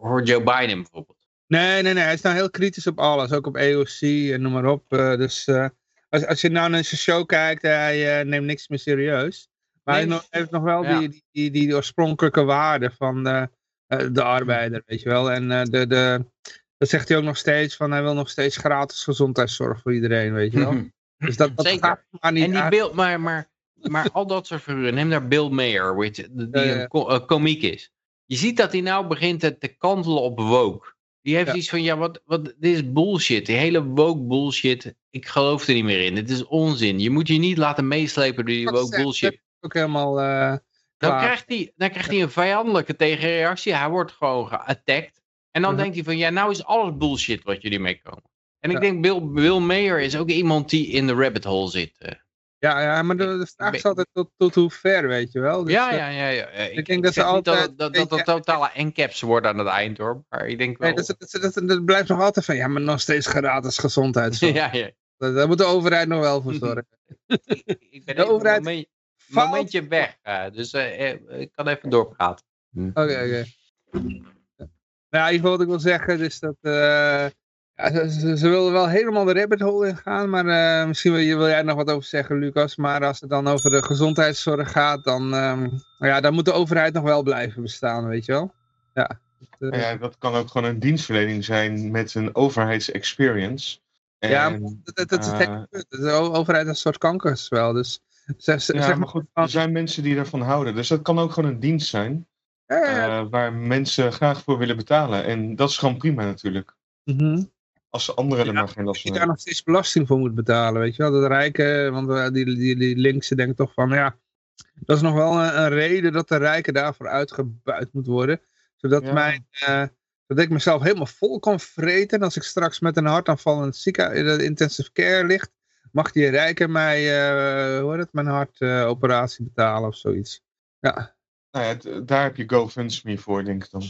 voor Joe Biden bijvoorbeeld? Nee, nee, nee. Hij is nou heel kritisch op alles. Ook op AOC en noem maar op. Uh, dus als, als je nou naar zijn show kijkt, hij neemt niks meer serieus. Maar nee. hij heeft nog wel ja. die, die, die, oorspronkelijke waarde van de, de arbeider, weet je wel. En de, de, dat zegt hij ook nog steeds, van hij wil nog steeds gratis gezondheidszorg voor iedereen, weet je wel. Dus dat, dat Zeker. maar niet en die beeld, maar, maar, maar al dat soort figuren, neem daar Bill Mayer, weet je, die een co komiek is. Je ziet dat hij nou begint te, te kantelen op woke. Die heeft ja. iets van, ja, wat, wat, dit is bullshit. Die hele woke bullshit. Ik geloof er niet meer in. Dit is onzin. Je moet je niet laten meeslepen door die woke bullshit. Ook helemaal... Uh, dan, krijgt hij, dan krijgt hij een vijandelijke tegenreactie. Hij wordt gewoon geattackt. En dan -huh. denkt hij van, ja, nou is alles bullshit wat jullie meekomen. En ik denk, Bill, Bill Mayer is ook iemand die in de rabbit hole zit. eh. Ja, ja, maar de, de vraag is altijd tot, tot hoe ver, weet je wel. Dus, ja, ja, ja, ja. Ik, ik denk dat ze altijd... dat, dat, dat, totale encaps worden aan het eind, hoor. Maar ik denk wel... Nee, dat, dat, dat, dat, blijft nog altijd van, ja, maar nog steeds gratis gezondheidszorg. ja, ja. Daar moet de overheid nog wel voor zorgen. ik ben de overheid... een moment, momentje weg, uh, dus uh, ik kan even doorpraten. Oké, oké. Okay. Nou, in ieder geval wat ik wil zeggen is dat... Uh, ja, ze, ze willen wel helemaal de rabbit hole in gaan, maar uh, misschien wil, wil, jij nog wat over zeggen, Lucas. Maar als het dan over de gezondheidszorg gaat, dan, um, ja, dan moet de overheid nog wel blijven bestaan, weet je wel. Ja, dat, uh, ja, dat kan ook gewoon een dienstverlening zijn met een overheidsexperience. En, ja, dat, dat is het uh, De overheid is een soort kankers wel. Dus, zeg, ja, zeg maar goed, er zijn mensen die daarvan houden. Dus dat kan ook gewoon een dienst zijn. Ja, ja. waar mensen graag voor willen betalen. En dat is gewoon prima natuurlijk. Mm -hmm. Als anderen ja, er maar geen last van hebben. daar nog steeds belasting voor moet betalen, weet je wel. Dat rijken, want die, die, die linkse denken toch van, ja, dat is nog wel een, een reden dat de rijken daarvoor uitgebuit moet worden. Zodat, ja. mijn, uh, dat ik mezelf helemaal vol kan vreten. En als ik straks met een hartaanval in het ziekenhuis, in de intensive care ligt, mag die rijken mij, uh, hoe heet het, mijn hartoperatie uh, betalen of zoiets. Ja. Nou ja, daar heb je GoFundMe voor, denk ik dan.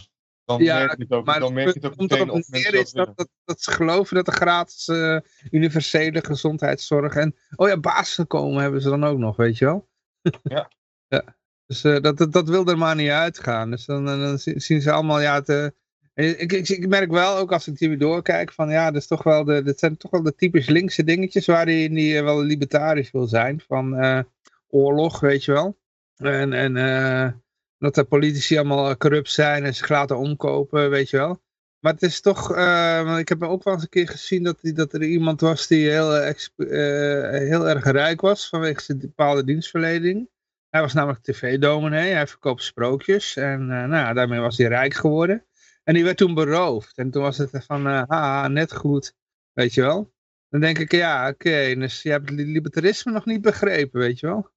Dan ja, merk je het ook, maar dan merk je het ook meteen op mensen is dat, dat, dat, ze geloven dat er gratis uh, universele gezondheidszorg en, oh ja, basisgekomen hebben ze dan ook nog, weet je wel? Ja. ja. Dus uh, dat, dat, dat wil er maar niet uitgaan. Dus dan, dan zien ze allemaal, ja, te, ik, ik, ik, merk wel, ook als ik die weer doorkijk, van ja, dat, is toch wel de, dat zijn toch wel de typisch linkse dingetjes waar die, die wel libertarisch wil zijn. Van oorlog, weet je wel. En, en dat de politici allemaal corrupt zijn en zich laten omkopen, weet je wel. Maar het is toch, uh, ik heb ook wel eens een keer gezien dat, die, dat er iemand was die heel, uh, heel erg rijk was vanwege zijn bepaalde dienstverlening. Hij was namelijk tv-dominee, hij verkoopt sprookjes en nou, daarmee was hij rijk geworden. En die werd toen beroofd. En toen was het van, haha, net goed, weet je wel. Dan denk ik, ja, oké, okay, dus je hebt het libertarisme nog niet begrepen, weet je wel.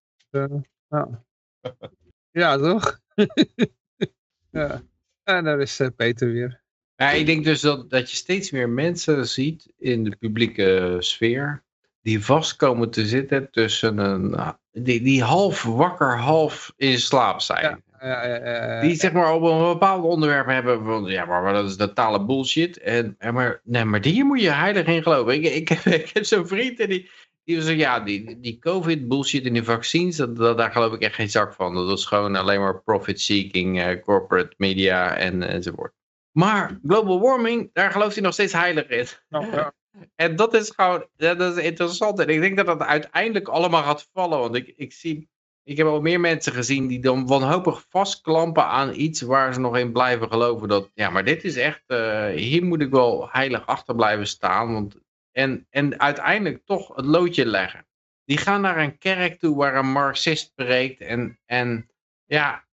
nou. Ja, toch? ja. En daar is uh, Peter weer. Ja, ik denk dus dat, dat je steeds meer mensen ziet in de publieke sfeer die vast komen te zitten tussen een, nou, die, die half wakker, half in slaap zijn. Ja, ja, ja, die zeg maar op een bepaald onderwerp hebben van, ja, maar dat is totale bullshit. En, en maar, nee, maar hier moet je heilig in geloven. Ik, ik, ik, ik heb zo'n vriend en die, die was ja, die, die COVID bullshit in die vaccins, dat, dat, daar geloof ik echt geen zak van. Dat was gewoon alleen maar profit seeking, uh, corporate media en, enzovoort. Maar global warming, daar gelooft hij nog steeds heilig in. Oh, ja. en dat is gewoon, dat is interessant. En ik denk dat dat uiteindelijk allemaal gaat vallen. Want ik, ik zie, ik heb al meer mensen gezien die dan wanhopig vastklampen aan iets waar ze nog in blijven geloven. Dat, ja, maar dit is echt, uh, hier moet ik wel heilig achter blijven staan. Want en, en uiteindelijk toch het loodje leggen. Die gaan naar een kerk toe waar een marxist preekt en, en ja,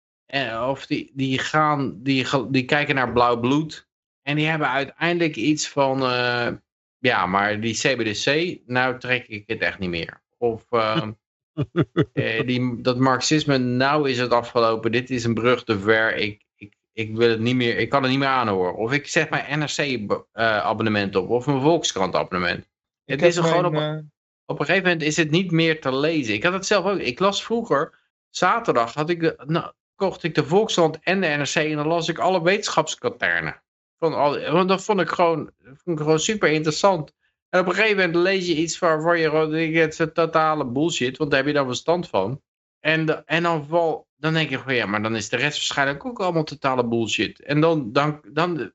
of die, die gaan, die, die kijken naar blauw bloed en die hebben uiteindelijk iets van, uh, ja, maar die CBDC, nou trek ik het echt niet meer. Of uh, die, dat marxisme, nou is het afgelopen, dit is een brug te ver, ik, ik wil het niet meer, ik kan het niet meer aanhoren. Of ik zet mijn NRC-abonnement uh, op, of mijn Volkskrant-abonnement. Het is gewoon op, uh... op een gegeven moment is het niet meer te lezen. Ik had het zelf ook, ik las vroeger, zaterdag had ik de, nou, kocht ik de Volkskrant en de NRC en dan las ik alle wetenschapskaternen. Van al, want dat vond ik gewoon, vond ik gewoon super interessant. En op een gegeven moment lees je iets waarvan je het is totale bullshit, want daar heb je dan verstand van. En, de, en dan, val, dan denk je van ja, maar dan is de rest waarschijnlijk ook allemaal totale bullshit. En dan, dan, dan,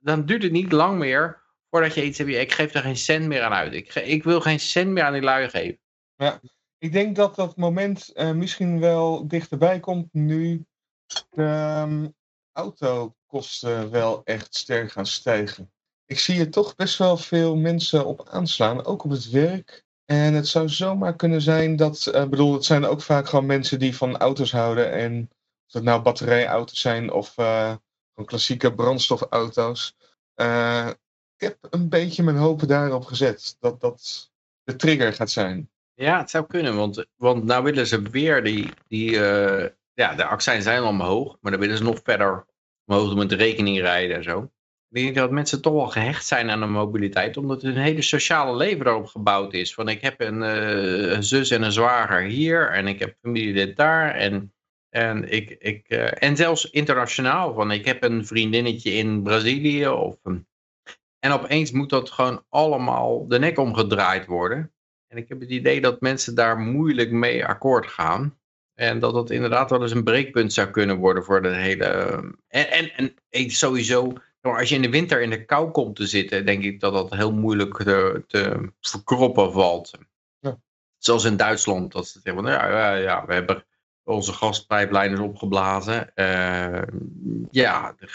dan duurt het niet lang meer voordat je iets hebt, ik geef er geen cent meer aan uit. Ik, ik wil geen cent meer aan die lui geven. Ja, ik denk dat dat moment uh, misschien wel dichterbij komt nu de um, autokosten wel echt sterk gaan stijgen. Ik zie er toch best wel veel mensen op aanslaan, ook op het werk. En het zou zomaar kunnen zijn dat, uh, bedoel, het zijn ook vaak gewoon mensen die van auto's houden. En of het nou batterijauto's zijn of uh, gewoon klassieke brandstofauto's. Uh, ik heb een beetje mijn hoop daarop gezet. Dat dat de trigger gaat zijn. Ja, het zou kunnen. Want, want nou willen ze weer die... die ja, de accijns zijn al omhoog. Maar dan willen ze nog verder omhoog met de rekening rijden en zo. Ik denk dat mensen toch wel gehecht zijn aan de mobiliteit. Omdat hun hele sociale leven erop gebouwd is. Van ik heb een, uh, een zus en een zwager hier. En ik heb familielid daar. En, en, ik, ik, uh, en zelfs internationaal. Van ik heb een vriendinnetje in Brazilië. Of een, en opeens moet dat gewoon allemaal de nek omgedraaid worden. En ik heb het idee dat mensen daar moeilijk mee akkoord gaan. En dat dat inderdaad wel eens een breekpunt zou kunnen worden voor de hele... En, en, en sowieso, als je in de winter in de kou komt te zitten, denk ik dat dat heel moeilijk te, te verkroppen valt. Ja. Zoals in Duitsland, dat ze zeggen, ja, ja, ja, we hebben onze gaspijplijn is opgeblazen. Uh, ja, de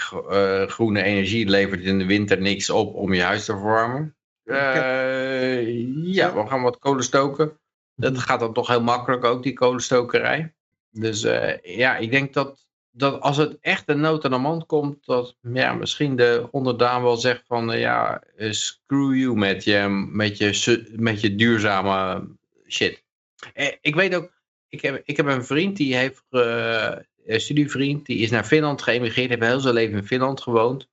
uh, groene energie levert in de winter niks op om je huis te verwarmen. Uh, ja, we gaan wat kolen stoken. Dat gaat dan toch heel makkelijk ook, die kolenstokerij. Dus ja, ik denk dat, dat als het echt een nood aan de mand komt, dat ja, misschien de onderdaan wel zegt van ja, screw you met je, met je, met je duurzame shit. Ik weet ook, ik heb, ik heb een vriend die heeft, een studievriend, die is naar Finland geëmigreerd, heeft heel zijn leven in Finland gewoond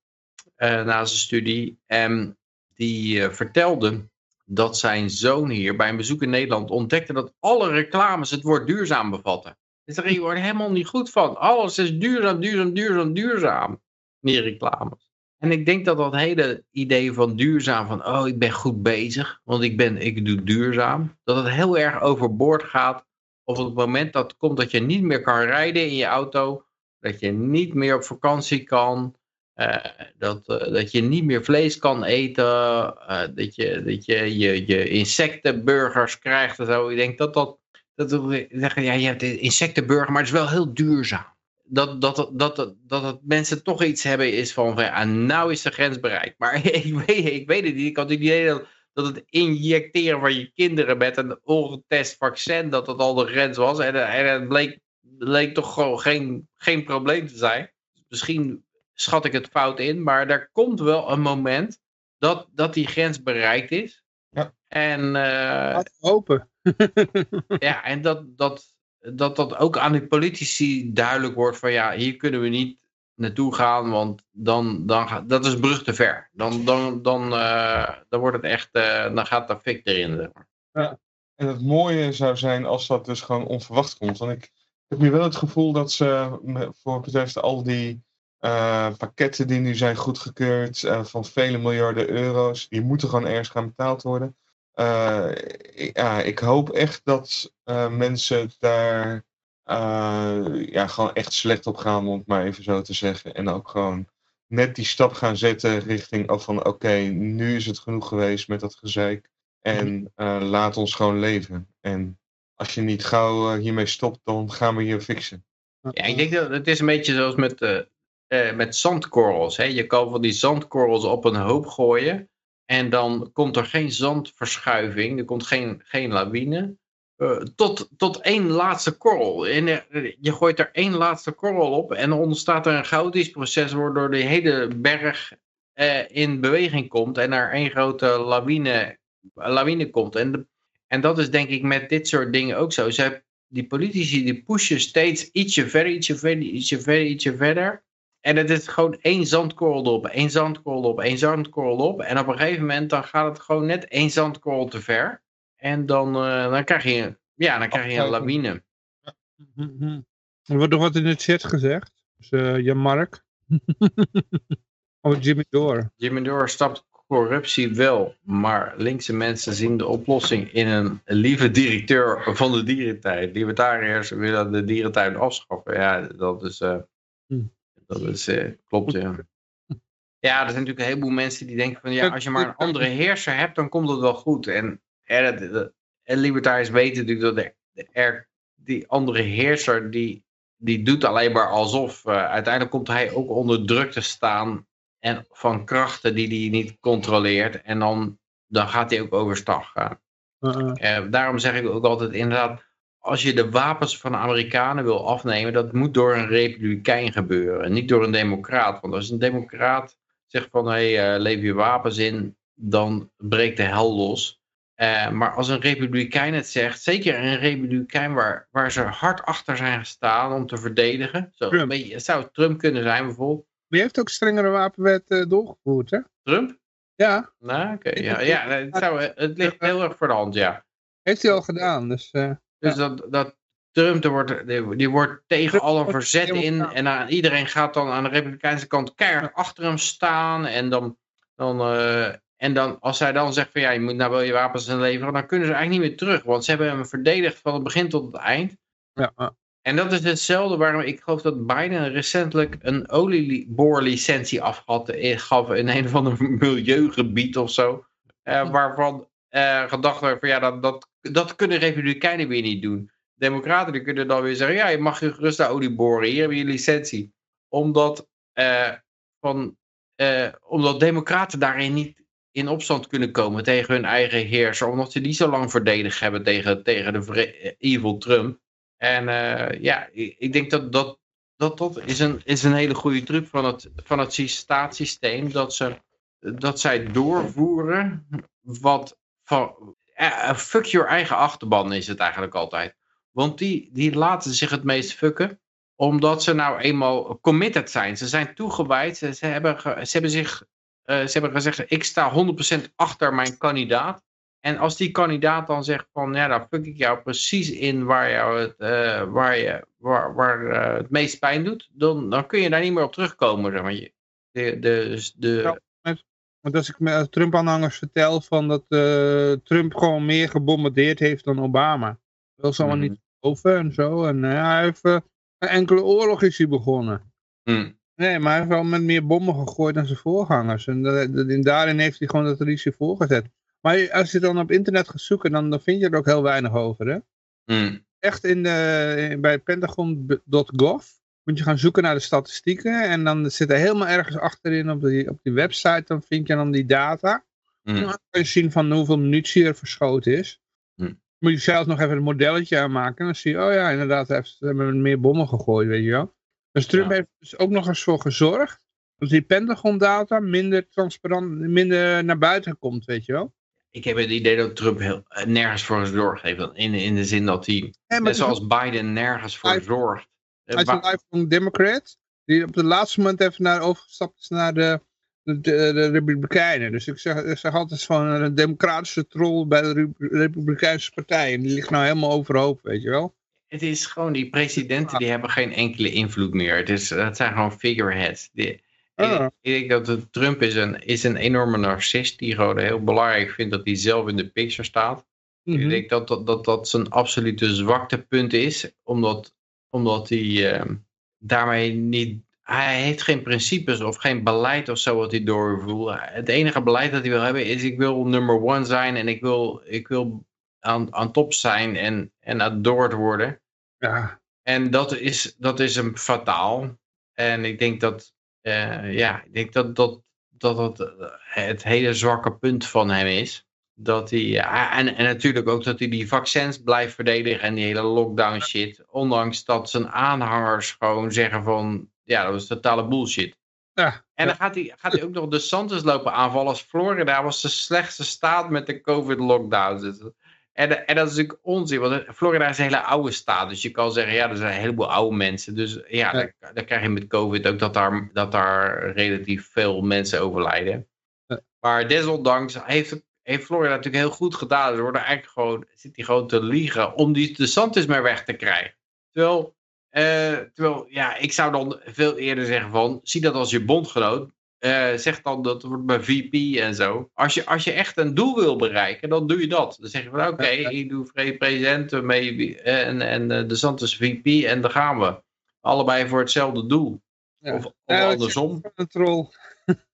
uh, na zijn studie. En die vertelde dat zijn zoon hier bij een bezoek in Nederland ontdekte dat alle reclames het woord duurzaam bevatten. Je helemaal niet goed van. Alles is duurzaam, duurzaam, duurzaam, duurzaam. Die reclames. En ik denk dat dat hele idee van duurzaam, van oh ik ben goed bezig, want ik, ben, ik doe duurzaam, dat het heel erg overboord gaat of op het moment dat komt dat je niet meer kan rijden in je auto, dat je niet meer op vakantie kan, uh, dat, uh, dat je niet meer vlees kan eten, uh, dat je, dat je, je, je insectenburgers krijgt en zo. Ik denk dat dat, dat zeggen, ja, je hebt insectenburger, maar het is wel heel duurzaam. Dat, dat, dat, dat, dat, mensen toch iets hebben is van, van nou is de grens bereikt. Maar ik weet, ik weet het niet, ik had het idee dat dat het injecteren van je kinderen met een ongetest vaccin, dat dat al de grens was. En, en het bleek, bleek toch gewoon geen, geen probleem te zijn. Misschien schat ik het fout in, maar er komt wel een moment dat, dat die grens bereikt is. En, uh, hopen. ja, en dat, dat, dat dat ook aan de politici duidelijk wordt van ja, hier kunnen we niet naartoe gaan, want dan, dan dat is brug te ver. Dan, dan, dan, uh, dan wordt het echt, uh, dan gaat de fik erin. Ja. En het mooie zou zijn als dat dus gewoon onverwacht komt. Want ik heb nu wel het gevoel dat ze, voor betreft al die uh, pakketten die nu zijn goedgekeurd van vele miljarden euro's, die moeten gewoon ergens gaan betaald worden. Ik, ja, ik hoop echt dat mensen daar uh, ja, gewoon echt slecht op gaan, om het maar even zo te zeggen. En ook gewoon net die stap gaan zetten richting oh, van oké, nu is het genoeg geweest met dat gezeik. En uh, laat ons gewoon leven. En als je niet gauw uh, hiermee stopt, dan gaan we je fixen. Ja, ik denk dat het is een beetje zoals met, uh, met zandkorrels. Hè? Je kan van die zandkorrels op een hoop gooien. En dan komt er geen zandverschuiving, er komt geen, geen lawine. Uh, tot, tot één laatste korrel. En je gooit er één laatste korrel op en dan ontstaat er een chaotisch proces waardoor de hele berg uh, in beweging komt en er één grote lawine, lawine komt. En, en dat is denk ik met dit soort dingen ook zo. Ze, die politici die pushen steeds ietsje verder, ietsje verder, ietsje verder, ietsje verder. En het is gewoon één zandkorrel op, één zandkorrel op, één zandkorrel op. En op een gegeven moment dan gaat het gewoon net één zandkorrel te ver. En dan, uh, dan krijg je, ja, dan krijg je een lawine. Er wordt nog wat in de chat gezegd. Dus uh, Jan Mark. oh, Jimmy Door. Jimmy Door stapt corruptie wel, maar linkse mensen zien de oplossing in een lieve directeur van de dierentuin. Libertariërs willen de dierentuin afschaffen. Ja, dat is, uh, dat is klopt, ja. Ja, er zijn natuurlijk een heleboel mensen die denken van ja, als je maar een andere heerser hebt, dan komt het wel goed. En, en, en libertariërs weten natuurlijk dat er, die andere heerser, die, die doet alleen maar alsof. Uh, uiteindelijk komt hij ook onder druk te staan en van krachten die hij niet controleert. En dan, dan gaat hij ook overstag gaan. Uh daarom zeg ik ook altijd inderdaad, als je de wapens van de Amerikanen wil afnemen, dat moet door een republikein gebeuren. Niet door een democraat. Want als een democraat zegt van, hé, hey, uh, lever je wapens in, dan breekt de hel los. Uh, maar als een republikein het zegt, zeker een republikein waar, waar ze hard achter zijn gestaan om te verdedigen. Zo, Trump. Beetje, het zou Trump kunnen zijn bijvoorbeeld. Die heeft ook strengere wapenwet uh, doorgevoerd, hè? Trump? Ja. Nou, oké. Okay, ja, ja het, zou, het ligt heel erg voor de hand, ja. Heeft hij al gedaan, dus... Uh, dus dat, dat Trump, er wordt, die, die wordt tegen alle verzet in. En uh, iedereen gaat dan aan de republikeinse kant keihard achter hem staan. En dan... dan uh, en dan, als hij dan zegt van ja, je moet nou wel je wapens inleveren, dan kunnen ze eigenlijk niet meer terug. Want ze hebben hem verdedigd van het begin tot het eind. Ja, en dat is hetzelfde waarom ik geloof dat Biden recentelijk een olieboorlicentie afgaf gaf in een of ander milieugebied of zo. Uh, waarvan uh, gedacht werd van ja, dat, dat, dat kunnen republikeinen weer niet doen. Democraten kunnen dan weer zeggen, ja, je mag je gerust naar olie boren, hier heb je licentie. Omdat, uh, van, omdat democraten daarin niet in opstand kunnen komen tegen hun eigen heerser, omdat ze die zo lang verdedigd hebben tegen, tegen de evil Trump. En ja, ik denk dat dat, dat, dat is, een, is een hele goede truc van het, van het staatssysteem. Dat, ze, dat zij doorvoeren wat van, uh, fuck your eigen achterban is het eigenlijk altijd. Want die, die laten zich het meest fucken omdat ze nou eenmaal committed zijn. Ze zijn toegewijd. Ze, hebben, ze hebben zich uh, ze hebben gezegd, ik sta 100% achter mijn kandidaat. En als die kandidaat dan zegt van, ja, dan fuck ik jou precies in waar, jou het, waar, je, waar, waar het meest pijn doet, dan, dan kun je daar niet meer op terugkomen. Zeg maar. de, de, de, de... Want als ik Trump-aanhangers vertel van dat uh, Trump gewoon meer gebombardeerd heeft dan Obama. Dat is allemaal mm. niet over en zo. En hij heeft een enkele oorlog is hij begonnen. Mm. Nee, maar hij heeft wel met meer bommen gegooid dan zijn voorgangers. En, dat, dat, daarin heeft hij gewoon dat risico voorgezet. Maar als je dan op internet gaat zoeken, dan, dan vind je er ook heel weinig over. Hè? Mm. Echt in de, bij pentagon.gov moet je gaan zoeken naar de statistieken. En dan zit er helemaal ergens achterin op die, op die website, dan vind je dan die data. Mm. dan kan je zien van hoeveel munitie er verschoten is. Mm. Moet je zelf nog even een modelletje aanmaken. En dan zie je, oh ja, inderdaad, ze hebben meer bommen gegooid, weet je wel. Dus Trump ja. heeft dus ook nog eens voor gezorgd dat die Pentagon data minder transparant, minder naar buiten komt, weet je wel ik heb het idee dat Trump heel, eh, nergens voor zorg heeft. In, in de zin dat hij, ja, net zoals Biden, nergens voor zorgt. Eh, hij is een lifelong democrat. Die op het laatste moment even naar, overgestapt is naar de, de, de, de Republikeinen. Dus ik zeg, ik zeg altijd van een democratische troll bij de Republikeinse partij. En die ligt nou helemaal overhoop, weet je wel. Het is gewoon, die presidenten die hebben geen enkele invloed meer. Het, is, het zijn gewoon figureheads. Die, Ah. Ik, denk dat Trump is een, is een enorme narcist die gewoon heel belangrijk vindt dat hij zelf in de picture staat. Ik Mhm. denk dat dat, dat dat zijn absolute zwaktepunt is, omdat, omdat hij ehm, daarmee niet... Hij heeft geen principes of geen beleid of zo wat hij doorvoert. Het enige beleid dat hij wil hebben is ik wil number one zijn en ik wil, ik wil aan, aan top zijn en, en adored worden. Ja, En dat is, dat is hem fataal. En ik denk dat, eh, ja, ik denk dat dat, dat dat het hele zwakke punt van hem is. Dat hij, ja, en, en natuurlijk ook dat hij die vaccins blijft verdedigen en die hele lockdown shit. Ondanks dat zijn aanhangers gewoon zeggen van, ja, dat is totale bullshit. ja. En dan gaat hij, gaat hij ook nog de Santos lopen aanvallen als Florida was de slechtste staat met de COVID-lockdowns. Dus, En, en dat is natuurlijk onzin, want Florida is een hele oude staat. Dus je kan zeggen, ja, er zijn een heleboel oude mensen. Dus ja, dan, dan krijg je met COVID ook dat daar, dat daar relatief veel mensen overlijden. Ja. Maar desondanks heeft, heeft Florida natuurlijk heel goed gedaan. Er worden eigenlijk gewoon, zit hij gewoon te liegen om die de Santos maar weg te krijgen. Terwijl, eh, terwijl, ja, ik zou dan veel eerder zeggen van, zie dat als je bondgenoot. Eh, zeg dan dat wordt bij VP en zo. Als je, als je echt een doel wil bereiken, dan doe je dat. Dan zeg je van oké, ik doe president mee en, en uh, de Santos VP en dan gaan we. Allebei voor hetzelfde doel. Ja. Of, Ja, andersom. Een troll.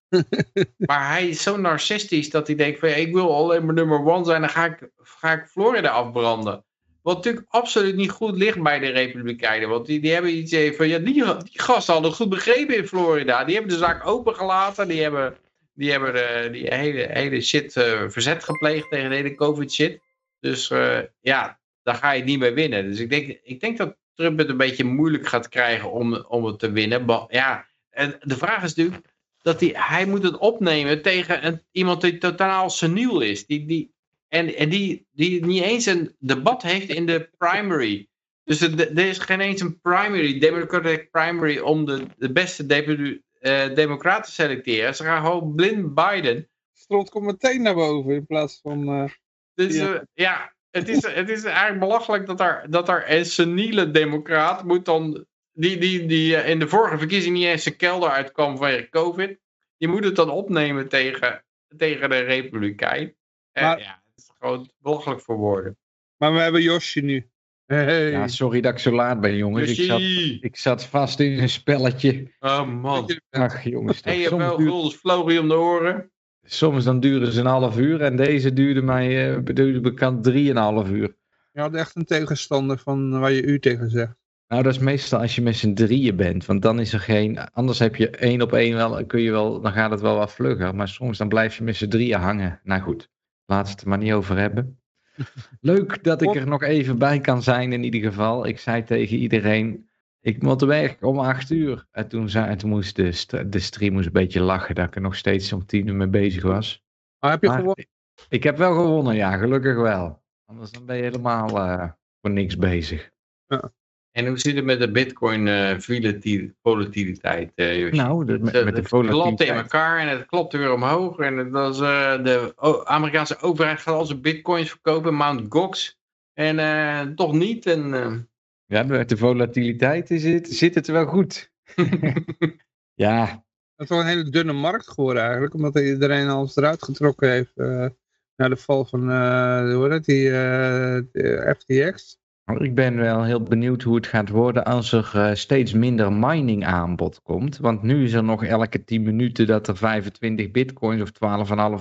maar hij is zo narcistisch dat hij denkt van ja, ik wil alleen maar nummer one zijn, dan ga ik, ga ik Florida afbranden. Wat natuurlijk absoluut niet goed ligt bij de Republikeinen. Want die, die hebben iets van ja, die, gasten hadden goed begrepen in Florida. Die hebben de zaak opengelaten. Die hebben, die hebben die hele, hele shit uh, verzet gepleegd tegen de hele COVID shit. Dus uh, ja, daar ga je niet mee winnen. Dus ik denk, ik denk dat Trump het een beetje moeilijk gaat krijgen om, om het te winnen. Ja, en de vraag is natuurlijk dat hij, hij moet het opnemen tegen een, iemand die totaal seniel is. Die, die, en, en die, die niet eens een debat heeft in de primary. Dus er, is geen eens een primary, democratic primary, om de, de beste de, uh, democraten te selecteren. Ze gaan gewoon blind Biden. Strot komt meteen naar boven in plaats van... Uh, dus ja, uh, ja het, is, het is eigenlijk belachelijk dat er, dat er een seniele democraat moet dan... Die, die, die in de vorige verkiezing niet eens zijn kelder uitkwam vanwege COVID. Die moet het dan opnemen tegen, tegen de Republikein. Maar, ja, gewoon belachelijk voor woorden. Maar we hebben Josje nu. Hey. Ja, sorry dat ik zo laat ben, jongens. Ik zat, ik zat, vast in een spelletje. Oh man. Ach, jongens. En je hebt wel vloog je om de oren. Soms dan duren ze een half uur en deze duurde mij uh, duurde bekend drieënhalf uur. Je had echt een tegenstander van waar je u tegen zegt. Nou, dat is meestal als je met z'n drieën bent. Want dan is er geen. Anders heb je één op één wel. Kun je wel dan gaat het wel wat vlugger. Maar soms dan blijf je met z'n drieën hangen. Nou goed. Laten we het er maar niet over hebben. Leuk dat ik er nog even bij kan zijn in ieder geval. Ik zei tegen iedereen, ik moet weg om acht uur. En toen, zei, toen moest de, de stream moest een beetje lachen dat ik er nog steeds om tien uur mee bezig was. Maar heb je gewonnen? Ik, heb wel gewonnen, ja, gelukkig wel. Anders dan ben je helemaal uh, voor niks bezig. Ja. En hoe zit het met de bitcoin uh, volatiliteit? Uh, nou, de, met, met de volatiliteit. Het klopt in elkaar en het klopt weer omhoog. En dat is, uh, de Amerikaanse overheid gaat al zijn bitcoins verkopen, Mount Gox. En toch niet. En, Ja, met de volatiliteit zit, zit het wel goed. ja. Het is wel een hele dunne markt geworden eigenlijk, omdat iedereen alles eruit getrokken heeft. naar de val van, hoe heet die, FTX. Ik ben wel heel benieuwd hoe het gaat worden als er uh, steeds minder mining aanbod komt. Want nu is er nog elke 10 minuten dat er 25 bitcoins of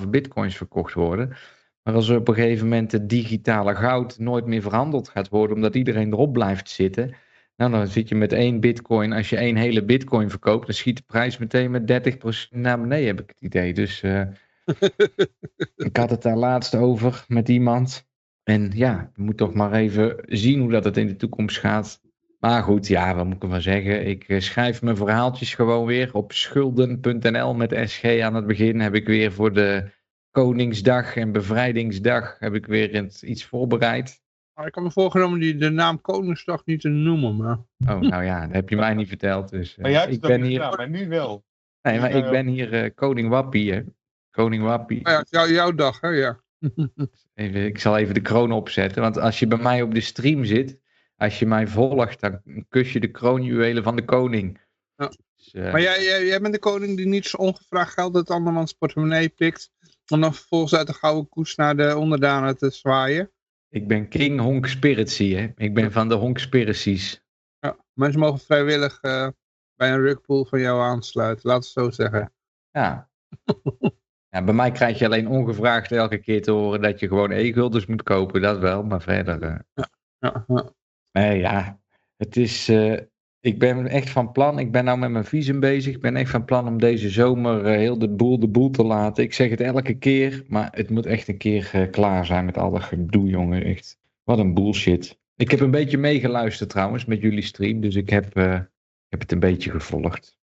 12,5 bitcoins verkocht worden. Maar als er op een gegeven moment het digitale goud nooit meer verhandeld gaat worden, omdat iedereen erop blijft zitten. Nou, dan zit je met één bitcoin. Als je één hele bitcoin verkoopt, dan schiet de prijs meteen met 30% naar beneden, heb ik het idee. Dus uh, ik had het daar laatst over met iemand. En ja, we moeten toch maar even zien hoe dat het in de toekomst gaat. Maar goed, ja, wat moet ik ervan zeggen? Ik eh, schrijf mijn verhaaltjes gewoon weer op schulden.nl met SG aan het begin. Heb ik weer voor de Koningsdag en Bevrijdingsdag heb ik weer iets voorbereid. Maar ik heb me voorgenomen die de naam Koningsdag niet te noemen. Maar... Oh, nou ja, dat heb je mij niet verteld. Dus, uh, maar jij hebt ik ben hier. Gedaan, maar nu wel. Nee, maar ik ben hier uh, Koning Wappie. Hè? Koning Wappie. Oh ja, jouw dag, hè? Ja. Even, ik zal even de kroon opzetten. Want als je bij mij op de stream zit, als je mij volgt, dan kus je de kroonjuwelen van de koning. Ja. Dus, uh, maar jij, jij, jij, bent de koning die niet zo ongevraagd geld uit andermans portemonnee pikt. Om dan vervolgens uit de gouden koets naar de onderdanen te zwaaien. Ik ben King Honk Spiracy, hè. Ik ben van de Honk Spiracies. Ja, mensen mogen vrijwillig uh, bij een rugpool van jou aansluiten, laat het zo zeggen. Ja. Ja, bij mij krijg je alleen ongevraagd elke keer te horen dat je gewoon e-guldens moet kopen. Dat wel, maar verder... Uh... Ja, ja, ja. Nee, ja. Het is... Uh, ik ben echt van plan, ik ben nou met mijn visum bezig. Ik ben echt van plan om deze zomer uh, heel de boel de boel te laten. Ik zeg het elke keer, maar het moet echt een keer klaar zijn met al dat gedoe, jongen. Echt, wat een bullshit. Ik heb een beetje meegeluisterd trouwens met jullie stream, dus ik heb, heb het een beetje gevolgd.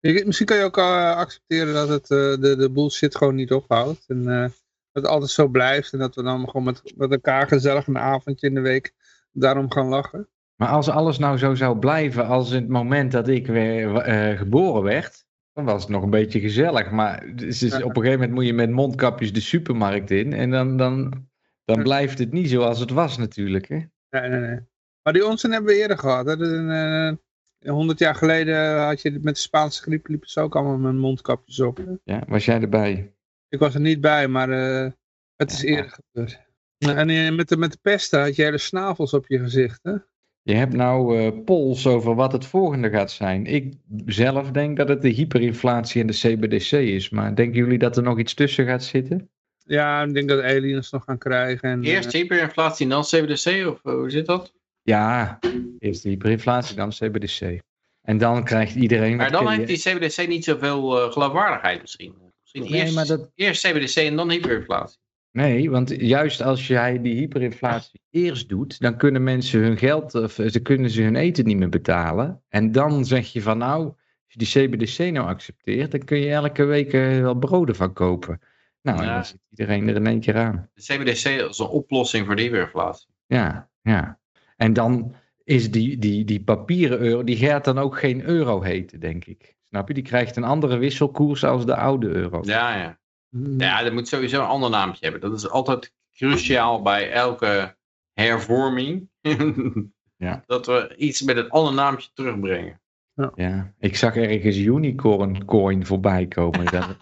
Misschien kan je ook uh, accepteren dat het, uh, de, de bullshit gewoon niet ophoudt. En uh, dat het altijd zo blijft. En dat we dan gewoon met, met elkaar gezellig een avondje in de week daarom gaan lachen. Maar als alles nou zo zou blijven als in het moment dat ik weer geboren werd. Dan was het nog een beetje gezellig. Maar dus, op een gegeven moment moet je met mondkapjes de supermarkt in. En dan, dan, dan blijft het niet zoals het was natuurlijk. Hè? Nee, nee, nee. Maar die onzin hebben we eerder gehad. Hè? Een, 100 jaar geleden had je met de Spaanse griep liepen ze ook allemaal met mondkapjes op. Ja, was jij erbij? Ik was er niet bij, maar uh, het is eerder gebeurd. En met de, met de pesten had je hele snavels op je gezicht, hè? Je hebt nou uh, polls over wat het volgende gaat zijn. Ik zelf denk dat het de hyperinflatie en de CBDC is. Maar denken jullie dat er nog iets tussen gaat zitten? Ja, ik denk dat aliens nog gaan krijgen. En, eerst hyperinflatie en dan CBDC? Of hoe zit dat? Ja, eerst de hyperinflatie, dan CBDC. En dan krijgt iedereen... Maar dan heeft die CBDC niet zoveel uh, geloofwaardigheid misschien. Misschien nee, eerst, maar dat... eerst CBDC en dan hyperinflatie. Nee, want juist als jij die hyperinflatie eerst doet, dan kunnen mensen hun geld, of ze kunnen ze hun eten niet meer betalen. En dan zeg je van nou, als je die CBDC nou accepteert, dan kun je elke week wel broden van kopen. Nou, ja. dan zit iedereen er in één keer aan. De CBDC is een oplossing voor die hyperinflatie. Ja, ja. En dan is die, die, die papieren euro, die gaat dan ook geen euro heten, denk ik. Snap je? Die krijgt een andere wisselkoers als de oude euro. Ja, ja. Hmm. Ja, dat moet sowieso een ander naampje hebben. Dat is altijd cruciaal bij elke hervorming. ja. Dat we iets met een ander naampje terugbrengen. Ja. ja. ik zag ergens unicorn coin voorbij komen. dat...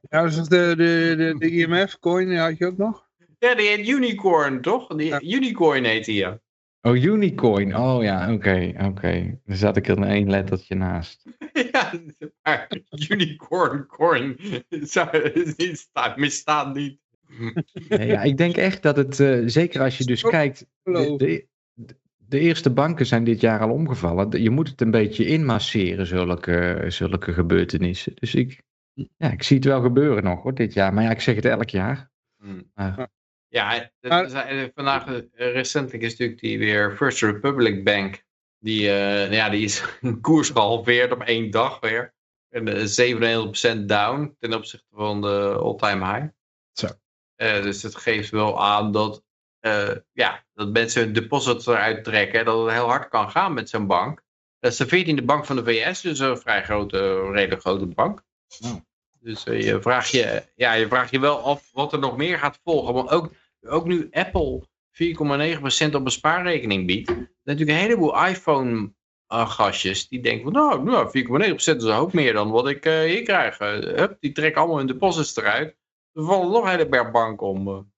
Ja, dus de, de, de, de IMF coin had je ook nog? Ja, die heet Unicorn, toch? Die, Unicorn heet die, ja. Oh, Unicorn. Oh ja, oké, oké. Dan zat ik er een één lettertje naast. ja, maar Unicorn Coin staat, misstaat niet. ja, ik denk echt dat het, uh, zeker als je dus kijkt, de, de, de, eerste banken zijn dit jaar al omgevallen. Je moet het een beetje inmasseren, zulke, zulke gebeurtenissen. Dus ik, ja, ik zie het wel gebeuren nog hoor, dit jaar. Maar ja, ik zeg het elk jaar. Hmm. Maar, ja, dat is, vandaag uh, recentelijk is natuurlijk die weer First Republic Bank. Die, uh, ja, die is een koers gehalveerd op één dag weer. En 97% down ten opzichte van de all-time high. Zo. Uh, dus het geeft wel aan dat, ja, dat mensen hun deposits eruit trekken. Dat het heel hard kan gaan met zo'n bank. Dat is de 14e bank van de VS, dus een vrij grote, redelijk grote bank. Oh. Dus uh, je, vraagt je, ja, je vraagt je wel af wat er nog meer gaat volgen. Want ook, ook nu Apple 4,9% op een spaarrekening biedt. Er natuurlijk een heleboel iPhone-gastjes die denken van nou, nou 4,9% is hoop meer dan wat ik uh, hier krijg. Uh, hup, die trekken allemaal hun deposits eruit. Er vallen nog een hele berg banken om.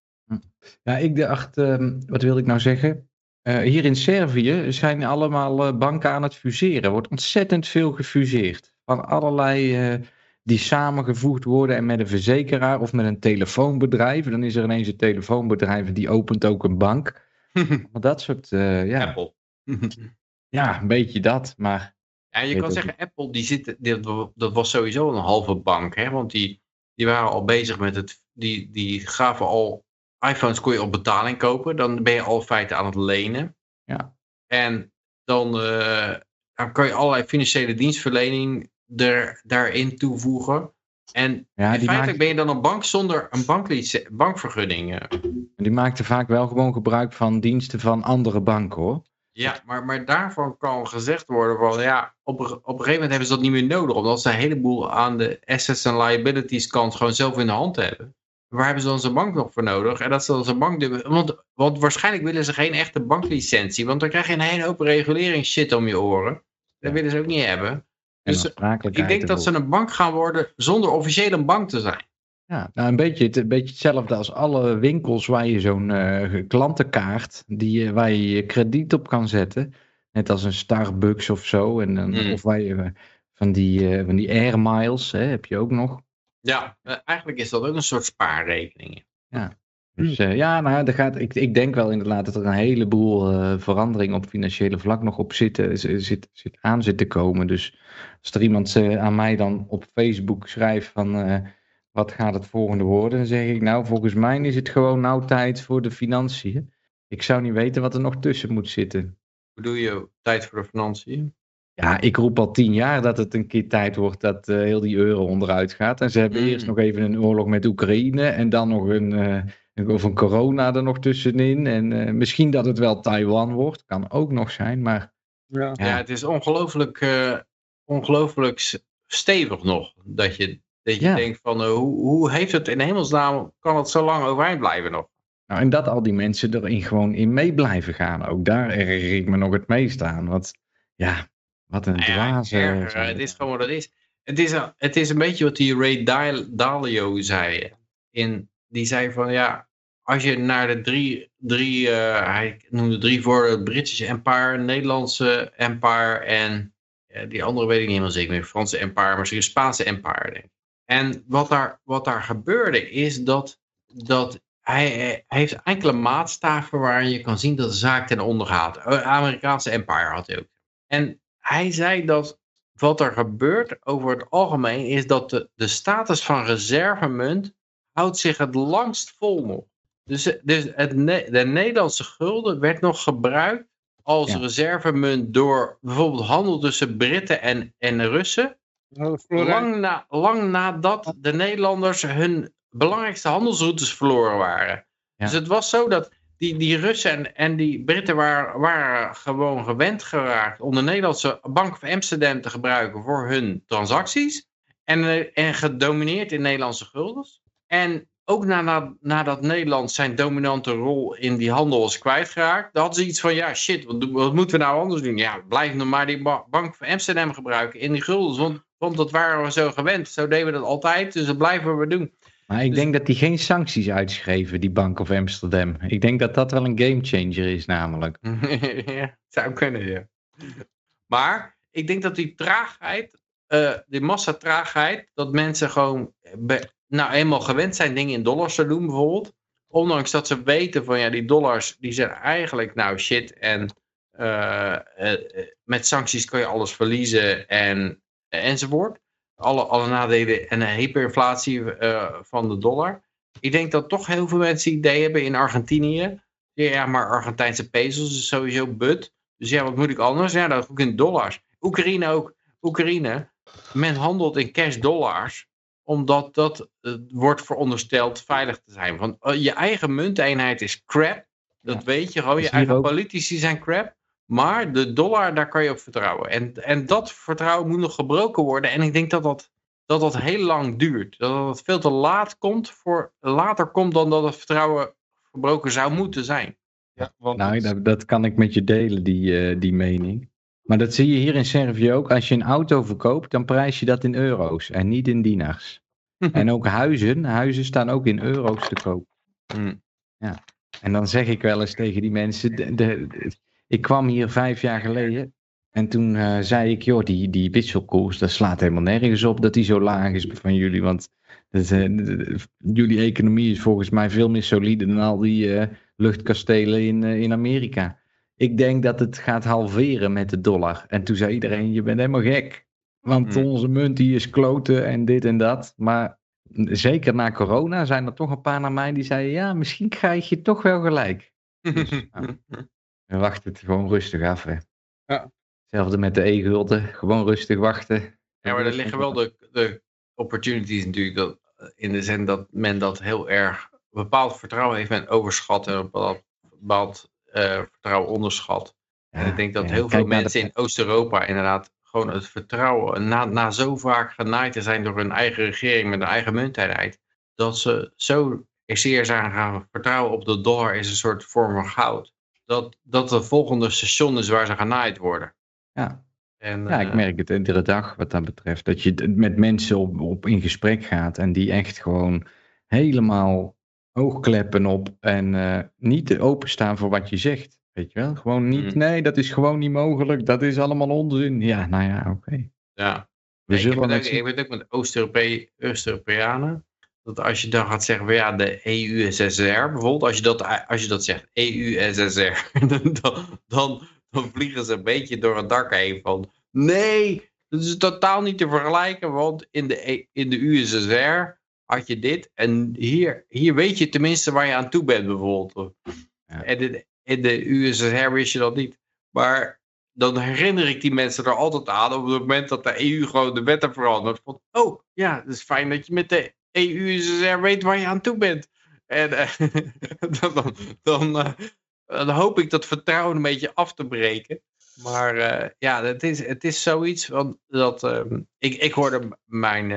Ja, ik dacht, ehm, wat wilde ik nou zeggen? hier in Servië zijn allemaal banken aan het fuseren. Er wordt ontzettend veel gefuseerd. Van allerlei die samengevoegd worden en met een verzekeraar of met een telefoonbedrijf. Dan is er ineens een telefoonbedrijf die opent ook een bank. maar dat soort, uh, ja. Apple. ja, een beetje dat, maar... Ja, je kan zeggen, Apple, die zit, dat was sowieso een halve bank, hè, want die, die waren al bezig met het, die, die gaven al, iPhones kon je op betaling kopen, dan ben je al feiten aan het lenen. Ja. En dan, uh, dan kan je allerlei financiële dienstverlening er, daarin toevoegen. En ja, feitelijk ben je dan een bank zonder een bankvergunning. Eh. Die maakte vaak wel gewoon gebruik van diensten van andere banken hoor. Ja, maar, maar daarvan kan gezegd worden van ja, op, op een gegeven moment hebben ze dat niet meer nodig. Omdat ze een heleboel aan de assets en liabilities kant gewoon zelf in de hand hebben. Waar hebben ze dan zo'n bank nog voor nodig? En dat ze dan zo'n bank... Want, want waarschijnlijk willen ze geen echte banklicentie. Want dan krijg je een hele hoop regulering shit om je oren. Dat willen ze ook niet hebben. Dus ik denk dat ze een bank gaan worden zonder officieel een bank te zijn. Ja, nou een beetje, het, een beetje hetzelfde als alle winkels waar je zo'n uh, klantenkaart, die, waar je je krediet op kan zetten. Net als een Starbucks of zo. En, mm. Of waar je eh, van die, uh, van die air miles hè, heb je ook nog. Ja, eigenlijk is dat ook een soort spaarrekening. Ja. Dus uh, ja, nou, er gaat, ik, ik denk wel inderdaad dat er een heleboel uh, verandering op financiële vlak nog op zitten, zit, zit, aan zit te komen. Dus als er iemand uh, aan mij dan op Facebook schrijft van wat gaat het volgende worden, dan zeg ik nou, volgens mij is het gewoon nou tijd voor de financiën. Ik zou niet weten wat er nog tussen moet zitten. Bedoel je tijd voor de financiën? Ja, ik roep al tien jaar dat het een keer tijd wordt dat heel die euro onderuit gaat. En ze hebben mm. eerst nog even een oorlog met Oekraïne en dan nog een of een corona er nog tussenin. En uh, misschien dat het wel Taiwan wordt. Kan ook nog zijn, maar... Ja, ja. het is ongelooflijk, uh, ongelooflijk stevig nog. Dat je, dat je denkt van, uh, hoe, hoe heeft het in hemelsnaam, kan het zo lang overeind blijven nog? Nou, en dat al die mensen erin gewoon in mee blijven gaan. Ook daar erger ik me nog het meest aan. Want ja, wat een nou dwaze... het is gewoon wat het is. Het is, een, het is een beetje wat die Ray Dalio zei. In, die zei van, ja, als je naar de drie, drie hij noemde drie voor het British Empire, Nederlandse Empire en die andere weet ik niet helemaal zeker meer, Franse Empire, maar misschien Spaanse Empire denk. En wat daar, wat daar gebeurde is dat, dat hij, hij, heeft enkele maatstaven waar je kan zien dat de zaak ten onder gaat. Amerikaanse empire had hij ook. En hij zei dat wat er gebeurt over het algemeen is dat de, de status van reservemunt houdt zich het langst vol nog. Dus, dus het, de Nederlandse gulden werd nog gebruikt als reservemunt door bijvoorbeeld handel tussen Britten en, en Russen. Lang, na, lang nadat de Nederlanders hun belangrijkste handelsroutes verloren waren. Dus het was zo dat die, die Russen en, en die Britten waren, waren gewoon gewend geraakt om de Nederlandse Bank van Amsterdam te gebruiken voor hun transacties. En, eh, en gedomineerd in Nederlandse guldens. En ook nadat, nadat Nederland zijn dominante rol in die handel was kwijtgeraakt, dan hadden ze iets van, ja shit, wat, wat moeten we nou anders doen? Ja, blijf nog maar die Bank van Amsterdam gebruiken in die guldens, want, want dat waren we zo gewend. Zo deden we dat altijd, dus dat blijven we doen. Maar ik dus- denk dat die geen sancties uitschreven, die Bank of Amsterdam. Ik denk dat dat wel een gamechanger is namelijk. ja, zou kunnen, ja. Maar ik denk dat die traagheid, uh, die massatraagheid, dat mensen gewoon nou eenmaal gewend zijn dingen in dollars te doen bijvoorbeeld. Ondanks dat ze weten van ja, die dollars die zijn eigenlijk nou shit en uh, uh, met sancties kan je alles verliezen en, enzovoort alle, alle nadelen en hyperinflatie uh, van de dollar. Ik denk dat toch heel veel mensen idee hebben in Argentinië. Ja, maar Argentijnse pesos is sowieso but. Dus ja, wat moet ik anders? Ja, dat ook in dollars. Oekraïne ook. Oekraïne. Men handelt in cash dollars. Omdat dat uh, wordt verondersteld veilig te zijn. Want uh, je eigen munteenheid is crap. Dat weet je gewoon. Je eigen ook... politici zijn crap. Maar de dollar, daar kan je op vertrouwen. En, en dat vertrouwen moet nog gebroken worden. En ik denk dat dat, dat, dat heel lang duurt. Dat het veel te laat komt voor, later komt dan dat het vertrouwen gebroken zou moeten zijn. Ja, want... Nou, dat, dat kan ik met je delen, die, uh, die mening. Maar dat zie je hier in Servië ook. Als je een auto verkoopt, dan prijs je dat in euro's en niet in dinars. en ook huizen, huizen staan ook in euro's te koop. Mm. Ja. En dan zeg ik wel eens tegen die mensen, de, de, ik kwam hier vijf jaar geleden en toen uh, zei ik, joh, die, die wisselkoers, dat slaat helemaal nergens op dat die zo laag is van jullie. Want dat, uh, jullie economie is volgens mij veel meer solide dan al die uh, luchtkastelen in, in Amerika. Ik denk dat het gaat halveren met de dollar. En toen zei iedereen, je bent helemaal gek. Want hmm. onze munt die is kloten en dit en dat. Maar zeker na corona zijn er toch een paar naar mij die zeiden, ja, misschien krijg je toch wel gelijk. Dus, nou, en wacht het gewoon rustig af. Hè. Ja. Hetzelfde met de e-gulden. Gewoon rustig wachten. Ja, maar er liggen wel de, de opportunities natuurlijk. Dat, in de zin dat men dat heel erg... bepaald vertrouwen heeft men overschat. En bepaald, vertrouwen onderschat. En ik denk dat heel veel mensen in Oost-Europa inderdaad gewoon het vertrouwen, na, na zo vaak genaaid te zijn door hun eigen regering met een eigen munteenheid, dat ze zo zeer zijn gaan vertrouwen op de dollar is een soort vorm van goud dat, dat het volgende station is waar ze genaaid worden. Ja. En, ja, ik eh, merk het iedere dag wat dat betreft. Dat je met mensen op, op in gesprek gaat en die echt gewoon helemaal oogkleppen op en uh, niet openstaan voor wat je zegt. Weet je wel? Gewoon niet, mm. nee, dat is gewoon niet mogelijk. Dat is allemaal onzin. Ja, nou ja, oké. Ja. We nee, zullen ik, ben ook, ik ben ook met Oost-Europeanen dat als je dan gaat zeggen, ja, de EU-SSR bijvoorbeeld, als je dat, als je dat zegt, EU-SSR, dan, dan, dan vliegen ze een beetje door het dak heen van, nee, dat is totaal niet te vergelijken, want in de, e, in de USSR had je dit en hier, hier weet je tenminste waar je aan toe bent bijvoorbeeld. Ja. En in, in de USSR wist je dat niet. Maar dan herinner ik die mensen er altijd aan op het moment dat de EU gewoon de wetten verandert. Van, oh ja, het is fijn dat je met de EU er weet waar je aan toe bent. En uh, dan, dan, uh, dan, hoop ik dat vertrouwen een beetje af te breken. Maar uh, ja, het is, het is zoiets van dat. Ehm, ik, ik hoorde mijn,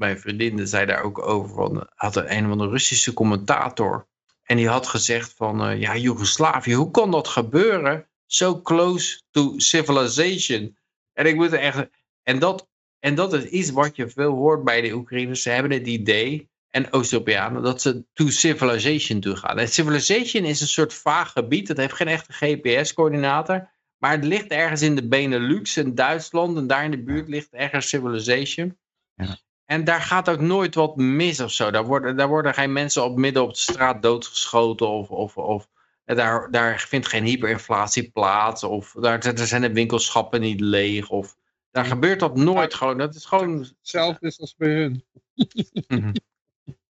mijn vriendin zei daar ook over. Van, had een, een van de Russische commentator. En die had gezegd van ja, Joegoslavië, hoe kan dat gebeuren? So close to civilization. En ik moet echt. En dat en dat is iets wat je veel hoort bij de Oekraïners. Ze hebben het idee en Oost-Europeanen, dat ze to civilization toe gaan. En civilization is een soort vaag gebied, dat heeft geen echte GPS-coördinator, maar het ligt ergens in de Benelux in Duitsland en daar in de buurt ligt ergens civilization. Ja. En daar gaat ook nooit wat mis of zo. Daar worden, daar worden geen mensen op midden op de straat doodgeschoten of, of, of daar, daar vindt geen hyperinflatie plaats of daar, daar zijn de winkelschappen niet leeg of daar gebeurt dat nooit gewoon. Dat is gewoon... Hetzelfde is als bij hun.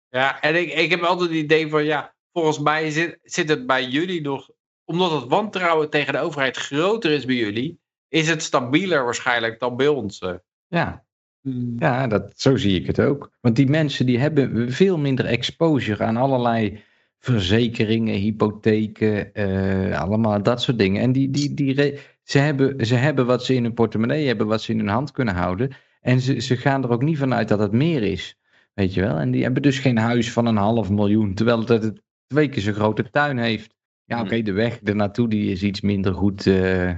ja, en ik, ik heb altijd het idee van, ja, volgens mij zit, zit het bij jullie nog, omdat het wantrouwen tegen de overheid groter is bij jullie, is het stabieler waarschijnlijk dan bij ons. eh. Ja. Ja dat, zo zie ik het ook. Want die mensen die hebben veel minder exposure aan allerlei verzekeringen, hypotheken, eh, allemaal dat soort dingen. En die, die, die, ze, hebben, ze hebben wat ze in hun portemonnee hebben, wat ze in hun hand kunnen houden. En ze, ze gaan er ook niet vanuit dat het meer is. Weet je wel? En die hebben dus geen huis van een half miljoen, terwijl het het twee keer zo'n grote tuin heeft. Ja, oké, de weg ernaartoe die is iets minder goed, eh,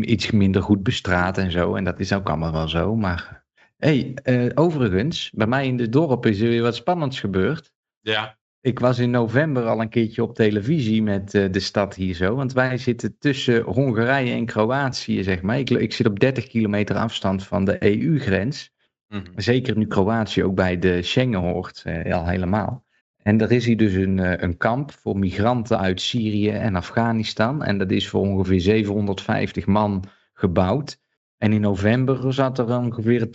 iets minder goed bestraat en zo. En dat is ook allemaal wel zo. Maar hey, eh, overigens, bij mij in het dorp is er weer wat spannends gebeurd. Ja. Ik was in november al een keertje op televisie met eh, de stad hier zo. Want wij zitten tussen Hongarije en Kroatië, zeg maar. Ik, ik zit op 30 kilometer afstand van de EU-grens. Mhm. Zeker nu Kroatië ook bij de Schengen hoort, eh, al helemaal. En er is hier dus een, een kamp voor migranten uit Syrië en Afghanistan. En dat is voor ongeveer 750 man gebouwd. En in november zat er ongeveer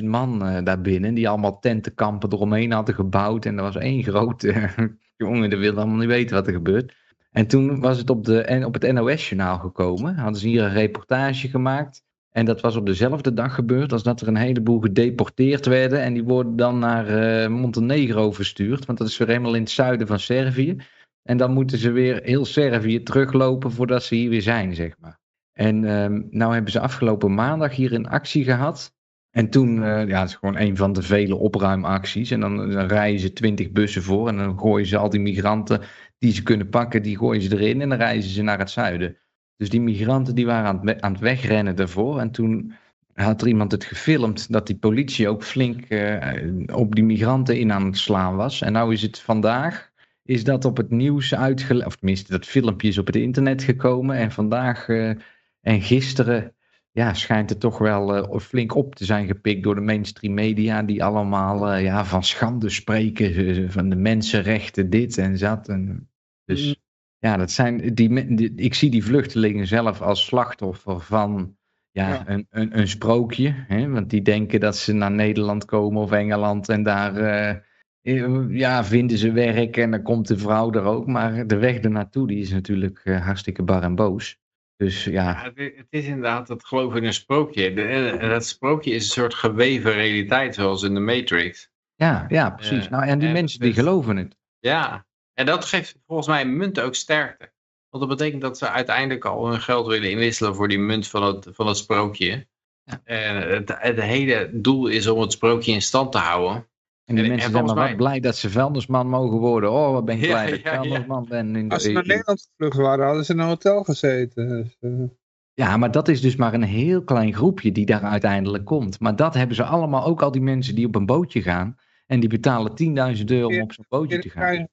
2.500 man eh, daar binnen. Die allemaal tentenkampen eromheen hadden gebouwd. En er was één grote jongen, die wilde allemaal niet weten wat er gebeurt. En toen was het op, de, op het NOS-journaal gekomen. Hadden ze hier een reportage gemaakt. En dat was op dezelfde dag gebeurd als dat er een heleboel gedeporteerd werden. En die worden dan naar eh, Montenegro verstuurd. Want dat is weer helemaal in het zuiden van Servië. En dan moeten ze weer heel Servië teruglopen voordat ze hier weer zijn, zeg maar. En ehm, nou hebben ze afgelopen maandag hier een actie gehad. En toen, eh, ja, het is gewoon een van de vele opruimacties. En dan, dan rijden ze twintig bussen voor. En dan gooien ze al die migranten die ze kunnen pakken, die gooien ze erin. En dan reizen ze naar het zuiden. Dus die migranten die waren aan het, aan het wegrennen daarvoor. En toen had er iemand het gefilmd dat die politie ook flink eh, op die migranten in aan het slaan was. En nou is het vandaag, is dat op het nieuws uitgelegd. Of tenminste, dat filmpje is op het internet gekomen. En vandaag eh, en gisteren ja, schijnt het toch wel eh, flink op te zijn gepikt door de mainstream media. Die allemaal eh, ja, van schande spreken. van de mensenrechten, dit en dat. En, dus Mm. ja, dat zijn die, ik zie die vluchtelingen zelf als slachtoffer van ja, Ja. Een, een, een sprookje. Hè? Want die denken dat ze naar Nederland komen of Engeland en daar eh, ja, vinden ze werk en dan komt de vrouw er ook. Maar de weg ernaartoe die is natuurlijk hartstikke bar en boos. Dus ja, Ja, het, is inderdaad het geloof in een sprookje. En, en dat sprookje is een soort geweven realiteit, zoals in de Matrix. ja, ja precies. Ja, nou, en die en mensen die dus- geloven het. Ja, en dat geeft volgens mij munten ook sterkte. Want dat betekent dat ze uiteindelijk al hun geld willen inwisselen voor die munt van het, van het sprookje. Ja. En het, het hele doel is om het sprookje in stand te houden. En die En- mensen en zijn maar wat blij dat ze vuilnisman mogen worden. Oh, wat ben ik Ja, blij dat ik ja, ja. vuilnisman ben. In de Als ze naar. Nederland gevlucht waren, hadden ze in een hotel gezeten. Dus, eh, Ja, maar dat is dus maar een heel klein groepje die daar uiteindelijk komt. Maar dat hebben ze allemaal, ook al die mensen die op een bootje gaan. En die betalen 10.000 euro om op zo'n bootje te gaan.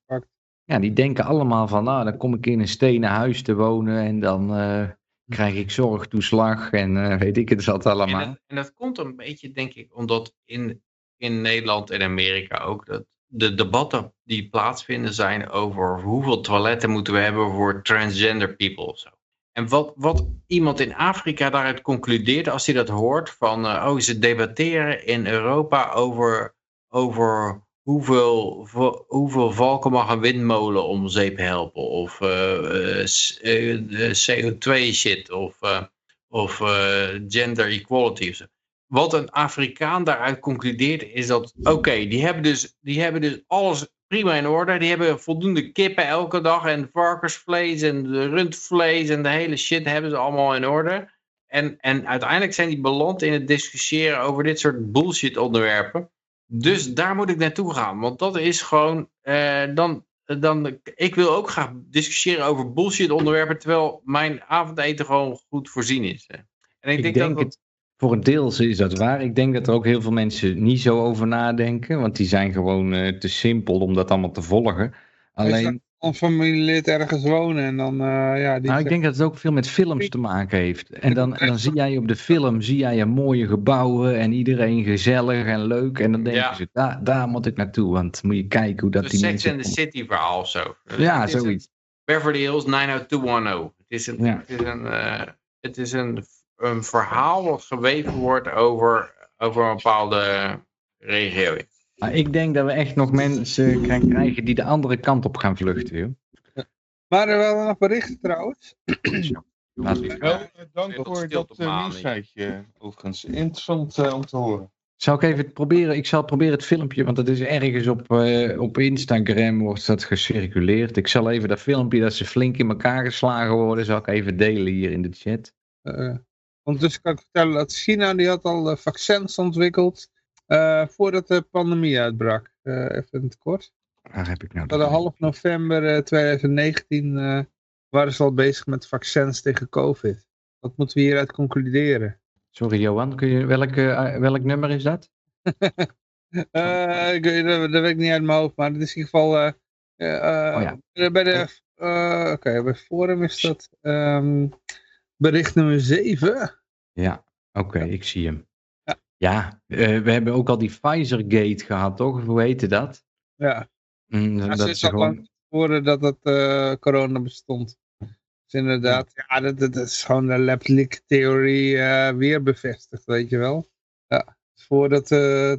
Ja, die denken allemaal van, nou, dan kom ik in een stenen huis te wonen en dan eh, krijg ik zorgtoeslag en eh, weet ik het En allemaal. dat, en dat komt een beetje, denk ik, omdat in, in Nederland en Amerika ook dat de debatten die plaatsvinden zijn over hoeveel toiletten moeten we hebben voor transgender people of zo. En wat, wat iemand in Afrika daaruit concludeert als hij dat hoort van, eh, oh, ze debatteren in Europa over, over hoeveel, hoeveel valken mag een windmolen om zeep helpen of eh, eh, eh, eh, CO2 shit of... of gender equality of zo. Wat een Afrikaan daaruit concludeert is dat, oké, die hebben dus, die hebben dus alles prima in orde. Die hebben voldoende kippen elke dag en varkensvlees en rundvlees en de hele shit hebben ze allemaal in orde. En, en uiteindelijk zijn die beland in het discussiëren over dit soort bullshit onderwerpen. Dus daar moet ik naartoe gaan, want dat is gewoon, eh, dan, dan, ik wil ook graag discussiëren over bullshit onderwerpen, terwijl mijn avondeten gewoon goed voorzien is. hè. En ik, Ik denk, denk dat, dat- het, Voor een deel is dat waar. Ik denk dat er ook heel veel mensen niet zo over nadenken. Want die zijn gewoon eh, te simpel om dat allemaal te volgen. Alleen, Een familielid ergens wonen en dan, eh, ja... Die nou, ik denk dat het ook veel met films te maken heeft. En dan, en dan zie jij op de film zie jij een mooie gebouwen en iedereen gezellig en leuk. En dan denken Ja. ze, daar, daar moet ik naartoe. Want moet je kijken hoe dat Een die Sex mensen... and the City verhaal of zo. Ja, Het is een zoiets. Beverly Hills 90210. Het is een, Ja. het is een, eh, het is een, een verhaal wat geweven wordt over, over een bepaalde regio. Maar ik denk dat we echt nog mensen gaan krijgen die de andere kant op gaan vluchten. Joh. Maar er wel nog berichten trouwens. Wel, eh, dank voor dat uh, maan, nieuwsfeitje overigens. Interessant eh, om te horen. Zal ik even proberen? Ik zal proberen het filmpje, want het is ergens op, eh, op Instagram wordt dat gecirculeerd. Ik zal even dat filmpje dat ze flink in elkaar geslagen worden, zal ik even delen hier in de chat. Eh, ondertussen kan ik vertellen dat China die had al eh, vaccins ontwikkeld eh, voordat de pandemie uitbrak. Eh, even in het kort. Waar heb ik nou Dat half november eh, 2019 eh, waren ze al bezig met vaccins tegen COVID. Wat moeten we hieruit concluderen? Sorry Johan, kun je, welk, welk nummer is dat? Ik weet, dat, dat weet ik niet uit mijn hoofd, maar het is in ieder geval... eh, Oh ja. Bij de... Oké, bij Forum is dat ehm, bericht nummer 7. Ja, oké, ik zie hem. Ja. Ja, eh, we hebben ook al die Pfizer-gate gehad, toch? Of Hoe heette dat? Ja, Mm, Ja, dat ze is al gewoon... lang horen dat het eh, corona bestond. Dus inderdaad, ja, dat, dat is gewoon de lab-leak-theorie eh, weer bevestigd, weet je wel. Ja, voordat eh,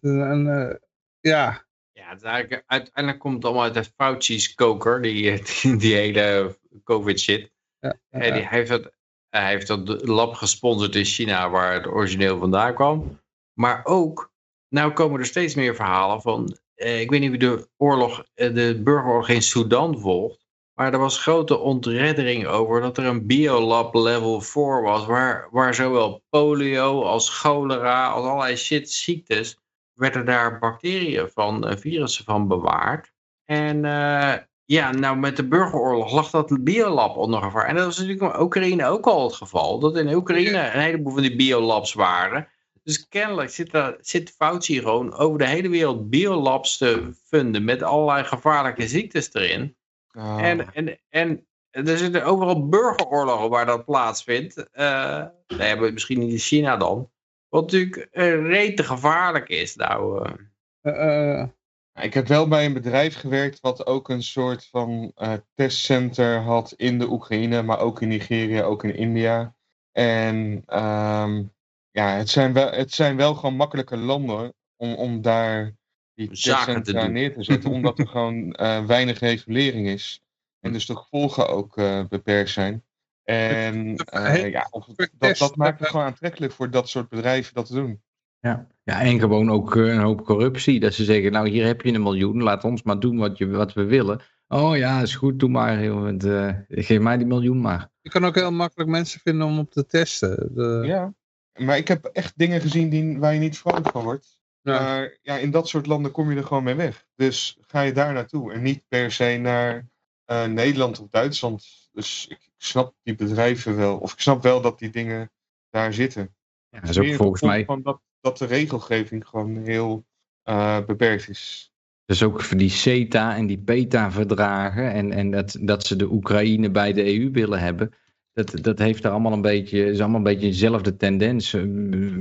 een, eh, ja, Ja, het eigenlijk, uiteindelijk komt het allemaal uit het Fauci's koker, die, die, die hele COVID shit. En die, hij, heeft dat, hij heeft dat lab gesponsord in China waar het origineel vandaan kwam. Maar ook, nou komen er steeds meer verhalen van, eh, ik weet niet wie de oorlog, eh, de burgeroorlog in Sudan volgt. Maar er was grote ontreddering over dat er een biolab level 4 was, waar, waar zowel polio als cholera, als allerlei shit ziektes, werden daar bacteriën van, eh, virussen van bewaard. En eh, ja, nou met de burgeroorlog lag dat biolab onder gevaar. En dat was natuurlijk in Oekraïne ook al het geval. Dat in Oekraïne een heleboel van die biolabs waren. Dus kennelijk zit, daar, zit Fauci gewoon over de hele wereld biolabs te funden met allerlei gevaarlijke ziektes erin. Ah. En, en, en er zitten overal burgeroorlogen waar dat plaatsvindt. Eh nee, hebben misschien niet in China dan. Wat natuurlijk uh, rete gevaarlijk is. Nou, uh. Uh, ik heb wel bij een bedrijf gewerkt wat ook een soort van uh, testcenter had in de Oekraïne, maar ook in Nigeria, ook in India. En um, ja, het zijn, wel, het zijn wel gewoon makkelijke landen om, om daar die testcentra neer te zetten, omdat er gewoon uh, weinig regulering is. En dus de gevolgen ook uh, beperkt zijn. En ja, of, dat, dat maakt het gewoon aantrekkelijk voor dat soort bedrijven dat te doen. Ja, ja en gewoon ook uh, een hoop corruptie. Dat ze zeggen, nou hier heb je een miljoen, laat ons maar doen wat, je, wat we willen. Oh ja, is goed, doe maar. Uh, geef mij die miljoen maar. Je kan ook heel makkelijk mensen vinden om op te testen. De... Ja, maar ik heb echt dingen gezien die, waar je niet vrolijk van wordt. Ja. Maar ja, in dat soort landen kom je er gewoon mee weg. Dus ga je daar naartoe en niet per se naar uh, Nederland of Duitsland. Dus ik, ik, snap die bedrijven wel. Of ik snap wel dat die dingen daar zitten. Ja, dat is ook volgens mij... Van dat, dat de regelgeving gewoon heel uh, beperkt is. Dus ook voor die CETA en die PETA-verdragen en, en dat, dat ze de Oekraïne bij de EU willen hebben. Dat, dat heeft er allemaal een beetje, is allemaal een beetje dezelfde tendens. uh,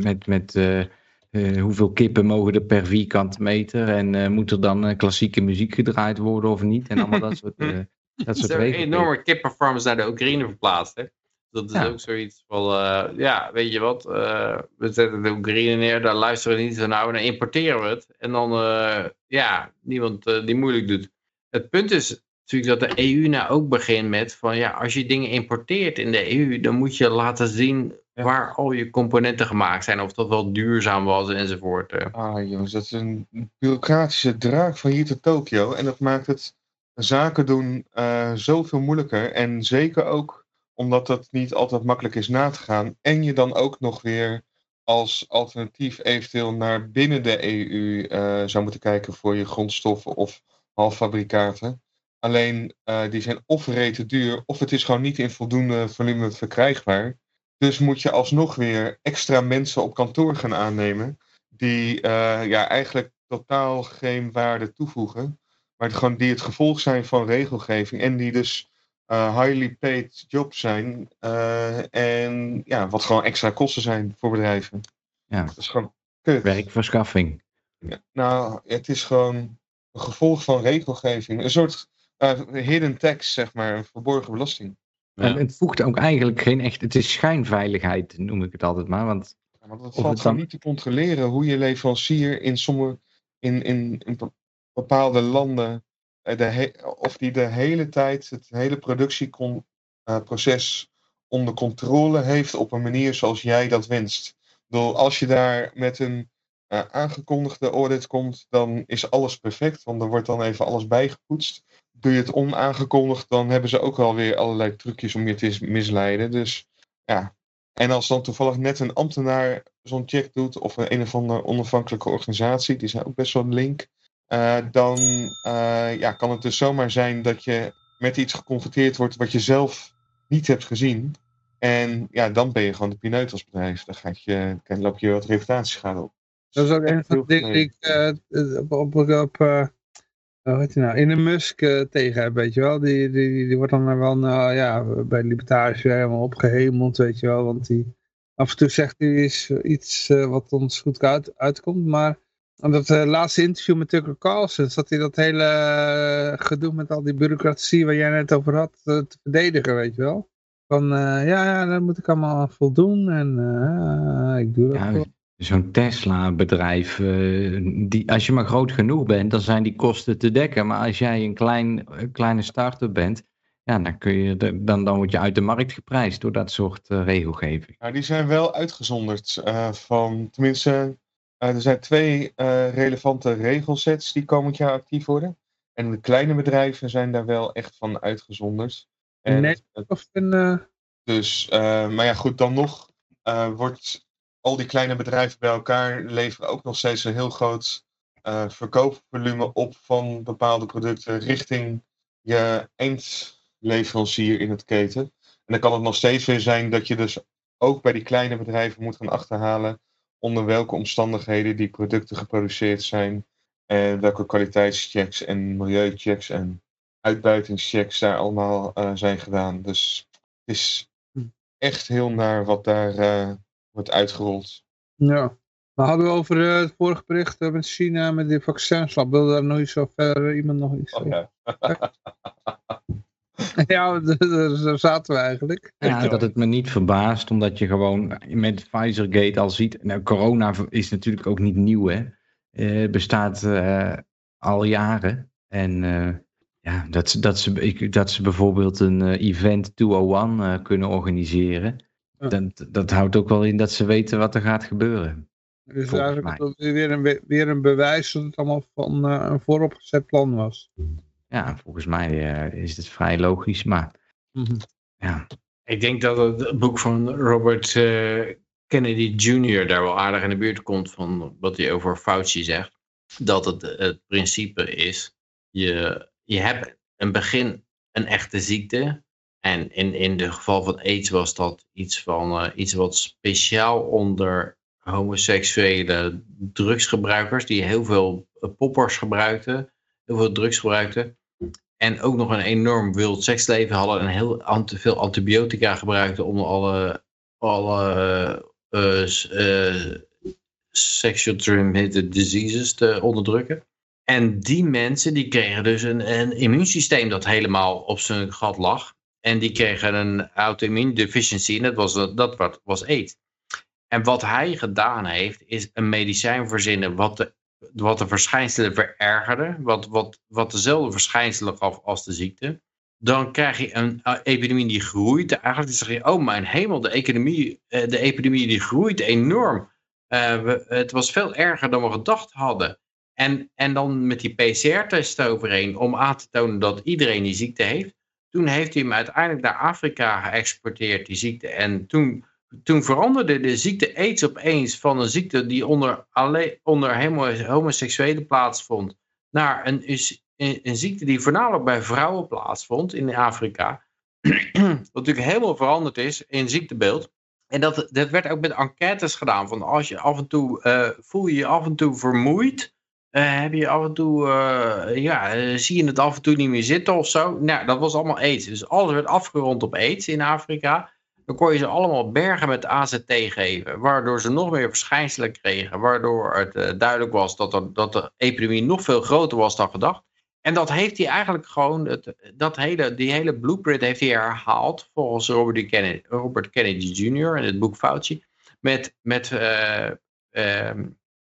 Met, met uh, uh, hoeveel kippen mogen er per vierkante meter en uh, moet er dan klassieke muziek gedraaid worden of niet? En allemaal dat soort, uh, dat soort Er zijn enorme kippenfarms naar de Oekraïne verplaatst. Hè? Dat is ja. ook zoiets van, uh, ja, weet je wat, uh, we zetten de Oekraïne neer, daar luisteren we niet zo naar, en dan importeren we het. En dan, uh, ja, niemand die moeilijk doet. Het punt is natuurlijk dat de EU nou ook begint met van, ja, als je dingen importeert in de EU, dan moet je laten zien waar al je componenten gemaakt zijn, of dat wel duurzaam was enzovoort. eh. Ah jongens, dat is een bureaucratische draak van hier tot Tokio. En dat maakt het zaken doen zoveel moeilijker. En zeker ook omdat dat niet altijd makkelijk is na te gaan. En je dan ook nog weer als alternatief eventueel naar binnen de EU uh, zou moeten kijken voor je grondstoffen of halffabrikaten. Alleen uh, die zijn of rete duur, of het is gewoon niet in voldoende volume verkrijgbaar. Dus moet je alsnog weer extra mensen op kantoor gaan aannemen. Die uh, ja, eigenlijk totaal geen waarde toevoegen. Maar gewoon die het gevolg zijn van regelgeving. En die dus uh, highly paid jobs zijn. Uh, en ja, wat gewoon extra kosten zijn voor bedrijven. Ja. Dat is gewoon kut. Werkverschaffing. Ja, nou, het is gewoon een gevolg van regelgeving. Een soort uh, hidden tax, zeg maar, een verborgen belasting. Ja. En het voegt ook eigenlijk geen echt. Het is schijnveiligheid, noem ik het altijd maar. Want, ja, maar dat valt dan niet te controleren hoe je leverancier in sommige. In, in, in bepaalde landen. De he, of die de hele tijd het hele productieproces onder controle heeft op een manier zoals jij dat wenst. Bedoel, als je daar met een uh, aangekondigde audit komt, dan is alles perfect, want er wordt dan even alles bijgepoetst. Doe je het onaangekondigd, dan hebben ze ook wel weer allerlei trucjes om je te misleiden. Dus ja. En als dan toevallig net een ambtenaar zo'n check doet, of een, een of andere onafhankelijke organisatie, die zijn ook best wel link, uh, dan uh, ja, kan het dus zomaar zijn dat je met iets geconfronteerd wordt wat je zelf niet hebt gezien. En ja, dan ben je gewoon de pineut als bedrijf. Dan, gaat je, dan loop je wat reputatieschade op. Dat is ook een van de dingen die ik uh, op, op, op hoe heet nou, in de Musk tegen heb, weet je wel. Die, die, die wordt dan wel nou, ja, bij libertariërs weer helemaal opgehemeld, weet je wel. Want die, af en toe zegt hij iets, iets wat ons goed uit, uitkomt. Maar aan dat laatste interview met Tucker Carlson zat hij dat hele gedoe met al die bureaucratie waar jij net over had te verdedigen, weet je wel. Van ja, ja, daar moet ik allemaal voldoen en ik doe dat ja, Zo'n Tesla-bedrijf, uh, die, als je maar groot genoeg bent, dan zijn die kosten te dekken. Maar als jij een, klein, kleine start-up bent, ja, dan, kun je de, dan, dan word je uit de markt geprijsd door dat soort uh, regelgeving. Nou, die zijn wel uitgezonderd uh, van, tenminste, er zijn twee relevante regelsets die komend jaar actief worden. En de kleine bedrijven zijn daar wel echt van uitgezonderd. En, nee, of een, Dus, maar ja, goed, dan nog wordt al die kleine bedrijven bij elkaar leveren ook nog steeds een heel groot uh, verkoopvolume op van bepaalde producten richting je eindleverancier in het keten. En dan kan het nog steeds weer zijn dat je dus ook bij die kleine bedrijven moet gaan achterhalen onder welke omstandigheden die producten geproduceerd zijn. En welke kwaliteitschecks en milieuchecks en uitbuitingschecks daar allemaal uh, zijn gedaan. Dus het is echt heel naar wat daar uh, wordt uitgerold. Ja. We hadden over uh, het vorige bericht met China met die vaccinslab. Wilde daar nog iets zo verder iemand nog iets oh, ja. ja, daar zaten we eigenlijk. Ja, dat het me niet verbaast, omdat je gewoon met Pfizergate al ziet. Nou, corona is natuurlijk ook niet nieuw, hè. Uh, bestaat al jaren. En ja, dat, ze, dat, ze, dat ze bijvoorbeeld een event 201 kunnen organiseren. Ja. Dat, dat houdt ook wel in dat ze weten wat er gaat gebeuren. Dus eigenlijk weer een, weer een bewijs dat het allemaal van uh, een vooropgezet plan was. Ja, volgens mij uh, is het vrij logisch, maar mm -hmm. ja. Ik denk dat het boek van Robert uh, Kennedy Jr. daar wel aardig in de buurt komt van wat hij over Fauci zegt. Dat het het principe is, je, je hebt een begin een echte ziekte en in, in de geval van AIDS was dat iets, van, uh, iets wat speciaal onder homoseksuele drugsgebruikers, die heel veel poppers gebruikten, heel veel drugs gebruikten. En ook nog een enorm wild seksleven hadden en heel veel antibiotica gebruikten om alle, alle uh, uh, sexual transmitted diseases te onderdrukken. En die mensen die kregen dus een, een immuunsysteem dat helemaal op zijn gat lag. En die kregen een auto-immuundeficiency en dat was, dat was AIDS. En wat hij gedaan heeft, is een medicijn verzinnen wat de, wat de verschijnselen verergerde. Wat, wat, wat dezelfde verschijnselen gaf als de ziekte. Dan krijg je een epidemie die groeit. Eigenlijk zeg je, oh mijn hemel, de, economie, de epidemie die groeit enorm. We, het was veel erger dan we gedacht hadden. En, en dan met die PCR-test overheen om aan te tonen dat iedereen die ziekte heeft. Toen heeft hij hem uiteindelijk naar Afrika geëxporteerd, die ziekte. En toen, toen veranderde de ziekte aids opeens van een ziekte die onder, alleen, onder homo, homoseksuelen plaatsvond, naar een, een, ziekte die voornamelijk bij vrouwen plaatsvond in Afrika. Wat natuurlijk helemaal veranderd is in ziektebeeld. en dat, dat werd ook met enquêtes gedaan. Van als je af en toe uh, voel je je af en toe vermoeid. Uh, heb je af en toe, uh, ja, zie je het af en toe niet meer zitten of zo. Nou, dat was allemaal aids. Dus alles werd afgerond op aids in Afrika. Dan kon je ze allemaal bergen met AZT geven. Waardoor ze nog meer verschijnselen kregen. Waardoor het duidelijk was dat, er, de epidemie nog veel groter was dan gedacht. En dat heeft hij eigenlijk gewoon, het, dat hele, die hele blueprint heeft hij herhaald volgens Robert Kennedy, Robert Kennedy Jr. in het boek Fauci met, met, uh, uh,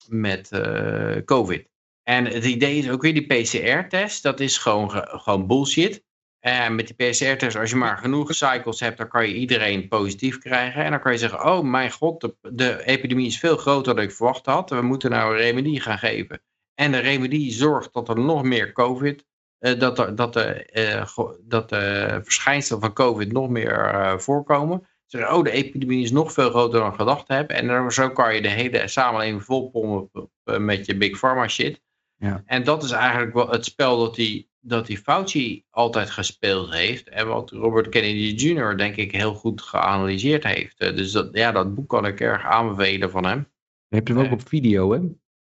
met uh, COVID. En het idee is ook weer die PCR-test, dat is gewoon, gewoon bullshit. En met die PCR-test, als je maar genoeg cycles hebt, dan kan je iedereen positief krijgen. En dan kan je zeggen, oh mijn god, de, de epidemie is veel groter dan ik verwacht had. We moeten nou een remedie gaan geven. En de remedie zorgt dat er nog meer COVID, uh, dat, er, dat, de, uh, dat de verschijnselen van COVID nog meer uh, voorkomen. Zeggen, oh, de epidemie is nog veel groter dan gedacht hebben. En dan, zo kan je de hele samenleving volpompen met je big pharma shit. Ja. En dat is eigenlijk wel het spel dat die, dat die Fauci altijd gespeeld heeft. En wat Robert Kennedy Jr. denk ik heel goed geanalyseerd heeft. Dus dat, ja, dat boek kan ik erg aanbevelen van hem. Je hebt hem ook op video, hè?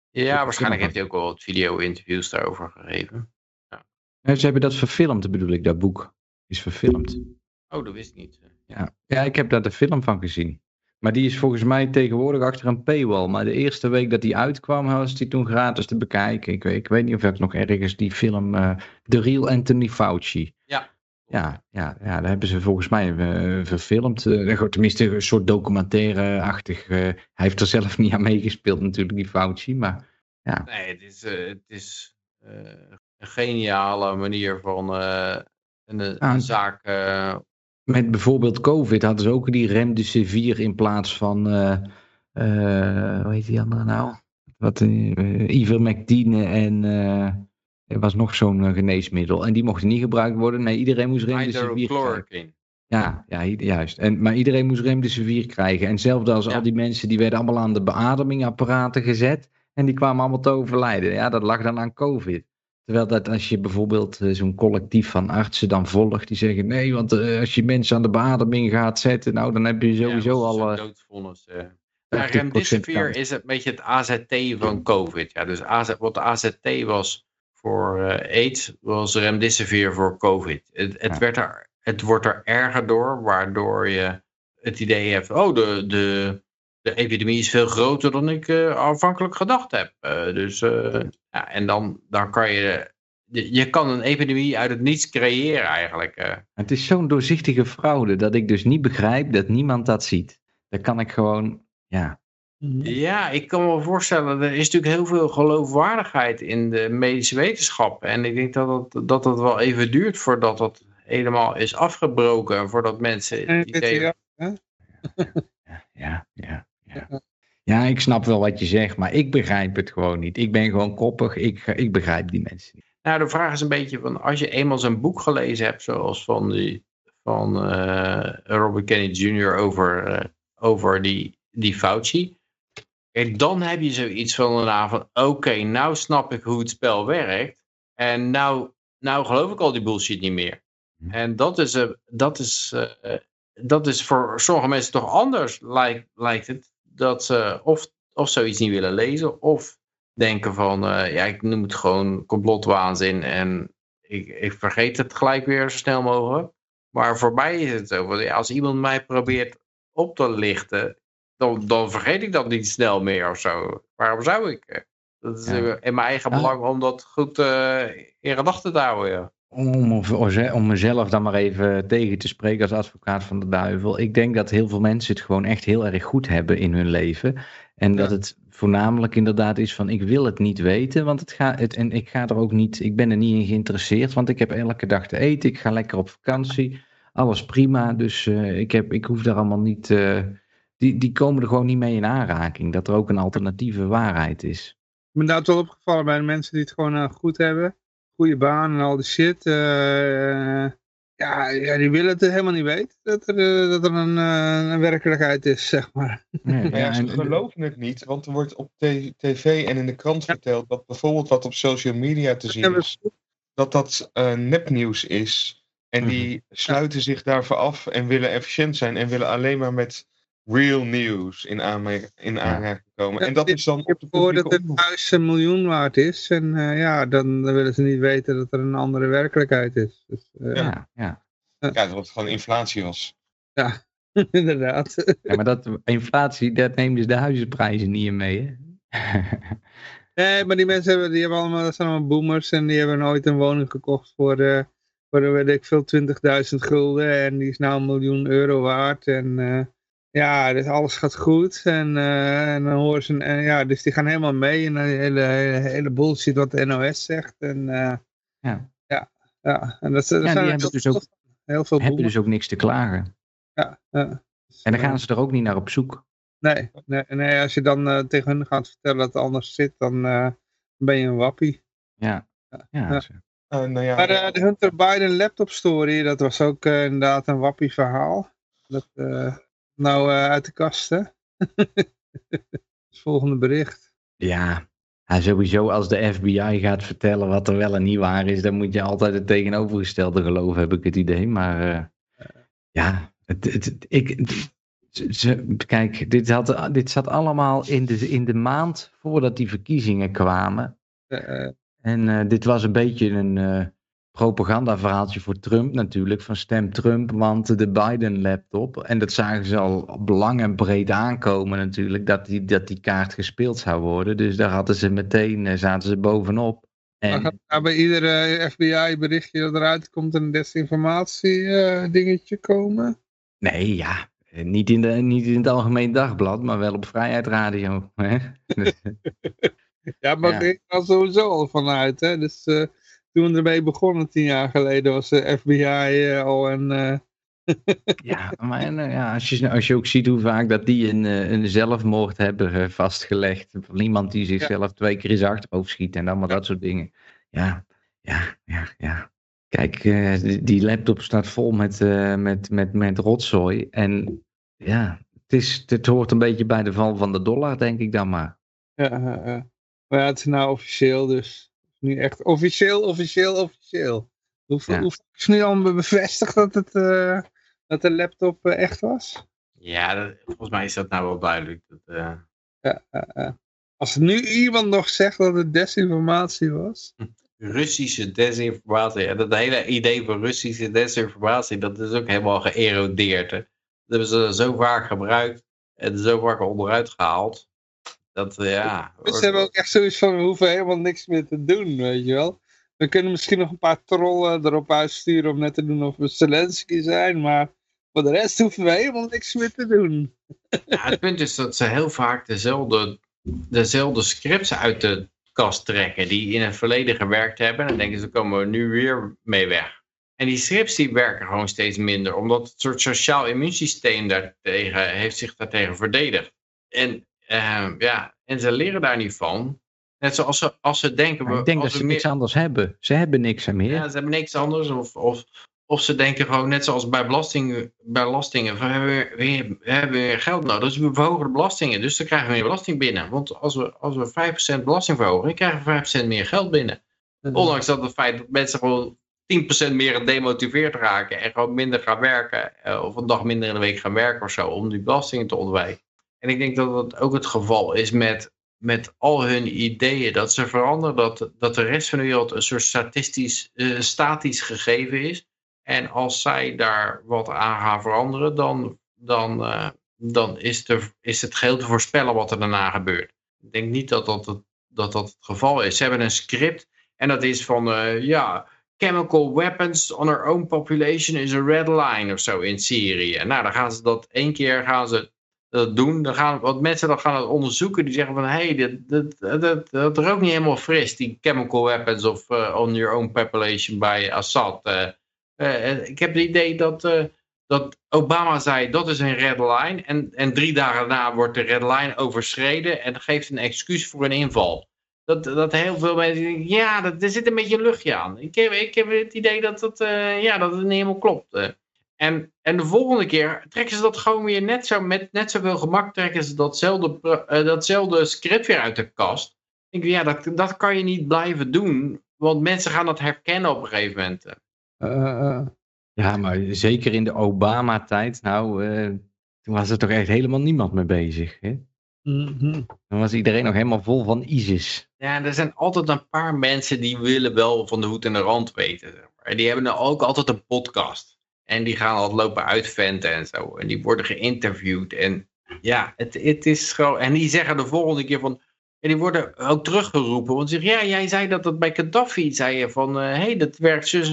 Ja, waarschijnlijk heeft hij ook wel wat video-interviews daarover gegeven. Ja. ze hebben dat verfilmd, bedoel ik, dat boek. Is verfilmd. Oh, dat wist ik niet. Ja, ja ik heb daar de film van gezien. Maar die is volgens mij tegenwoordig achter een paywall. Maar de eerste week dat die uitkwam, was die toen gratis te bekijken. Ik weet, ik weet niet of ik nog ergens die film uh, The Real Anthony Fauci. Ja. Ja, ja, ja, daar hebben ze volgens mij uh, verfilmd. Uh, tenminste, een soort documentaire-achtig. Hij heeft er zelf niet aan meegespeeld natuurlijk, die Fauci. Maar ja. Nee, het is, het is een geniale manier van een, ah, een zaak... met bijvoorbeeld COVID hadden ze ook die remdesivir in plaats van... hoe heet die andere nou? Wat, ivermectine en... Er was nog zo'n geneesmiddel en die mocht niet gebruikt worden. Nee, iedereen moest remdesivir krijgen. Ja, ja, juist. En, maar iedereen moest remdesivir krijgen. En zelfs als ja. al die mensen, die werden allemaal aan de beademingsapparaten gezet. En die kwamen allemaal te overlijden. Ja, dat lag dan aan COVID. Terwijl dat als je bijvoorbeeld zo'n collectief van artsen dan volgt, die zeggen nee, want uh, als je mensen aan de beademing gaat zetten, nou dan heb je sowieso ja, al... Uh, doodvonnis, uh. Ja, remdesivir is een beetje het AZT van COVID. Ja, dus AZ, wat de AZT was voor uh, AIDS was remdesivir voor COVID. Het, het, ja. werd er, het wordt er erger door, waardoor je het idee hebt, oh, de, de, de epidemie is veel groter dan ik uh, aanvankelijk gedacht heb. Uh, dus, ja, en dan, dan kan je, je, kan een epidemie uit het niets creëren eigenlijk. Het is zo'n doorzichtige fraude dat ik dus niet begrijp dat niemand dat ziet. Dat kan ik gewoon, ja, ja, ik kan me voorstellen, er is natuurlijk heel veel geloofwaardigheid in de medische wetenschap. En ik denk dat het, dat het wel even duurt voordat dat helemaal is afgebroken. Voordat mensen... Die ja, ja, ja, ja. Ja, ik snap wel wat je zegt, maar ik begrijp het gewoon niet. Ik ben gewoon koppig, ik, ik begrijp die mensen niet. Nou, de vraag is een beetje van, als je eenmaal zijn boek gelezen hebt, zoals van, die, van uh, Robert Kennedy Jr. over, uh, over die, die Fauci Kijk, dan heb je zoiets van een van, oké, nou snap ik hoe het spel werkt. En nou, nou geloof ik al die bullshit niet meer. Hm. En dat is, uh, dat is, uh, dat is voor sommige mensen toch anders, lijkt, lijkt het. Dat ze of, of zoiets niet willen lezen, of denken van, uh, ja, ik noem het gewoon complotwaanzin en ik, ik vergeet het gelijk weer zo snel mogelijk. Maar voor mij is het zo, ja, als iemand mij probeert op te lichten, dan, dan vergeet ik dat niet snel meer of zo. Waarom zou ik? Dat is ja. in mijn eigen belang om dat goed uh, in gedachten te houden. Ja. Om, om mezelf dan maar even tegen te spreken als advocaat van de duivel. Ik denk dat heel veel mensen het gewoon echt heel erg goed hebben in hun leven. En ja. dat het voornamelijk inderdaad is van ik wil het niet weten. Want het gaat, het, en ik ga er ook niet, ik ben er niet in geïnteresseerd. Want ik heb elke dag te eten. Ik ga lekker op vakantie. Alles prima. Dus uh, ik, heb, ik hoef daar allemaal niet... Uh, die, die komen er gewoon niet mee in aanraking. Dat er ook een alternatieve waarheid is. Ik ben daar wel opgevallen bij de mensen die het gewoon uh, goed hebben. Goede baan en al die shit. Uh, ja, ja, die willen het helemaal niet weten. Dat er, uh, dat er een, een, werkelijkheid is, zeg maar. Nee, ja, ze geloven het niet. Want er wordt op tv en in de krant ja. verteld dat bijvoorbeeld wat op social media te zien is. Dat dat nepnieuws is. En die sluiten zich daarvoor af en willen efficiënt zijn en willen alleen maar met real news in, aanmerking, in aanraking komen. Ja, en dat ik- is dan Ik heb op de gehoord dat het huis een miljoen waard is. En eh, ja, dan willen ze niet weten dat er een andere werkelijkheid is. Dus, eh, Ja, ja. Ja, dat het gewoon inflatie was. inderdaad. ja, maar dat, inflatie, dat neemt dus de huizenprijzen niet in mee. Hè? Nee, maar die mensen hebben, die hebben allemaal, dat zijn allemaal boomers. En die hebben nooit een woning gekocht voor, eh voor weet ik veel, 20.000 gulden. En die is nou een miljoen euro waard. En eh, ja, dus alles gaat goed. En, eh, en dan horen ze, en ja, dus die gaan helemaal mee in de hele, hele, hele bullshit wat de NOS zegt. En eh, Ja. ja, ja, en dat, dat die zijn hebben heel, dus ook- heel veel Heb je boomers. dus ook niks te klagen. Ja, ja. En dan gaan ze er ook niet naar op zoek. Nee, nee, nee, als je dan eh, tegen hun gaat vertellen dat het anders zit, dan eh, ben je een wappie. Ja. Ja. Eh, nou ja, Maar eh, de Hunter Biden laptop story, dat was ook inderdaad een wappie verhaal. Dat, eh, nou eh, uit de kast, hè? het volgende bericht. Ja, ja, sowieso als de FBI gaat vertellen wat er wel en niet waar is, dan moet je altijd het tegenovergestelde geloven, heb ik het idee. Maar eh, ja, het, het, het- ik, ze- kijk, dit, had, dit zat allemaal in de, in de maand voordat die verkiezingen kwamen. Eh, En dit was een beetje een propagandaverhaaltje voor Trump natuurlijk, van stem Trump, want de Biden-laptop. En dat zagen ze al op lang en breed aankomen natuurlijk, dat die, dat die kaart gespeeld zou worden. Dus daar hadden ze meteen, eh, zaten ze bovenop. maar En, gaat bij iedere FBI-berichtje dat eruit komt een desinformatie-dingetje komen? nee, ja, eh, niet in, de, niet in het Algemeen Dagblad, maar wel op Vrijheid Radio. Hè? Ja, maar Ja. ik er sowieso al vanuit, hè? Dus eh, toen we ermee begonnen, tien jaar geleden, was de FBI eh, al een... eh, Ja, maar en, eh, ja, als, je, als je ook ziet hoe vaak dat die een, een zelfmoord hebben vastgelegd. Van iemand die zichzelf twee keer in zijn achterhoofd schiet en allemaal dat soort dingen. Ja, ja, ja, ja. Kijk, die, die laptop staat vol met, met, met, met rotzooi. En ja, het, is, het hoort een beetje bij de val van de dollar, denk ik dan maar. Ja, ja, ja. maar ja, het is nou officieel, dus nu echt officieel, officieel, officieel. Hoeveel, Ja. hoeveel is nu al bevestigd dat, het, eh, dat de laptop eh, echt was? Ja, dat- volgens mij is dat nou wel duidelijk. Dat, eh, Ja. Als nu iemand nog zegt dat het desinformatie was. Russische desinformatie. Ja, dat hele idee van Russische desinformatie, dat is ook helemaal geërodeerd. Hè. Dat hebben ze zo vaak gebruikt en zo vaak onderuit gehaald. Dat, ja... Dus ze hebben ook echt zoiets van, we hoeven helemaal niks meer te doen, weet je wel. We kunnen misschien nog een paar trollen erop uitsturen om net te doen of we Zelensky zijn, maar voor de rest hoeven we helemaal niks meer te doen. Ja, het punt is dat ze heel vaak dezelfde, dezelfde scripts uit de kast trekken die in het verleden gewerkt hebben. En dan denken ze, komen we nu weer mee weg. En die scripts die werken gewoon steeds minder, omdat het soort sociaal immuunsysteem daartegen, heeft zich daartegen verdedigd. En, eh, ja, en ze leren daar niet van. Net zoals ze, als ze denken... Maar ik denk als dat ze niks anders hebben. Ze hebben niks meer. ja, ze hebben niks anders. Of, of, of ze denken gewoon, net zoals bij belastingen, bij belastingen we, hebben weer, weer- we hebben weer geld nodig. Dus we verhogen de belastingen. Dus dan krijgen we meer belasting binnen. Want als we, als we 5% belasting verhogen, dan krijgen we 5% meer geld binnen. Ondanks dat het feit dat mensen gewoon 10% meer gedemotiveerd raken. En gewoon minder gaan werken. eh, Of een dag minder in de week gaan werken of zo. Om die belastingen te ontwijken. En ik denk dat dat ook het geval is met, met al hun ideeën. Dat ze veranderen. Dat, dat de rest van de wereld een soort statistisch, eh, statisch gegeven is. En als zij daar wat aan gaan veranderen. Dan, dan, eh, dan is, er, is het geheel te voorspellen wat er daarna gebeurt. Ik denk niet dat dat het, dat, dat het geval is. Ze hebben een script. En dat is van, eh, ja, chemical weapons on our own population is a red line of zo in Syrië. Nou, dan gaan ze dat één keer gaan ze dat doen. Dan gaan wat mensen dan gaan het onderzoeken. Die zeggen van, hé, hey, dit, dit, dat, dat rookt niet helemaal fris. Die chemical weapons of eh, on your own population bij Assad. Eh, eh, ik heb het idee dat, dat Obama zei, dat is een red line. En, en drie dagen daarna wordt de red line overschreden. En geeft een excuus voor een inval. Dat, dat heel veel mensen denken, ja, dat, er zit een beetje luchtje aan. Ik heb, ik heb het idee dat, dat, ja, dat het niet helemaal klopt. En, en de volgende keer trekken ze dat gewoon weer net zo, met net zoveel gemak trekken ze datzelfde, eh, datzelfde script weer uit de kast. Ik denk, ja, dat, dat kan je niet blijven doen, want mensen gaan dat herkennen op een gegeven moment. Eh, eh, Ja, maar zeker in de Obama-tijd. Nou, eh, Toen was er toch echt helemaal niemand mee bezig. Hè? Mhm. Dan was iedereen nog helemaal vol van ISIS. Ja, er zijn altijd een paar mensen die willen wel van de hoed en de rand weten. zeg maar. En die hebben dan ook altijd een podcast. En die gaan altijd lopen uitventen en zo. En die worden geïnterviewd. En ja, het, het is gewoon... En die zeggen de volgende keer van... En die worden ook teruggeroepen. Want ze zeggen, ja, jij zei dat dat bij Gaddafi. Zei je van, hé, hey, dat werkt zo,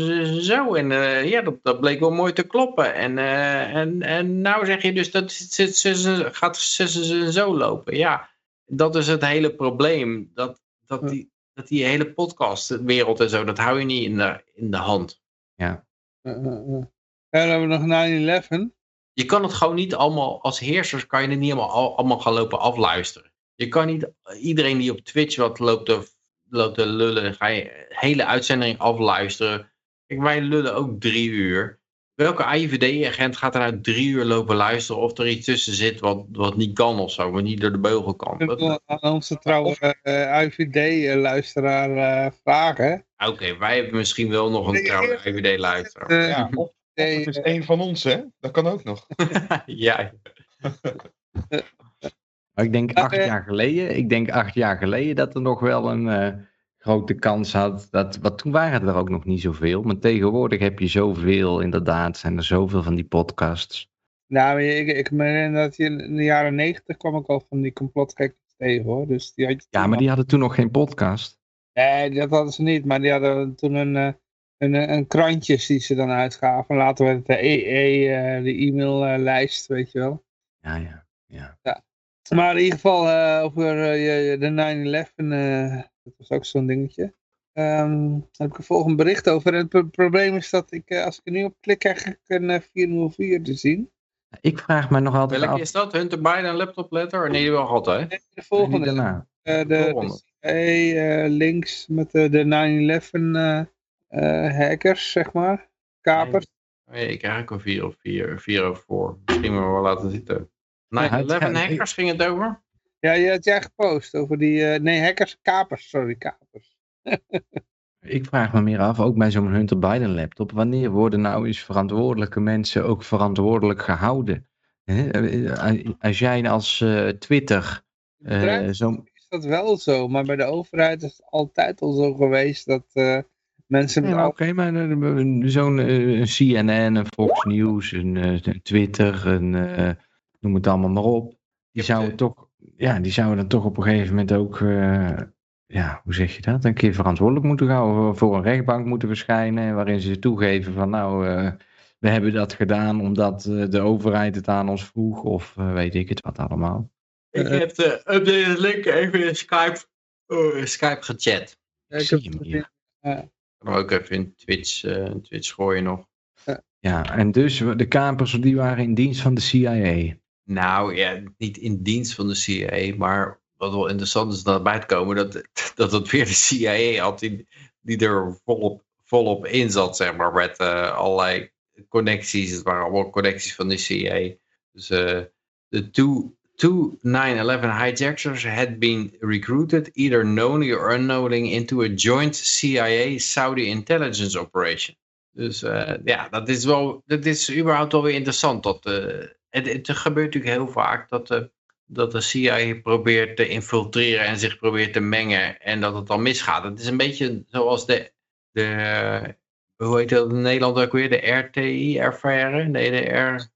zo. En eh, ja, dat, dat bleek wel mooi te kloppen. En, eh, en, en nou zeg je dus dat ze gaat zo lopen. Ja, dat is het hele probleem. Dat, dat, die, dat die hele podcastwereld en zo, dat hou je niet in de, in de hand. Ja, En dan hebben we nog 9-11. Je kan het gewoon niet allemaal, als heersers kan je het niet allemaal, allemaal gaan lopen afluisteren. Je kan niet, iedereen die op Twitch wat loopt te, loopt te lullen, ga je hele uitzending afluisteren. Kijk, wij lullen ook drie uur. Welke IVD-agent gaat er nou drie uur lopen luisteren of er iets tussen zit wat, wat niet kan of zo, wat niet door de beugel kan? Dat, aan onze trouwe uh, IVD-luisteraar uh, vragen. Oké, okay, wij hebben misschien wel nog een trouwe IVD-luisteraar. Uh, ja, of, of het is één van ons, hè? Dat kan ook nog. ja. Maar ik denk acht jaar geleden, ik denk acht jaar geleden dat er nog wel een uh, grote kans had. Dat, wat toen waren er ook nog niet zoveel. Maar tegenwoordig heb je zoveel, inderdaad, zijn er zoveel van die podcasts. Nou, ik, ik herinner dat je in de jaren negentig kwam ik al van die complotgekken tegen hoor. Dus die had ja, maar die hadden toen nog geen podcast. Nee, dat hadden ze niet. Maar die hadden toen een, een, een krantjes die ze dan uitgaven. Later werd het de EE, de e-maillijst, weet je wel. Ja, ja, ja. ja. Maar in ieder geval uh, over uh, de 9-11, uh, dat was ook zo'n dingetje. Um, daar heb ik een volgend bericht over. En het probleem is dat ik, als ik er nu op klik, krijg ik een 404 te zien. Ik vraag me nog altijd Welke af... is dat? Hunter Biden laptop letter? Nee, die wel altijd. Nee, de volgende. daarna. de, de CIA, links met de, de 9-11 hackers, zeg maar. Kapers. Nee, ik ook een 4 of 4, 4 of 4. Misschien maar wel laten zitten. 9-11 hackers ging het over? Ja, je had jij gepost over die... Uh, nee, hackers, kapers, sorry, kapers. ik vraag me meer af, ook bij zo'n Hunter Biden laptop, wanneer worden nou eens verantwoordelijke mensen ook verantwoordelijk gehouden? Als jij als uh, Twitter... Uh, zo... Is dat wel zo, maar bij de overheid is het altijd al zo geweest dat mensen... Ja, Oké, okay, maar zo'n CNN, een Fox News, een Twitter, een noem het allemaal maar op. Die zouden, toch, ja, die zouden dan toch op een gegeven moment ook, uh, ja, hoe zeg je dat? Een keer verantwoordelijk moeten houden, voor een rechtbank moeten verschijnen, waarin ze toegeven van nou, uh, we hebben dat gedaan omdat uh, de overheid het aan ons vroeg, of weet ik het wat allemaal. Ik heb de updated link even in Skype, Skype gechat. Ja, ik heb het. Kan ook even in Twitch, Twitch gooien nog. Ja, en dus de kapers die waren in dienst van de CIA. Nou ja, niet in dienst van de CIA, maar wat wel interessant is naar buiten komen, dat, dat het weer de CIA had die, die er volop, volop in zat, zeg maar, met uh, allerlei connecties. Het waren allemaal connecties van de CIA. Dus uh, de two, two 9-11 hijackers had been recruited, either knowingly or unknowingly, into a joint CIA-Saudi intelligence operation. Dus uh, ja, dat is wel, dat is überhaupt wel weer interessant, dat het, het, gebeurt natuurlijk heel vaak dat de, dat de CIA probeert te infiltreren en zich probeert te mengen en dat het dan misgaat. Het is een beetje zoals de, de hoe heet dat in Nederland ook weer, de RTI-affaire? Nee, de R...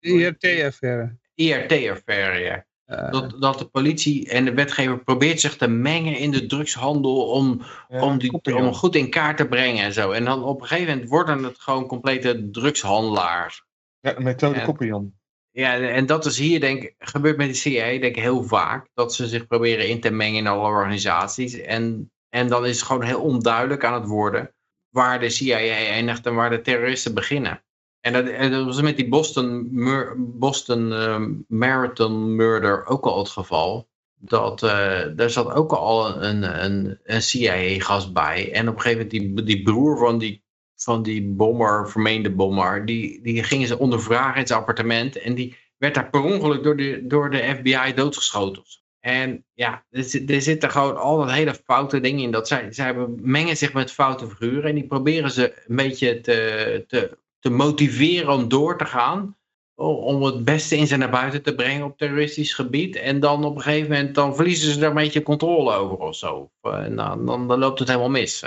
IRT-affaire. IRT-affaire, ja. Uh, dat, dat de politie en de wetgever probeert zich te mengen in de drugshandel om, ja, om, die, om goed in kaart te brengen en zo. En dan op een gegeven moment worden het gewoon complete drugshandelaars. Ja, de methode. Ja, en dat is hier, denk ik, gebeurt met de CIA denk ik heel vaak. Dat ze zich proberen in te mengen in alle organisaties. En, en dan is het gewoon heel onduidelijk aan het worden waar de CIA eindigt en waar de terroristen beginnen. En dat, dat was met die Boston, Boston uh, Marathon murder ook al het geval. Dat, uh, daar zat ook al een, een, een CIA-gast bij. En op een gegeven moment die, die broer van die van die bommer, vermeende bommer, die, die gingen ze ondervragen in zijn appartement en die werd daar per ongeluk door de, door de FBI doodgeschoten. En ja, er, er zitten gewoon altijd hele foute dingen in. Dat zij, zij mengen zich met foute figuren en die proberen ze een beetje te, te, te motiveren om door te gaan. om het beste in ze naar buiten te brengen op terroristisch gebied. En dan op een gegeven moment dan verliezen ze daar een beetje controle over of zo. En dan, dan, dan loopt het helemaal mis.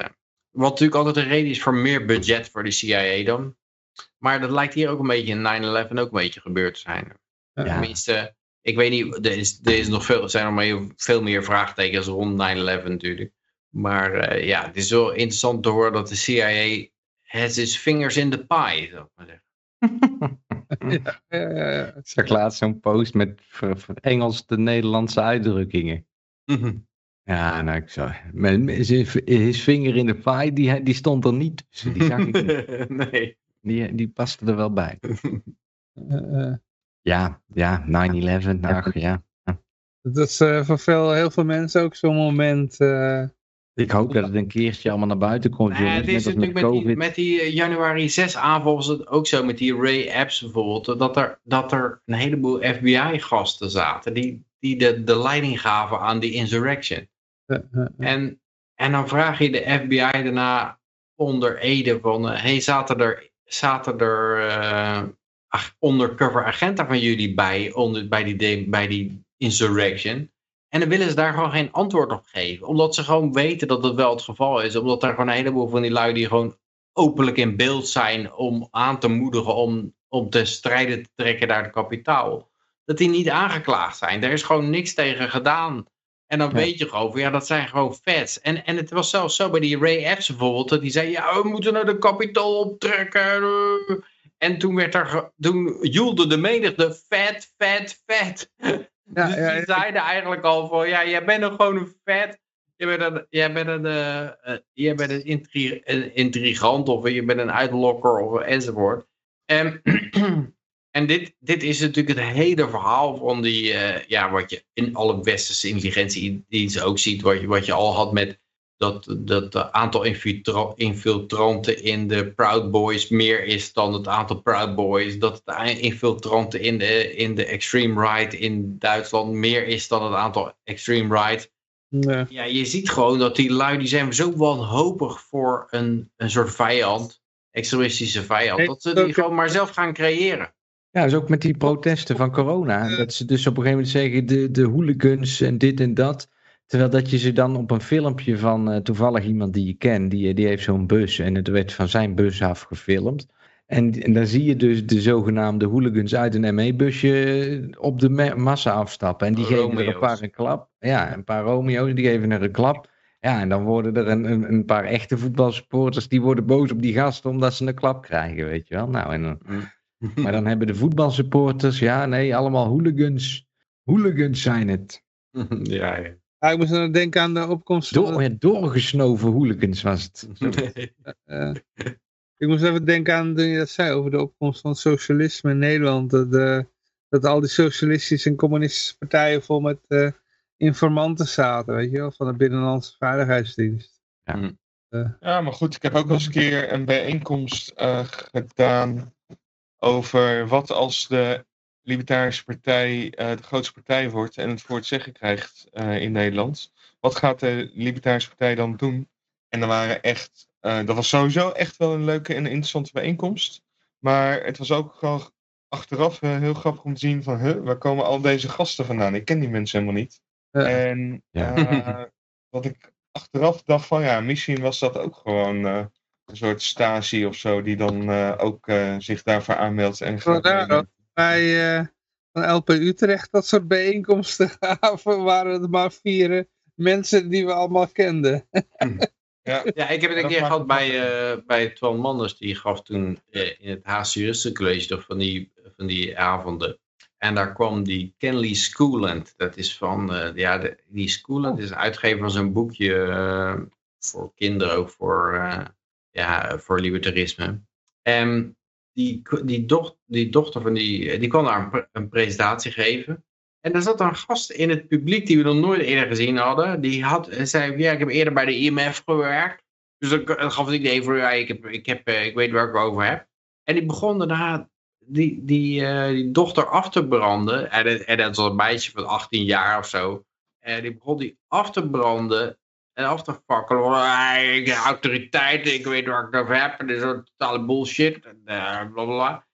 Wat natuurlijk altijd een reden is voor meer budget voor de CIA dan. Maar dat lijkt hier ook een beetje in 9-11 ook een beetje gebeurd te zijn. Ja. Tenminste, ik weet niet, er, is, er, is nog veel, er zijn nog maar veel meer vraagtekens rond 9-11 natuurlijk. Maar uh, ja, het is wel interessant te horen dat de CIA has its fingers in the pie, zou ik maar zeggen. ja, ja, Ik zag laatst zo'n post met Engels de Nederlandse uitdrukkingen. Mhm. Ja, nou, ik zou... His finger in the pie, die, die stond er niet tussen. Die zag ik niet. nee. Die, die paste er wel bij. Uh, ja, ja, 9-11, nou, ja. Dat is uh, voor veel, heel veel mensen ook zo'n moment. Uh, ik hoop dat het een keertje allemaal naar buiten komt. Nou, het is natuurlijk met, met, die, met die eh, januari 6 aanval was het ook zo met die Ray Apps bijvoorbeeld. Dat er, dat er een heleboel FBI-gasten zaten die, die de, de leiding gaven aan die insurrection. En, en dan vraag je de FBI daarna onder Ede van, hé, hey, zaten er, zaten er undercover agenten van jullie bij, onder, bij, die, bij die insurrection? En dan willen ze daar gewoon geen antwoord op geven. Omdat ze gewoon weten dat dat wel het geval is. Omdat er gewoon een heleboel van die lui die gewoon openlijk in beeld zijn om aan te moedigen om, om te strijden te trekken naar het kapitaal. Dat die niet aangeklaagd zijn. Er is gewoon niks tegen gedaan. En dan weet je gewoon, ja, dat zijn gewoon fats. En, en het was zelfs zo bij die Ray Epps bijvoorbeeld, dat die zei, ja, we moeten naar de kapitaal optrekken. En toen werd er, toen joelde de menigte, vet, vet, vet. Ja, dus die zeiden eigenlijk al van, ja, jij bent nog gewoon een vet. Je bent een, jij bent een, uh, jij bent een, intri een, intrigant of je bent een uitlokker of enzovoort. En, en dit, dit is natuurlijk het hele verhaal van die, uh, ja, wat je in alle westerse intelligentiediensten ook ziet, wat je, wat je al had met dat, dat het aantal infiltranten in de Proud Boys meer is dan het aantal Proud Boys. Dat het infiltranten in de, in de Extreme Right in Duitsland meer is dan het aantal Extreme Right. Ja. ja, je ziet gewoon dat die lui die zijn zo wanhopig voor een, een soort vijand, extremistische vijand, dat ze die gewoon maar zelf gaan creëren. Ja, dus ook met die protesten van corona. Dat ze dus op een gegeven moment zeggen, de, de hooligans en dit en dat. Terwijl dat je ze dan op een filmpje van uh, toevallig iemand die je kent, die, die heeft zo'n bus en het werd van zijn bus afgefilmd. En, en dan zie je dus de zogenaamde hooligans uit een ME-busje op de massa afstappen. En die geven er een paar een klap. Ja, een paar Romeo's, die geven er een klap. Ja, en dan worden er een, een, een, paar echte voetbalsupporters, die worden boos op die gasten omdat ze een klap krijgen, weet je wel. Nou, en dan, mm. maar dan hebben de voetbalsupporters, ja, nee, allemaal hooligans. Hooligans zijn het. Ja, ja. Ja, ik moest dan denken aan de opkomst Door, van... doorgesnoven hooligans was het. uh, ik moest even denken aan toen je dat zei over de opkomst van socialisme in Nederland. Dat, uh, dat al die socialistische en communistische partijen vol met uh, informanten zaten, weet je wel, van de Binnenlandse Veiligheidsdienst. Ja. Mm. ja, maar goed, ik heb ook wel eens een keer een bijeenkomst gedaan over wat als de Libertarische Partij uh, de grootste partij wordt en het voor het zeggen krijgt uh, in Nederland. Wat gaat de Libertarische Partij dan doen? En er waren echt, uh, dat was sowieso echt wel een leuke en interessante bijeenkomst. Maar het was ook gewoon achteraf heel grappig om te zien van, huh, waar komen al deze gasten vandaan? Ik ken die mensen helemaal niet. En ja. wat ik achteraf dacht van, ja, misschien was dat ook gewoon een soort Stasi of zo, die dan ook zich daarvoor aanmeldt. En gaat bij uh, van LP Utrecht dat soort bijeenkomsten gaven, waren het maar vier mensen die we allemaal kenden. ja. ja, ik heb het een keer gehad bij, uh, bij Twan Manders, die gaf toen uh, in het Haagse Juristencollege van die, van die avonden. En daar kwam die Kenley Schooland, dat is van, uh, ja, de, die Schooland is uitgever van zo'n boekje voor kinderen, ook voor, ja, voor libertarisme. En die, die, doch, die dochter van die, die kwam daar een, presentatie geven. En er zat een gast in het publiek die we nog nooit eerder gezien hadden. Die had, zei, ja, ik heb eerder bij de IMF gewerkt. Dus dan gaf het idee voor, ja, ik, heb, ik, heb, eh, ik weet waar ik over heb. En die begon daarna die, die, uh, die dochter af te branden. En, en dat was een meisje van 18 jaar of zo. En die begon die af te branden en af te fakkelen. Ik autoriteit, ik weet waar ik het over heb. Het is een totale bullshit. En, uh, bla, bla.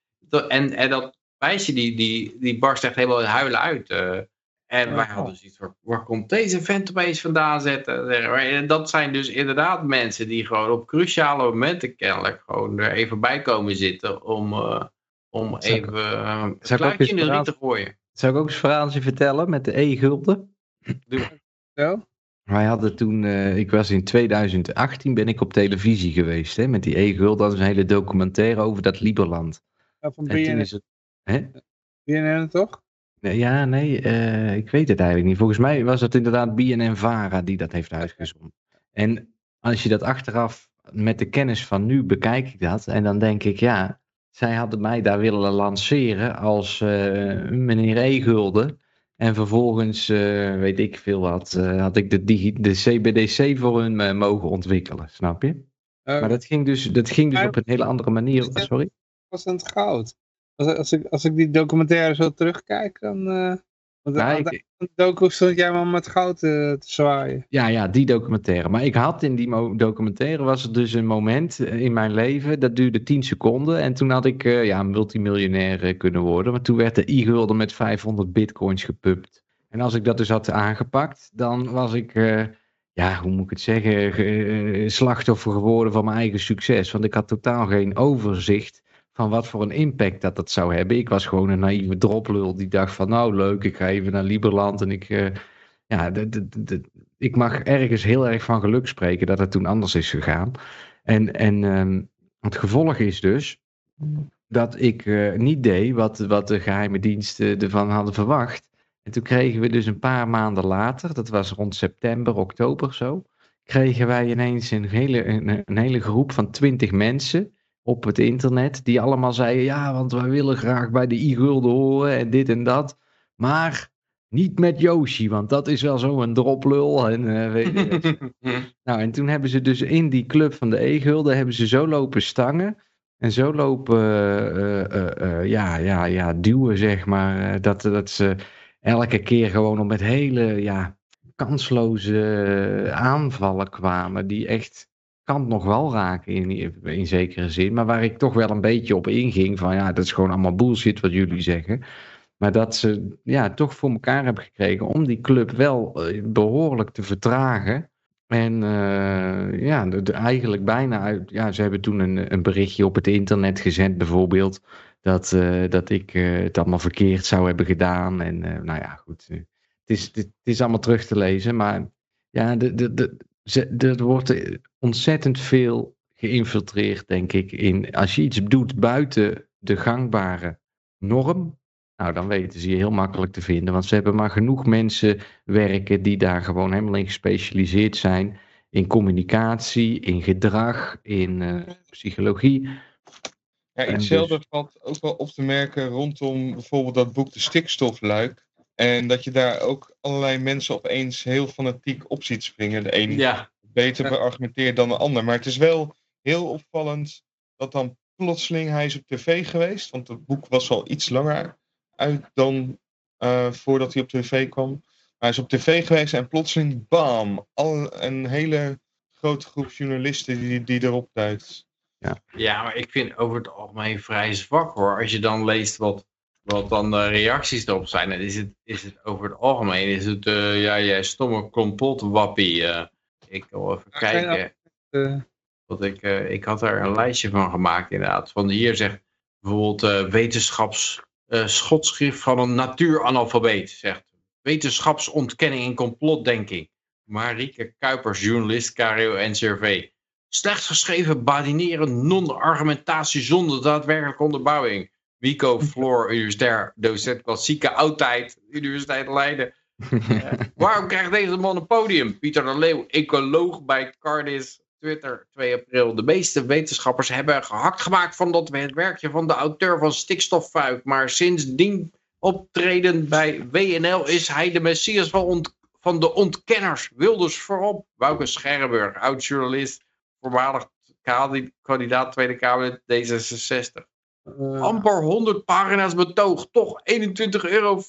En, en dat meisje die, die, die barst echt helemaal in huilen uit. eh. en wij hadden zoiets van, waar komt deze vent opeens vandaan zetten? Wij. En dat zijn dus inderdaad mensen die gewoon op cruciale momenten kennelijk gewoon er even bij komen zitten om, eh, om Zou even uh, een kluitje in de riet te gooien. Zou ik ook eens een verhaaltje vertellen met de E-gulden? Zo? Wij hadden toen, eh, ik was in 2018 ben ik op televisie geweest hè, met die E-gulden. Dat is een hele documentaire over dat Lieberland. Ja, van BNN, is het, hè? BNN toch? Nee, Ja, nee, eh, ik weet het eigenlijk niet. Volgens mij was het inderdaad BNN-Vara die dat heeft uitgezonden. En als je dat achteraf met de kennis van nu bekijk ik dat. En dan denk ik, ja, zij hadden mij daar willen lanceren als eh, meneer E-gulden. En vervolgens, eh, weet ik veel wat, eh, had ik de, de CBDC voor hun eh, mogen ontwikkelen, snap je? Eh, Maar dat ging dus, dat ging dus op een hele andere manier. Sorry? was aan het goud. Als, als, ik, als ik die documentaire zo terugkijk, dan... want ik- van de docu stond jij maar met goud eh, te zwaaien. Ja, ja, die documentaire. Maar ik had in die documentaire was er dus een moment eh, in mijn leven, dat duurde 10 seconden. En toen had ik eh, ja, multimiljonair kunnen worden. Maar toen werd de e-gulden met 500 bitcoins gepumpt. En als ik dat dus had aangepakt, dan was ik, ja, hoe moet ik het zeggen, ge- slachtoffer geworden van mijn eigen succes. Want ik had totaal geen overzicht van wat voor een impact dat dat zou hebben. Ik was gewoon een naïeve droplul die dacht van, nou leuk, ik ga even naar Liberland en ik... eh, ja, ik mag ergens heel erg van geluk spreken dat het toen anders is gegaan. En, en ehm, het gevolg is dus dat ik eh, niet deed wat, wat de geheime diensten ervan hadden verwacht. En toen kregen we dus een paar maanden later, dat was rond september, oktober zo, kregen wij ineens een hele, een hele groep van twintig mensen op het internet, die allemaal zeiden, ja, want wij willen graag bij de i-gulden horen en dit en dat. Maar niet met Yoshi, want dat is wel zo'n droplul. En, eh, weet je, nou, en toen hebben ze dus in die club van de E-gulden, hebben ze zo lopen stangen. En zo lopen, eh, eh, ja, ja, ja, duwen, zeg maar. dat, dat ze elke keer gewoon op met hele, ja, kansloze aanvallen kwamen. Die echt, kan nog wel raken in, in zekere zin. Maar waar ik toch wel een beetje op inging van, ja, dat is gewoon allemaal bullshit wat jullie zeggen. Maar dat ze ja, toch voor elkaar hebben gekregen om die club wel eh, behoorlijk te vertragen. En eh, ja, de, eigenlijk bijna uit. Ja, ze hebben toen een, een berichtje op het internet gezet, bijvoorbeeld. Dat, eh, dat ik het allemaal verkeerd zou hebben gedaan. En nou ja, goed. het, is, het is allemaal terug te lezen. Maar ja, de, de, de, ze, er wordt ontzettend veel geïnfiltreerd, denk ik. In, als je iets doet buiten de gangbare norm. Nou, dan weten ze je heel makkelijk te vinden. Want ze hebben maar genoeg mensen werken die daar gewoon helemaal in gespecialiseerd zijn. In communicatie, in gedrag, in eh, psychologie. Ja, En hetzelfde valt ook wel op te merken rondom bijvoorbeeld dat boek De Stikstofluik. En dat je daar ook allerlei mensen opeens heel fanatiek op ziet springen. De een Ja, beter Ja. beargumenteerd dan de ander. Maar het is wel heel opvallend dat dan plotseling hij is op tv geweest. Want het boek was al iets langer uit dan eh, voordat hij op tv kwam. Maar hij is op tv geweest en plotseling bam! Al een hele grote groep journalisten die, die erop duikt. Ja, maar ik vind over het algemeen vrij zwak hoor. Als je dan leest wat, wat dan de reacties erop zijn, is het, is het over het algemeen, is het, eh, ja, jij stomme complotwappie. eh ik wil even Ja, kijken. Eh, Want ik, ik had daar een lijstje van gemaakt inderdaad. Van hier zegt bijvoorbeeld eh, wetenschaps eh, schotschrift van een natuuranalfabeet. Zegt wetenschapsontkenning en complotdenking. Marieke Kuipers, journalist, KRO NCRV. Slecht geschreven, badineren, non-argumentatie zonder daadwerkelijke onderbouwing. Mico Floor, universitair docent klassieke oudheid, Universiteit Leiden. Waarom krijgt deze man een podium? Pieter de Leeuw, ecoloog bij Cardis, Twitter, 2 april. De meeste wetenschappers hebben gehakt gemaakt van dat het werkje van de auteur van Stikstoffuik. Maar sindsdien optreden bij WNL is hij de messias van, ont- van de ontkenners. Wilders voorop. Wouke Scherrenburg, oud-journalist, voormalig kandidaat Tweede Kamer D66. Uh, amper 100 pagina's betoog, toch 21,50 euro.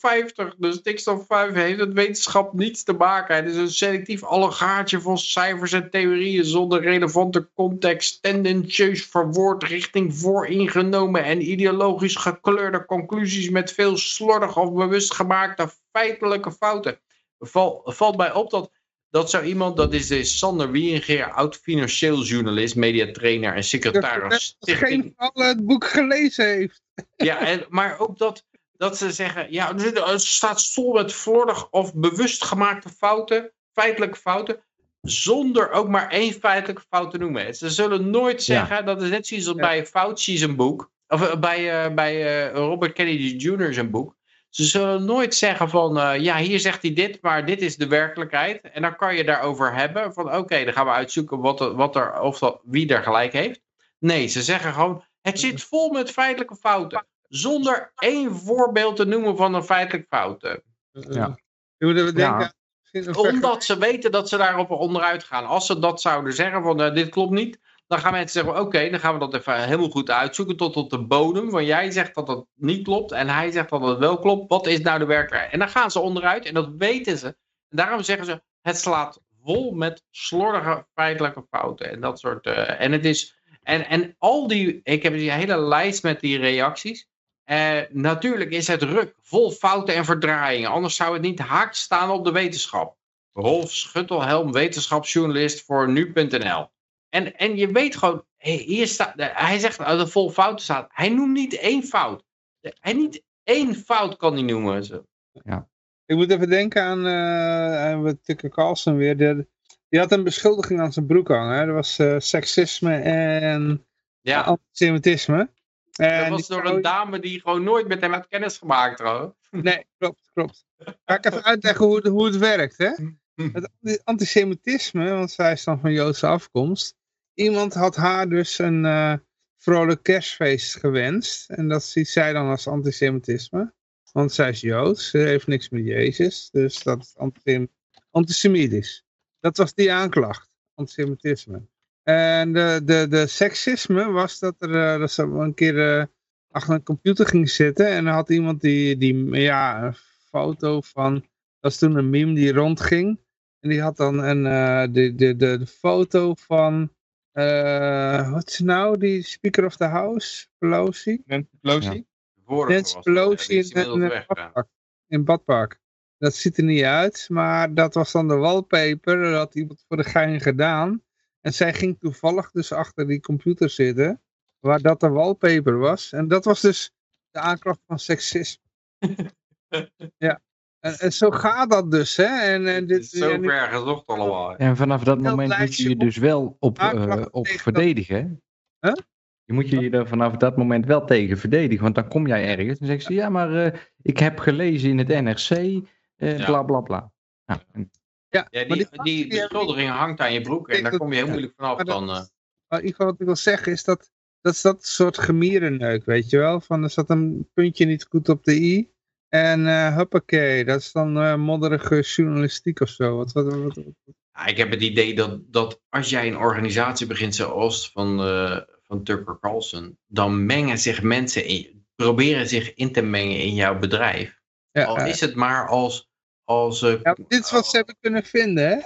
De stikstof 5 heeft met wetenschap niets te maken. Het is een selectief allegaartje van cijfers en theorieën zonder relevante context, tendentieus verwoord richting vooringenomen en ideologisch gekleurde conclusies met veel slordig of bewust gemaakte feitelijke fouten. Val, valt mij op dat dat zou iemand, dat is de Sander Wierengeer, oud financieel journalist, mediatrainer en secretaris. Dat geen van het boek gelezen heeft. Ja, en, maar ook dat, dat ze zeggen, ja, er staat vol met slordig of bewust gemaakte fouten, feitelijke fouten, zonder ook maar één feitelijke fout te noemen. Ze zullen nooit zeggen, dat is net zoals ja. bij Fauci zijn boek, of bij, uh, bij uh, Robert Kennedy Jr. zijn boek, ze zullen nooit zeggen van, uh, ja, hier zegt hij dit, maar dit is de werkelijkheid. En dan kan je daarover hebben van, oké, dan gaan we uitzoeken wat er, wat er, of dat, wie er gelijk heeft. Nee, ze zeggen gewoon, het zit vol met feitelijke fouten. Zonder één voorbeeld te noemen van een feitelijke fout. Ja. we denken, ja. Omdat ze weten dat ze daarop onderuit gaan. Als ze dat zouden zeggen van, uh, dit klopt niet, dan gaan mensen zeggen, oké, dan gaan we dat even helemaal goed uitzoeken tot op de bodem. Want jij zegt dat het niet klopt en hij zegt dat het wel klopt. Wat is nou de werkelijkheid? En dan gaan ze onderuit en dat weten ze. En daarom zeggen ze, het slaat vol met slordige feitelijke fouten en dat soort. Uh, en het is, en, en al die, ik heb die hele lijst met die reacties. Uh, natuurlijk is het ruk vol fouten en verdraaiingen. Anders zou het niet haakt staan op de wetenschap. Rolf Schuttelhelm, wetenschapsjournalist voor nu.nl. En, en je weet gewoon, hier staat, hij zegt dat er vol fouten staat. Hij noemt niet één fout. Hij niet één fout kan hij noemen. Zo. Ja. Ik moet even denken aan, uh, aan Tucker Carlson weer. Die, die, had een beschuldiging aan zijn broek hangen. Hè? Dat was uh, seksisme en ja. antisemitisme. En dat was door een dame die gewoon nooit met hem had kennis gemaakt trouwens. Nee, klopt, klopt. Ga ik even uitleggen hoe, hoe het werkt. Hè? Het antisemitisme, want zij is dan van Joodse afkomst iemand had haar dus een uh, vrolijk kerstfeest gewenst. En dat ziet zij dan als antisemitisme. Want zij is Joods, ze heeft niks met Jezus. Dus dat is antisemitisch. Dat was die aanklacht, antisemitisme. En de, de, de seksisme was dat, er, uh, dat ze een keer uh, achter een computer ging zitten. En dan had iemand die, die ja, een foto van... Dat was toen een meme die rondging. En die had dan een, de, de, de foto van uh, wat is nou, die Speaker of the House, Pelosi? Nancy Pelosi? Ja. Nancy Pelosi in, in, in, badpark, in badpark. Dat ziet er niet uit, maar dat was dan de wallpaper. Dat had iemand voor de gein gedaan. En zij ging toevallig dus achter die computer zitten, waar dat de wallpaper was. En dat was dus de aanklacht van seksisme. ja. En, en, zo gaat dat dus, hè? En, en dit, is zo ver gezocht allemaal. En vanaf dat moment moet je je dus wel op, uh, op verdedigen, hè? Huh? Je moet je er vanaf dat moment wel tegen verdedigen, want dan kom jij ergens en zeg je, ja, maar uh, ik heb gelezen in het NRC, uh, ja. bla bla bla. Nou, en... ja, ja, die, die, die beschuldiging hangt aan je broek en daar kom je heel moeilijk vanaf. Maar dan, dat, uh... in wat ik wil zeggen is dat, dat is dat soort gemierenneuk, weet je wel? Van er zat een puntje niet goed op de i. En uh, huppakee, dat is dan uh, modderige journalistiek of zo. Wat, wat, wat, ja, ik heb het idee dat, dat als jij een organisatie begint zoals van, uh, van Tucker Carlson, dan mengen zich mensen in, proberen zich in te mengen in jouw bedrijf. Ja, Al is het maar als... als ja, dit is wat ze hebben kunnen vinden, hè?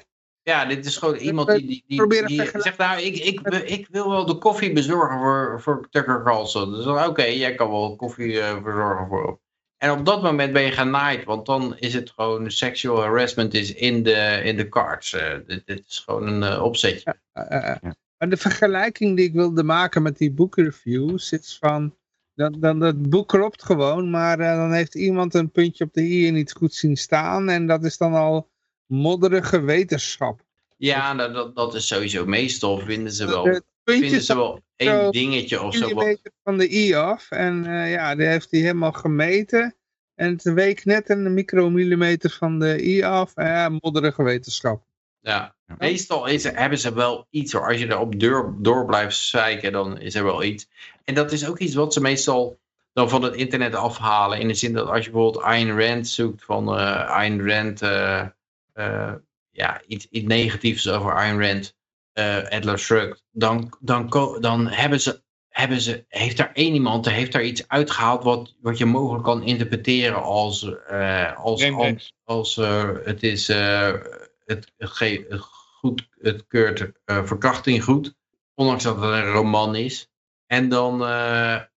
Ja, dit is gewoon iemand die, die, die, die zegt, nou, ik, ik, ik wil wel de koffie bezorgen voor, voor Tucker Carlson. Dus oké, okay, jij kan wel koffie verzorgen voor en op dat moment ben je genaaid, want dan is het gewoon sexual harassment is in de, in de cards. Uh, dit, dit, is gewoon een uh, opzetje. Ja, uh, ja. Maar de vergelijking die ik wilde maken met die boekreviews is van, dan, dan, dat boek klopt gewoon, maar dan heeft iemand een puntje op de i niet goed zien staan en dat is dan al modderige wetenschap. Ja, dat, dat is sowieso meestal vinden ze wel vinden ze wel één dingetje of zo. Wat... van de i af. En uh, ja, die heeft hij helemaal gemeten. En het week net een micromillimeter van de i af. En ja, modderige wetenschap. Ja, meestal is er, hebben ze wel iets hoor. Als je er op deur, door blijft zeiken, dan is er wel iets. En dat is ook iets wat ze meestal dan van het internet afhalen. In de zin dat als je bijvoorbeeld Ayn Rand zoekt van uh, Ayn Rand... Uh, ja, iets, iets negatiefs over Ayn Rand uh, Adler Shrugged, dan, dan, dan hebben ze hebben ze, heeft daar één iemand heeft daar iets uitgehaald wat, wat je mogelijk kan interpreteren als, uh, als, als, als uh, het is het, het, het, goed, het keurt verkrachting goed, ondanks dat het een roman is. En dan,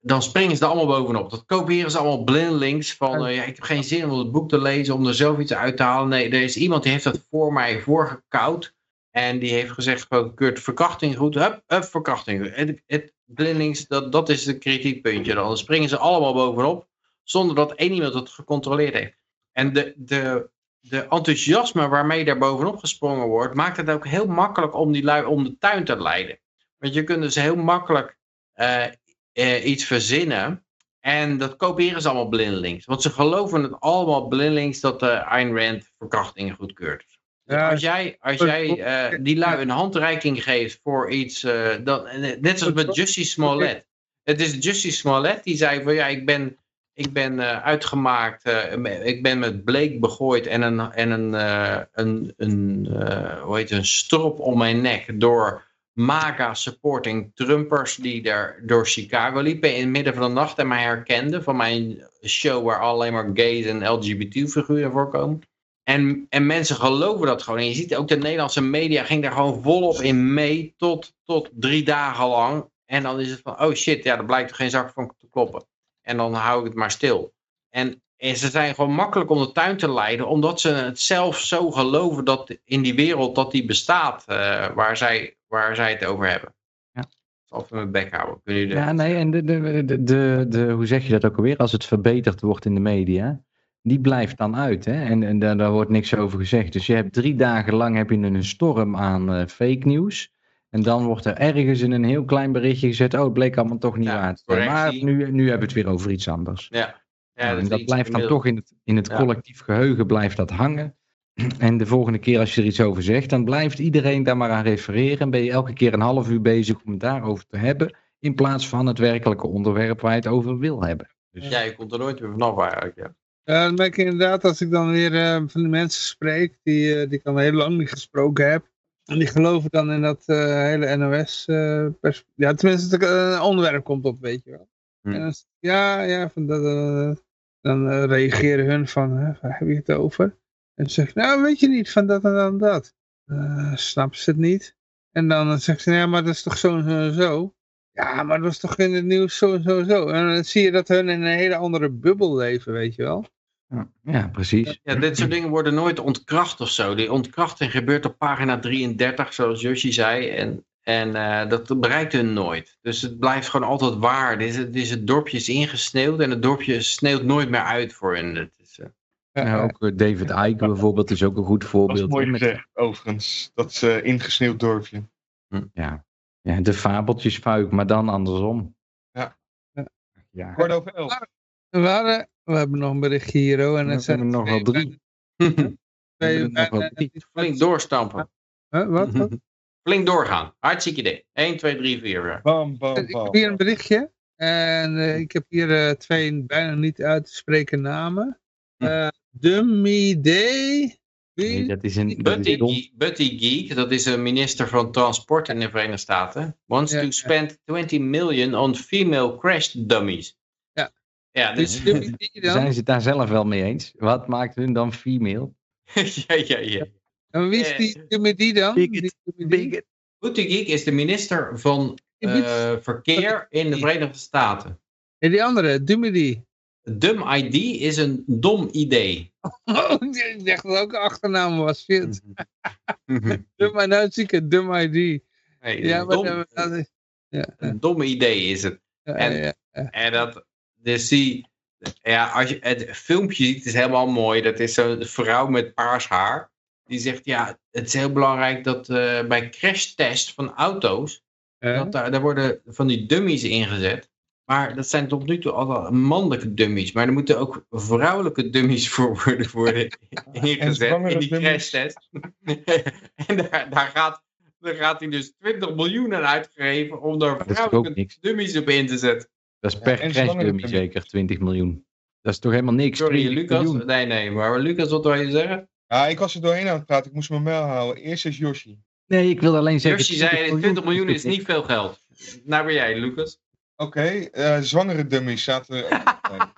dan springen ze er allemaal bovenop. Dat kopiëren ze allemaal blindelings van, ja, ik heb geen zin om het boek te lezen, om er zelf iets uit te halen. Nee, er is iemand die heeft dat voor mij voorgekoud. En die heeft gezegd, keurt verkrachting goed, hup, hup, verkrachting. Het, het, dat, dat is het kritiekpuntje. Dan springen ze allemaal bovenop, zonder dat één iemand het gecontroleerd heeft. En de, de, de enthousiasme waarmee daar bovenop gesprongen wordt, maakt het ook heel makkelijk om, die lui, om de tuin te leiden. Want je kunt dus heel makkelijk uh, uh, iets verzinnen en dat kopiëren ze allemaal blindelings. Want ze geloven het allemaal blindelings dat de Ayn Rand verkrachtingen goedkeurt. Ja, als jij, als jij uh, die lui een handreiking geeft voor iets, uh, dan, net zoals met Jussie Smollett. Het is Jussie Smollett die zei van ja, ik ben, ik ben uh, uitgemaakt, ik ben met bleek begooid en een, en een, een, een, hoe heet het, een strop om mijn nek door MAGA supporting Trumpers die daar door Chicago liepen in het midden van de nacht en mij herkenden van mijn show waar alleen maar gays en LGBT figuren voorkomen. En, en mensen geloven dat gewoon. En je ziet ook de Nederlandse media ging daar gewoon volop in mee tot, tot drie dagen lang. En dan is het van, oh shit, ja, er blijkt er geen zak van te kloppen. En dan hou ik het maar stil. En, en ze zijn gewoon makkelijk om de tuin te leiden, omdat ze het zelf zo geloven dat in die wereld dat die bestaat, uh, waar, zij, waar zij het over hebben. Ja. Of mijn bek houden. Kunnen ja, nee, en de, de, de, de, de, hoe zeg je dat ook alweer? Als het verbeterd wordt in de media, die blijft dan uit. Hè? En, en daar, daar, wordt niks over gezegd. Dus je hebt drie dagen lang heb je een storm aan uh, fake nieuws. En dan wordt er ergens in een heel klein berichtje gezet. Oh, het bleek allemaal toch niet ja, waar. Maar nu, nu hebben we het weer over iets anders. Ja. ja nou, en dat blijft dan toch in het, in het collectief geheugen blijft dat hangen. En de volgende keer als je er iets over zegt, dan blijft iedereen daar maar aan refereren. En ben je elke keer een half uur bezig om het daarover te hebben. In plaats van het werkelijke onderwerp waar je het over wil hebben. Dus... Ja, je komt er nooit meer vanaf eigenlijk. Ja. Ja, dan merk ik inderdaad als ik dan weer uh, van die mensen spreek die, uh, die ik al heel lang niet gesproken heb. En die geloven dan in dat uh, hele NOS, ja tenminste het onderwerp komt op, weet je wel. Hm. En dan, ja, ja, van dat, dan reageren hun van, waar heb je het over? En zeg ik, nou weet je niet, van dat en dan dat. snappen ze het niet? En dan zegt ze, ja maar dat is toch zo en zo en zo. Ja, maar dat was toch in het nieuws zo en zo en zo. En dan zie je dat hun in een hele andere bubbel leven, weet je wel. Ja, precies. Ja, dit soort dingen worden nooit ontkracht of zo. Die ontkrachting gebeurt op pagina 33, zoals Joshi zei. En, en uh, dat bereikt hun nooit. Dus het blijft gewoon altijd waar. Dit is, het dorpje is ingesneeuwd en het dorpje sneeuwt nooit meer uit voor hun. Het is, uh... ja, ook eh, David Icke bijvoorbeeld is ook een goed voorbeeld. Dat is mooi gezegd, overigens. Dat uh, ingesneeuwd dorpje. Hm. Ja. ja, de fabeltjesfuik, maar dan andersom. Ja. ja. Elf. We waren we hebben nog een berichtje hier. Oh, en we hebben nog wel drie. twee, nog wel drie. Flink doorstampen. Huh, wat, wat? Flink doorgaan. Hartstikke idee. 1, 2, 3, 4. Bam, bam, bam. Ik heb hier een berichtje. En uh, ik heb hier uh, twee bijna niet uit te spreken namen. Uh, Dummy Day. Nee, dat is een... Buddy, Geek, Buddy Geek, dat is een minister van Transport in de Verenigde Staten. Wants ja, to spend 20 million on female crash dummies. Ja, dus... Zijn ze het daar zelf wel mee eens? Wat maakt hun dan female? ja, ja, ja. En wie is die, met die dan? Bigot. Buttigieg is de minister van uh, Verkeer in de Verenigde Staten. En die andere, Dumedy. Dum ID is een dom idee. Oh, ik dacht dat ook een achternaam was. Shit. dum en uitzieken, Dum ID. Nee, ja, maar dom, dat is, ja. Een dom idee is het. En, ja, ja, en dat, dus die, ja, als je het filmpje ziet, is helemaal mooi. Dat is zo'n vrouw met paars haar. Die zegt, ja, het is heel belangrijk dat uh, bij crashtest van auto's, dat daar, daar worden van die dummies ingezet. Maar dat zijn tot nu toe allemaal mannelijke dummies. Maar er moeten ook vrouwelijke dummies voor worden, worden ingezet in die crashtest. en daar, daar, gaat, daar gaat hij dus 20 miljoen aan uitgegeven om daar vrouwelijke dummies op in te zetten. Dat is per ja, zeker, 20 miljoen. Dat is toch helemaal niks? Sorry, Lucas? Nee, nee, maar Lucas, wat wil je zeggen? Ja, ik was er doorheen aan het praten. Ik moest mijn mail houden. Eerst is Yoshi. Nee, ik wil alleen zeggen... Yoshi zei, 20 miljoen is niet veel geld. Nou ben jij, Lucas. Oké, eh, zwangere dummies zaten er ook.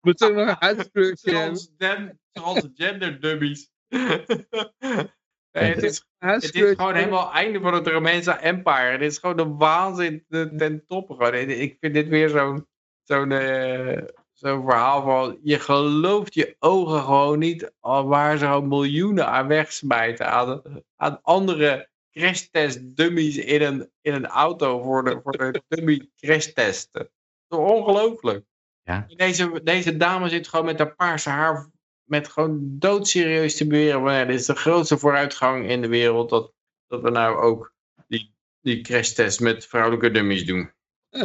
Moet er nog een uitspraakje hebben? Transgender dummies. Nee, het, is, het is gewoon helemaal einde van het Romeinse Empire. Het is gewoon de waanzin ten top. Gewoon. Ik vind dit weer zo'n zo'n eh, zo'n verhaal van... Je gelooft je ogen gewoon niet waar ze gewoon miljoenen aan wegsmijten. Aan, aan andere crashtest dummies in een, in een auto voor de, voor de dummy crashtesten. Ongelooflijk. Ja. Deze, deze dame zit gewoon met haar paarse haar met gewoon doodserieus te beweren. van, ja, dit is de grootste vooruitgang in de wereld. Dat, dat we nou ook die, die crashtest met vrouwelijke dummies doen.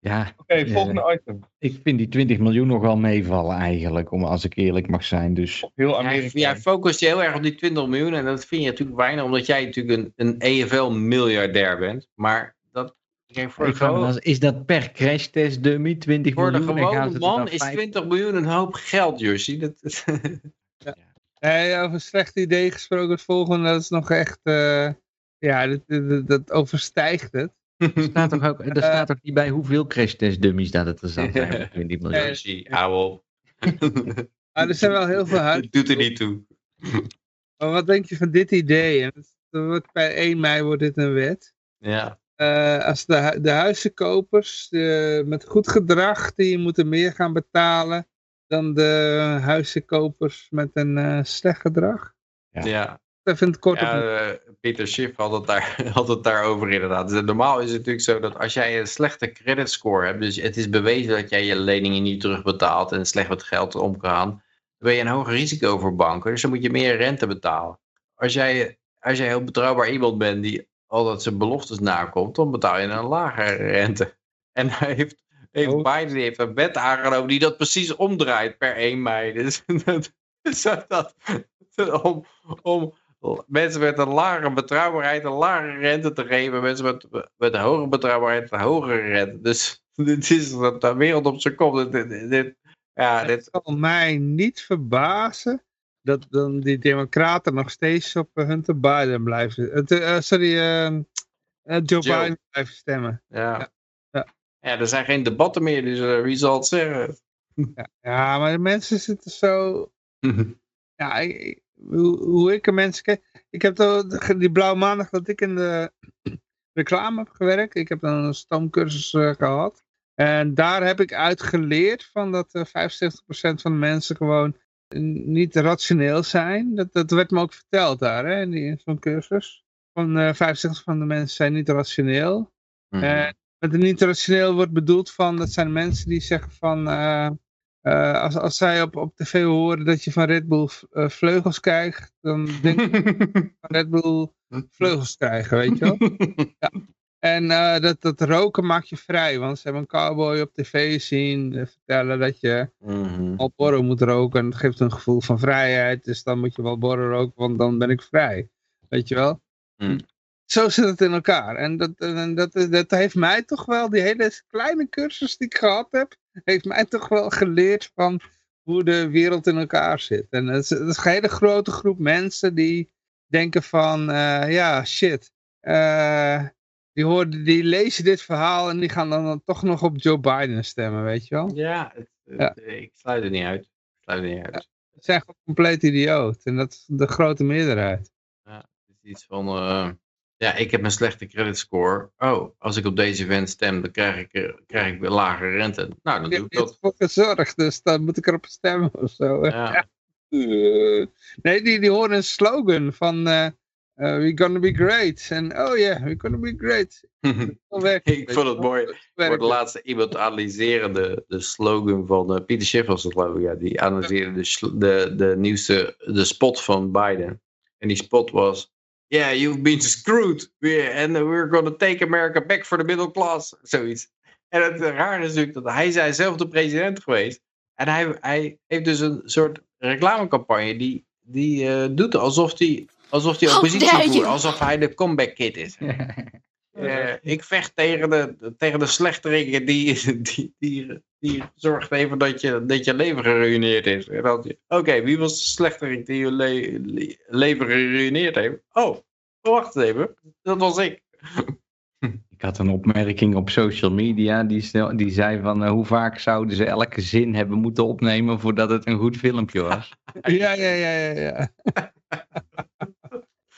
Ja, Oké, Ja. volgende item. ik vind die 20 miljoen nog wel meevallen eigenlijk, om, als ik eerlijk mag zijn. Dus Heel Amerika. jij focust je heel erg op die 20 miljoen. En dat vind je natuurlijk weinig. Omdat jij natuurlijk een, een EFL-miljardair bent. Maar dat... Voor, ik de, is dat per crashtest dummy 20 voor de miljoen? en gaan gewone man is vijf- 20 miljoen een hoop geld, Jussie. Dat, Nee, over slecht idee gesproken, het volgende, dat is nog echt, eh, ja, dat, dat, dat overstijgt het. Er staat toch ook, er staat toch niet bij hoeveel crashtest dummies dat het er zat zijn voor 20 miljoen? Jussie, hou op. Maar er zijn wel heel veel huizen. Het doet er niet toe. Maar wat denk je van dit idee? En het- wordt bij 1 mei wordt dit een wet. Ja. Eh, als de, de huizenkopers eh, met goed gedrag, die moeten meer gaan betalen dan de huizenkopers met een eh, slecht gedrag. Ja. ja. Even het kort op Ja, eh, Pieter Schiff had het, daar, had het daarover inderdaad. Dus normaal is het natuurlijk zo dat als jij een slechte creditscore hebt, dus het is bewezen dat jij je leningen niet terugbetaalt en slecht met geld omgaan, dan ben je een hoger risico voor banken. Dus dan moet je meer rente betalen. Als jij, als jij heel betrouwbaar iemand bent die altijd zijn beloftes nakomt, dan betaal je een lagere rente. En hij heeft, heeft Oh. Biden heeft een wet aangenomen die dat precies omdraait per 1 mei. Dus dat, dat, om, om mensen met een lagere betrouwbaarheid een lagere rente te geven. Mensen met, met een hogere betrouwbaarheid een hogere rente. Dus dit is dat de wereld op zijn kop. Dit, dit, dit- ja, Het zal mij niet verbazen dat dan die democraten nog steeds op eh, Hunter Biden blijven. het, eh, sorry, eh, eh, Joe, Joe. Biden blijven stemmen. ja. Ja. Ja, er zijn geen debatten meer, dus eh, wie zal het zeggen? Ja, ja, maar de mensen zitten zo... Ja, ik- hoe, hoe ik er mensen kijk... Ik heb die blauwe maandag dat ik in de reclame heb gewerkt. Ik heb dan een stoomcursus eh, gehad. En daar heb ik uit geleerd van dat eh 75% van de mensen gewoon niet rationeel zijn. Dat, dat werd me ook verteld daar, hè, in, die- in zo'n cursus. Van eh 75% van de mensen zijn niet rationeel. En met een niet rationeel wordt bedoeld van, dat zijn mensen die zeggen van, eh, als, als zij op, op tv horen dat je van Red Bull vleugels krijgt, dan denk ik van Red Bull vleugels krijgen, weet je wel. En eh, dat, dat roken maakt je vrij, want ze hebben een cowboy op tv zien eh, vertellen dat je Mhm. Marlboro moet roken. En dat geeft een gevoel van vrijheid, dus dan moet je Marlboro roken, want dan ben ik vrij. Weet je wel? Hmm. Zo zit het in elkaar. En dat, en dat, dat heeft mij toch wel, die hele kleine cursus die ik gehad heb, heeft mij toch wel geleerd van hoe de wereld in elkaar zit. En het is, het is een hele grote groep mensen die denken van, eh, ja, shit. eh, die, horen, die lezen dit verhaal en die gaan dan, dan toch nog op Joe Biden stemmen, weet je wel. Ja, het, het- ik sluit het niet uit. Ik sluit het niet uit. Het zijn gewoon compleet idioot. En dat is de grote meerderheid. Het is iets van, eh, ja, ik heb een slechte creditscore. Oh, als ik op deze vent stem, dan krijg ik, eh, krijg ik weer lagere rente. Nou, dan Ik doe heb ik dat. voor gezorgd, dus dan moet ik erop stemmen of zo. Ja. Eh, Nee, die, die horen een slogan van eh, eh, we're gonna be great. En oh yeah, we're gonna be great. Werkt ik vond het mooi. Zo Ik werkt hoorde het. laatst iemand analyseren de, de slogan van eh, Pieter Schiff was het geloof ik. Ja, die analyseerde de, de, de nieuwste de spot van Biden. En die spot was, yeah, you've been screwed. We- And we're gonna take America back for the middle class. Zoiets. En het raar is natuurlijk dat hij zijn zelf de president geweest. En hij, hij heeft dus een soort reclamecampagne die, die eh, doet alsof hij alsof die How oppositie voert. Alsof hij de comeback kid is. Eh, ik vecht tegen de, tegen de slechteriken die, die, die, die zorgt even dat je, dat je leven geruineerd is. Oké, wie was de slechterik die je le- le- leven geruineerd heeft? Oh, wacht even. Dat was ik. Ik Ik had een opmerking op social media. Die, stel- die zei van eh, hoe vaak zouden ze elke zin hebben moeten opnemen voordat het een goed filmpje was. Ja, ja, ja, ja. ja.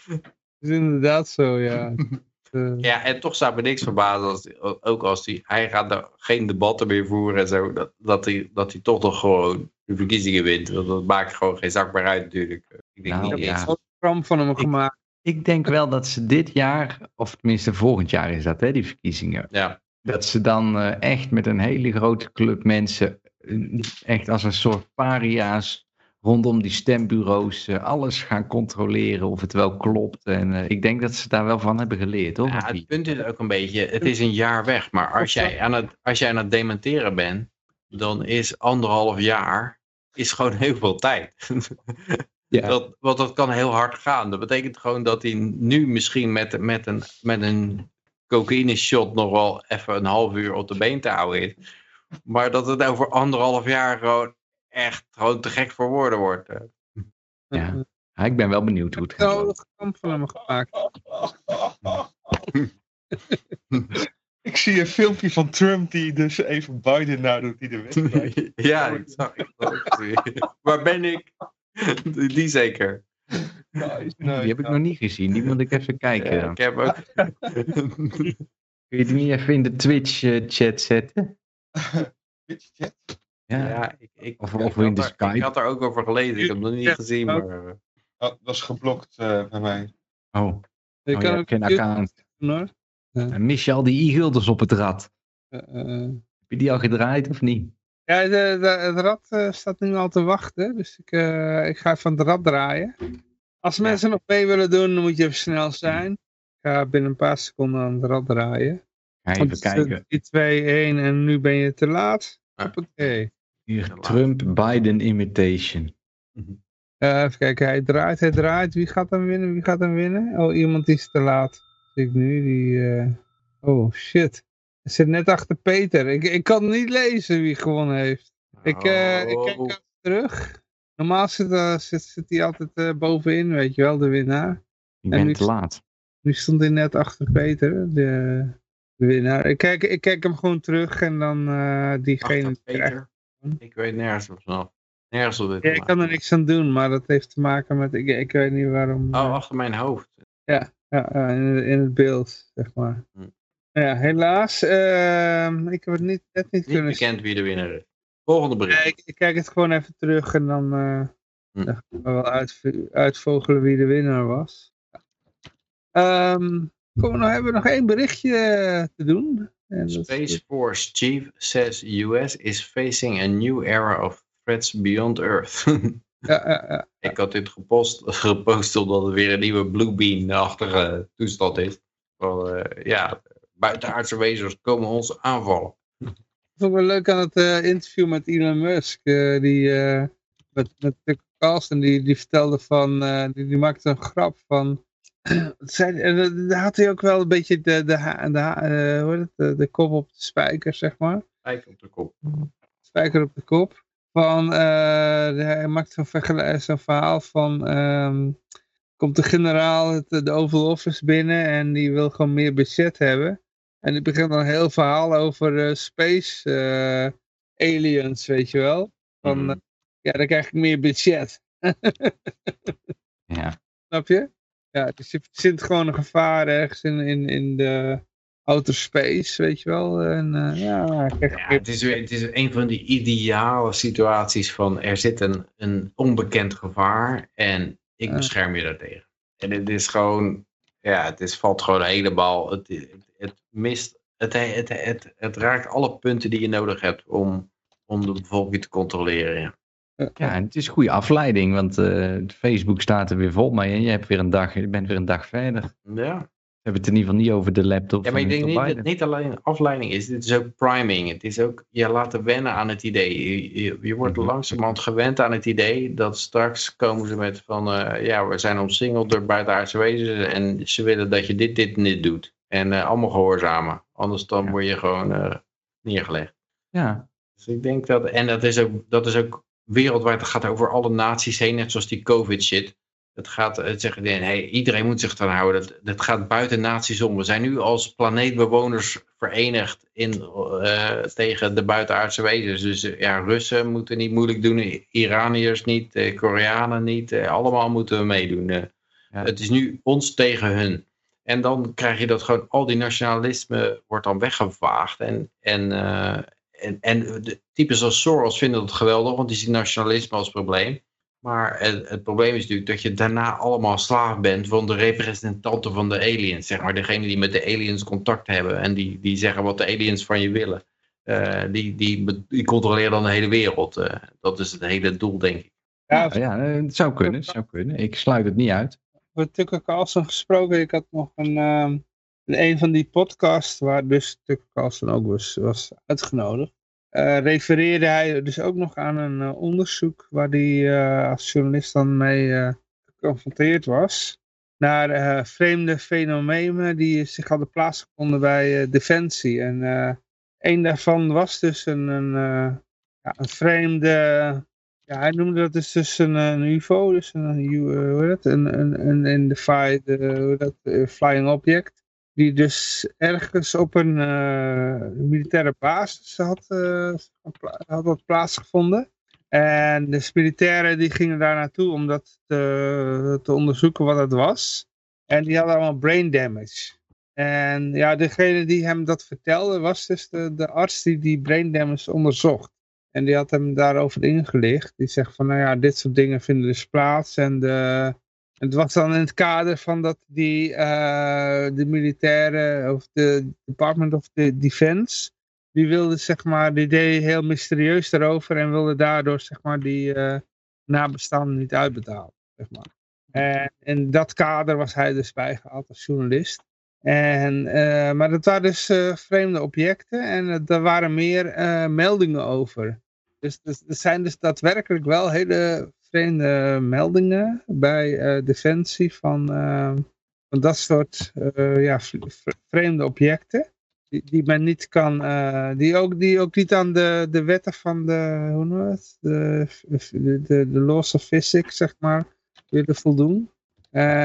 is inderdaad zo, ja. Eh, Ja, en toch zou me niks verbazen, als, die- ook als hij, hij gaat er geen debatten meer voeren en zo, dat, dat, hij, dat hij toch nog gewoon de verkiezingen wint. Want dat maakt gewoon geen zak meer uit natuurlijk. Ik denk Nou, niet ik ja. een kram van hem gemaakt. Ik denk wel dat ze dit jaar, of tenminste volgend jaar is dat, hè, die verkiezingen. Ja, Dat ze dan eh, echt met een hele grote club mensen, eh, echt als een soort paria's rondom die stembureaus, eh, alles gaan controleren of het wel klopt. En eh, ik denk dat ze daar wel van hebben geleerd, hoor. ja, het punt is ook een beetje, het is een jaar weg, maar als jij aan het, als jij aan het dementeren bent, dan is anderhalf jaar is gewoon heel veel tijd. Ja. Dat, want dat kan heel hard gaan. Dat betekent gewoon dat hij nu misschien met, met een, met een cocaïne shot nog wel even een half uur op de been te houden is. Maar dat het over anderhalf jaar gewoon echt gewoon te gek voor woorden wordt. eh. Ja. Ja, ik ben wel benieuwd hoe het Ik gaat. heb kram van hem gemaakt. Ik zie een filmpje van Trump die dus even Biden nadoet die de wedstrijd. ja, ik zag ik het. Waar ben ik? Die, zeker. Nice, Die heb ik nog niet gezien, die moet ik even kijken. Ja, ik heb ook... Kun je die niet even in de Twitch-chat zetten? Weet je, Ja. Ja, ik, ik, Of- ik in de er- Skype. Ik had er ook over gelezen. Ik heb het nog niet Ja, gezien, maar... eh, Oh, dat is geblokt eh, bij mij. Oh, Je oh ook hebt geen account. doen, hoor. En mis je al die e-gulders op het rad? Eh, eh. Heb je die al gedraaid of niet? Ja, de, de- het rad eh, staat nu al te wachten, dus ik, eh, ik ga even aan het rad draaien. Als mensen nog mee willen doen, dan moet je even snel zijn. Ik ga binnen een paar seconden aan het rad draaien. Even eh, kijken. 3, 2, 1 en nu ben je te laat. Hoppakee. Hier, Helaas. Trump-Biden imitation. Eh, even kijken, hij draait, hij draait. Wie gaat hem winnen, wie gaat hem winnen? Oh, iemand die is te laat. Zie ik nu, die... eh, Oh, shit. Hij zit net achter Peter. Ik, ik kan niet lezen wie gewonnen heeft. Ik, eh, ik kijk Oh. even terug. Normaal zit, eh, zit, zit hij altijd eh, bovenin, weet je wel, de winnaar. Ik ben nu- te laat. Nu stond hij net achter Peter, de winnaar. Ik kijk, ik kijk hem gewoon terug en dan eh diegene krijgt. Ik weet nergens vanaf. Nergens op dit Ja, ik kan er niks aan doen, maar dat heeft te maken met, ik, ik weet niet waarom. Oh, eh, achter mijn hoofd. ja, ja, in, in het beeld, zeg maar. Hm. Ja, helaas. ehm, ik heb het niet, net niet Niet kunnen bekend wie de winnaar is. Volgende Ja, bericht. ik, ik kijk het gewoon even terug en dan, eh Hm. dan gaan we wel uit, uitvogelen wie de winnaar was. Ehm kom, nou hebben we nog één berichtje eh, te doen. En Space Force Chief says US is facing a new era of threats beyond Earth. ja, ja, ja. Ik had dit gepost, gepost omdat het weer een nieuwe Bluebeam-achtige toestand is. Van, eh, ja, buitenaardse wezens komen ons aanvallen. Ik vond het wel leuk aan het eh, interview met Elon Musk. eh, die, eh, met, met Tucker Carlson, die, die vertelde van, eh, die, die maakte een grap van, zei, en eh, daar had hij ook wel een beetje de, de, de, eh, hoe het, de, de kop op de spijker, zeg maar. Kijk op de kop. Spijker op de kop. Van, eh, hij maakt zo'n verhaal van, ehm, komt de generaal het, de Oval Office binnen en die wil gewoon meer budget hebben. En die begint dan een heel verhaal over space eh, aliens, weet je wel. Van, Mhm. ja, dan krijg ik meer budget. Ja. Snap je? Ja, dus je verzint gewoon een gevaar ergens in, in, in de outer space, weet je wel. En eh, ja, het is, weer, het is een van die ideale situaties van er zit een, een onbekend gevaar en ik bescherm je daartegen. En het is gewoon, ja, het is, valt gewoon helemaal, het, het, het mist, het, het, het, het raakt alle punten die je nodig hebt om, om de bevolking te controleren. Ja. Ja, en het is goede afleiding, want eh, Facebook staat er weer vol mee en je, hebt weer een dag, je bent weer een dag verder. Ja. We hebben het in ieder geval niet over de laptop Ja, maar ik denk niet dat het niet alleen afleiding is. Dit is ook priming. Het is ook je laten wennen aan het idee. Je, je, je wordt Mhm. langzamerhand gewend aan het idee dat straks komen ze met van eh, ja, we zijn omsingeld door buitenaardse wezens en ze willen dat je dit, dit en dit doet. En eh, allemaal gehoorzamen. Anders dan Ja. word je gewoon neergelegd. Ja, Dus ik denk dat, en dat is ook, dat is ook wereldwijd, het gaat over alle naties heen, net zoals die COVID shit. Het gaat, het zeggen, nee, iedereen moet zich eraan houden. Dat, dat gaat buiten naties om. We zijn nu als planeetbewoners verenigd in, uh, tegen de buitenaardse wezens. Dus uh, ja, Russen moeten niet moeilijk doen, Iraniërs niet, uh, Koreanen niet. allemaal moeten we meedoen. Ja. Het is nu ons tegen hun. En dan krijg je dat gewoon, al die nationalisme wordt dan weggevaagd. En, en, en, en de types als Soros vinden dat geweldig, want die zien nationalisme als probleem. Maar het, het, probleem is natuurlijk dat je daarna allemaal slaaf bent van de representanten van de aliens. Zeg maar degene die met de aliens contact hebben en die, die zeggen wat de aliens van je willen. Uh, die, die, die controleren dan de hele wereld. Uh, dat is het hele doel, denk ik. Ja, ja, het zou kunnen, zou kunnen. Ik sluit het niet uit. Over Tucker Carlson gesproken. Ik had nog een, um, een van die podcasts waar dus Tucker Carlson ook was, was uitgenodigd. Uh, refereerde hij dus ook nog aan een uh, onderzoek waar hij uh, als journalist dan mee geconfronteerd was. Naar vreemde fenomenen die zich hadden plaatsgevonden bij Defensie. En een daarvan was dus een, een, ja, een vreemde, ja, hij noemde dat dus, dus een, een UFO, dus een, een, een, een, defied, hoe dat, flying object die dus ergens op een uh, militaire basis had, uh, had plaatsgevonden. En de militairen die gingen daar naartoe om dat te, te, onderzoeken wat het was. En die hadden allemaal brain damage. En ja, degene die hem dat vertelde was dus de, de arts die die brain damage onderzocht. En die had hem daarover ingelicht. Die zegt van, nou ja, dit soort dingen vinden dus plaats. En de, het was dan in het kader van dat die, uh, de militaire of de Department of the Defense, die wilde zeg maar, die deed heel mysterieus daarover en wilde daardoor zeg maar die uh, nabestaanden niet uitbetalen. Zeg maar. En in dat kader was hij dus bijgehaald als journalist. En, uh, maar dat waren dus vreemde objecten en er waren meer meldingen over. Dus, dus er zijn dus daadwerkelijk wel hele vreemde meldingen bij uh, Defensie van, uh, van dat soort uh, ja, vreemde objecten. Die, die men niet kan, die, ook, die ook niet aan de, de wetten van de, hoe noem het, de, de, de, de laws of physics, zeg maar, willen voldoen.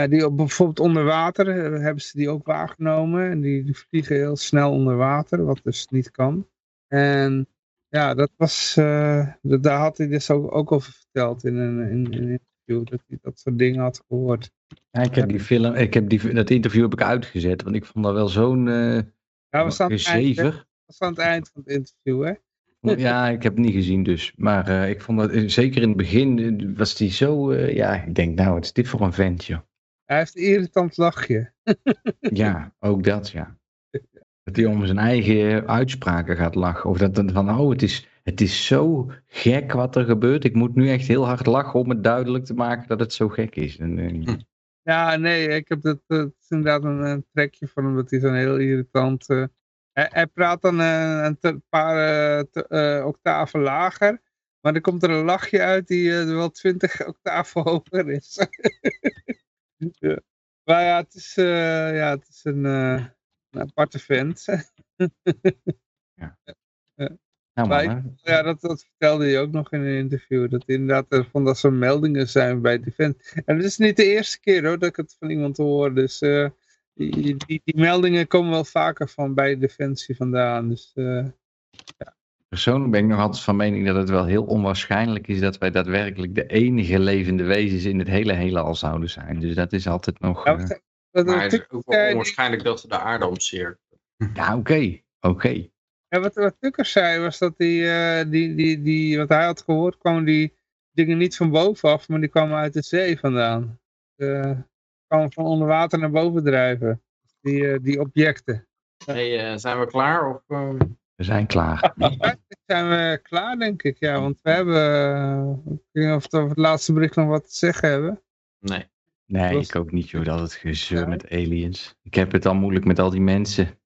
die op, bijvoorbeeld onder water hebben ze die ook waargenomen. En die, die vliegen heel snel onder water, wat dus niet kan. En ja, dat was, uh, daar had hij dus ook, ook over verteld in een, in, in een interview, dat hij dat soort dingen had gehoord. Ja, ik heb die film, ik heb die, dat interview heb ik uitgezet, want ik vond dat wel zo'n uh, ja, we staan zever. was aan het eind van het interview, hè? Ja, ik heb het niet gezien dus. Maar uh, ik vond dat, zeker in het begin, was die zo, ja, ik denk nou, wat is dit voor een ventje? Hij heeft een irritant lachje. ja, ook dat, ja. Dat hij om zijn eigen uitspraken gaat lachen. Of dat, van, oh, het is, het is zo gek wat er gebeurt. Ik moet nu echt heel hard lachen om het duidelijk te maken dat het zo gek is. En, uh, ja, nee, ik heb dat, het is inderdaad een, een trekje van hem, dat hij zo'n heel irritant... Uh, hij, hij, praat dan uh, een paar octaven lager, maar dan komt er een lachje uit die wel twintig octaven hoger is. ja. Maar ja, het is, ja, het is een een aparte vent. ja. Nou, ja, dat, dat vertelde hij ook nog in een interview. Dat inderdaad er van dat soort meldingen zijn bij Defensie. En het is niet de eerste keer hoor, dat ik het van iemand hoor. Dus uh, die, die, die, meldingen komen wel vaker van bij Defensie vandaan. Dus, uh, ja. Persoonlijk ben ik nog altijd van mening dat het wel heel onwaarschijnlijk is dat wij daadwerkelijk de enige levende wezens in het hele heelal zouden zijn. Dus dat is altijd nog... Ja, Maar het is ook wel onwaarschijnlijk dat ze de aarde omseert. Ja, oké. oké. Ja, wat, wat Tucker zei was dat die, uh, die, die, die, wat hij had gehoord, kwamen die dingen niet van bovenaf, maar die kwamen uit de zee vandaan. Uh, kwamen van onder water naar boven drijven. Die, uh, die objecten. Hey, zijn we klaar? Of, We zijn klaar. zijn we klaar, denk ik. Ja, want we hebben... ik weet niet of we het laatste bericht nog wat te zeggen hebben. Nee. Nee, ik ook niet joh, dat het gezeur met aliens. Ik heb het al moeilijk met al die mensen.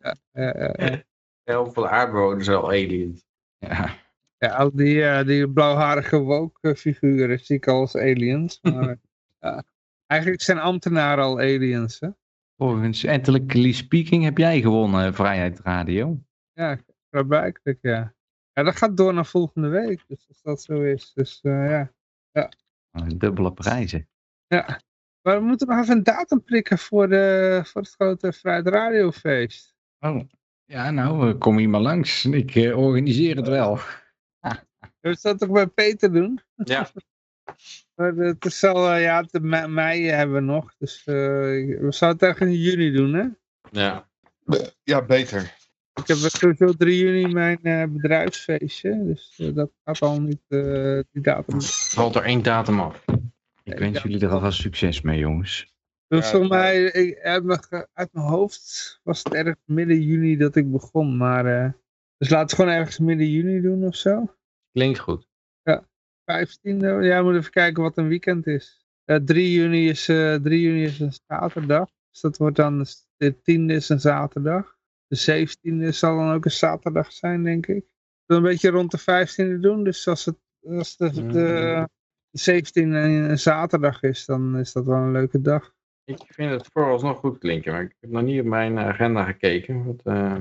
Ja, uh, Heel veel aardbewoners al aliens. Ja. Ja, al die, uh, die blauwharige woke figuren zie ik al als aliens. Maar ja, eigenlijk zijn ambtenaren al aliens. Hè? Volgens Ethically Speaking heb jij gewonnen, Vrijheid Radio. Ja, klaarblijkelijk ja. Ja, dat gaat door naar volgende week. Dus als dat zo is. Dus uh, ja. ja. Dubbele prijzen. Ja. Maar we moeten nog even een datum prikken voor, de, voor het grote Vrijheid Radiofeest. Oh, ja, nou, eh, kom hier maar langs. Ik eh, organiseer het wel. We dat toch bij Peter doen? Ja, Maar het is al, eh, ja, me- mei hebben we nog. Dus eh, we zouden het ergens in juni doen, hè? ja. Ja, beter. Ik heb sowieso 3 juni mijn eh, bedrijfsfeestje. Dus eh, dat gaat al niet, eh, die datum. Valt er één datum af. Ik wens jullie er alvast succes mee, jongens. Dus Ja, volgens mij, ik, uit, mijn, uit mijn hoofd was het erg midden juni dat ik begon. Maar, eh, dus laten we gewoon ergens midden juni doen of zo. Klinkt goed. 15e, ja, we moeten even kijken wat een weekend is. Eh 3, juni is, eh 3 juni is een zaterdag. Dus dat wordt dan, de 10e is een zaterdag. De 17e zal dan ook een zaterdag zijn, denk ik. We een beetje rond de 15e doen. Dus als, het, als de, de, de 17e een, een zaterdag is, dan is dat wel een leuke dag. Ik vind het vooralsnog goed klinken, maar ik heb nog niet op mijn agenda gekeken. Wat, eh,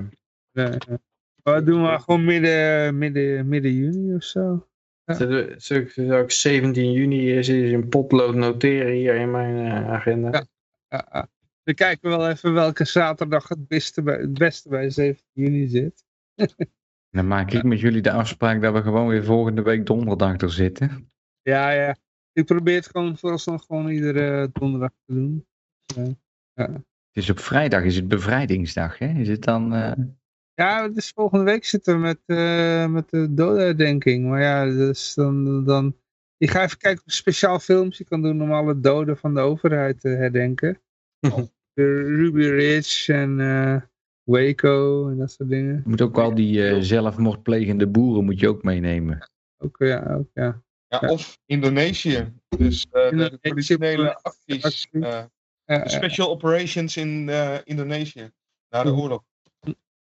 Nee, nee. Maar dat doen we gewoon midden, midden, midden juni of zo. Ja. Zal ik, zal ik 17 juni is is een potlood noteren hier in mijn eh, agenda? Ja. Ja, ja. We kijken wel even welke zaterdag het beste bij, het beste bij 17 juni zit. Dan maak ik met jullie de afspraak dat we gewoon weer volgende week donderdag er zitten. Ja, ja. Ik probeer het gewoon vooralsnog gewoon iedere donderdag te doen. Het is op vrijdag, is het bevrijdingsdag, hè? Is het dan... eh, Ja, dus volgende week zitten we met, eh, met de dodenherdenking. Maar ja, dus dan, dan... Ik ga even kijken of een speciaal filmpje kan doen om alle doden van de overheid te herdenken. De Ruby Ridge en eh, Waco en dat soort dingen. Je moet ook al die eh, zelfmoordplegende boeren moet je ook meenemen. Ook, ja, ook, ja. Ja. Of Indonesië. Dus eh, de traditionele acties. eh, special operations in eh, Indonesië. Na de oorlog.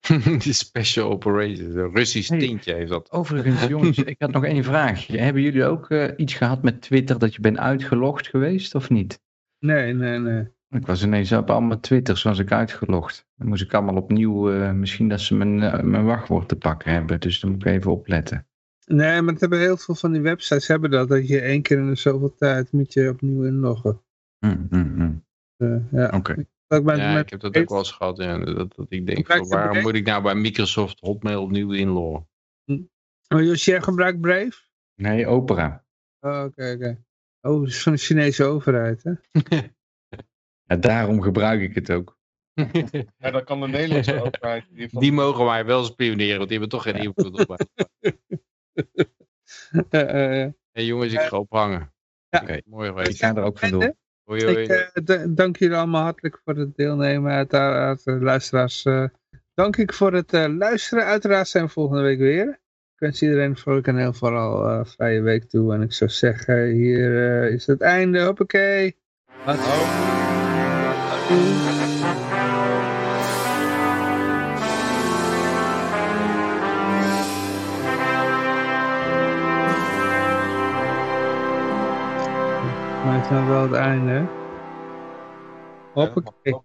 Die special operations, een Russisch Hey. tintje heeft dat. Overigens, jongens, ik had nog één vraag. Hebben jullie ook eh, iets gehad met Twitter dat je bent uitgelogd geweest of niet? Nee, nee, nee. Ik was ineens op allemaal Twitters was ik uitgelogd. Dan moest ik allemaal opnieuw, eh, misschien dat ze mijn, mijn wachtwoord te pakken hebben. Dus dan moet ik even opletten. Nee, maar het hebben heel veel van die websites hebben dat. Dat je één keer in de zoveel tijd moet je opnieuw inloggen. Hm, hm, hm. Eh, ja. Oké. Dat Ja, ik heb dat ook wel eens gehad. Ja, dat, dat ik denk, van, waarom moet ik nou bij Microsoft Hotmail opnieuw inloggen? Oh, Jos, jij gebruikt Brave? Nee, opera. Oh, oké, oké. Oh, dat is van de Chinese overheid, hè? Ja, daarom gebruik ik het ook. Ja, dan kan de Nederlandse overheid. geval- Die mogen mij wel spioneren, want die hebben toch geen invloed op mij. Eh, eh, Hé jongens, ik ga ophangen. Ja. Oké, mooi Ik geweest. ga er ook. Hoi, hoi. ik eh, da- dank jullie allemaal hartelijk voor het deelnemen. Uiteraard, eh, luisteraars, eh, dank ik voor het eh, luisteren. Uiteraard zijn we volgende week weer. Ik wens iedereen vrolijk en heel vooral eh, vrije week toe. En ik zou zeggen, hier eh, is het einde. Hoppakee. Het is nou wel het einde. Hoppakee.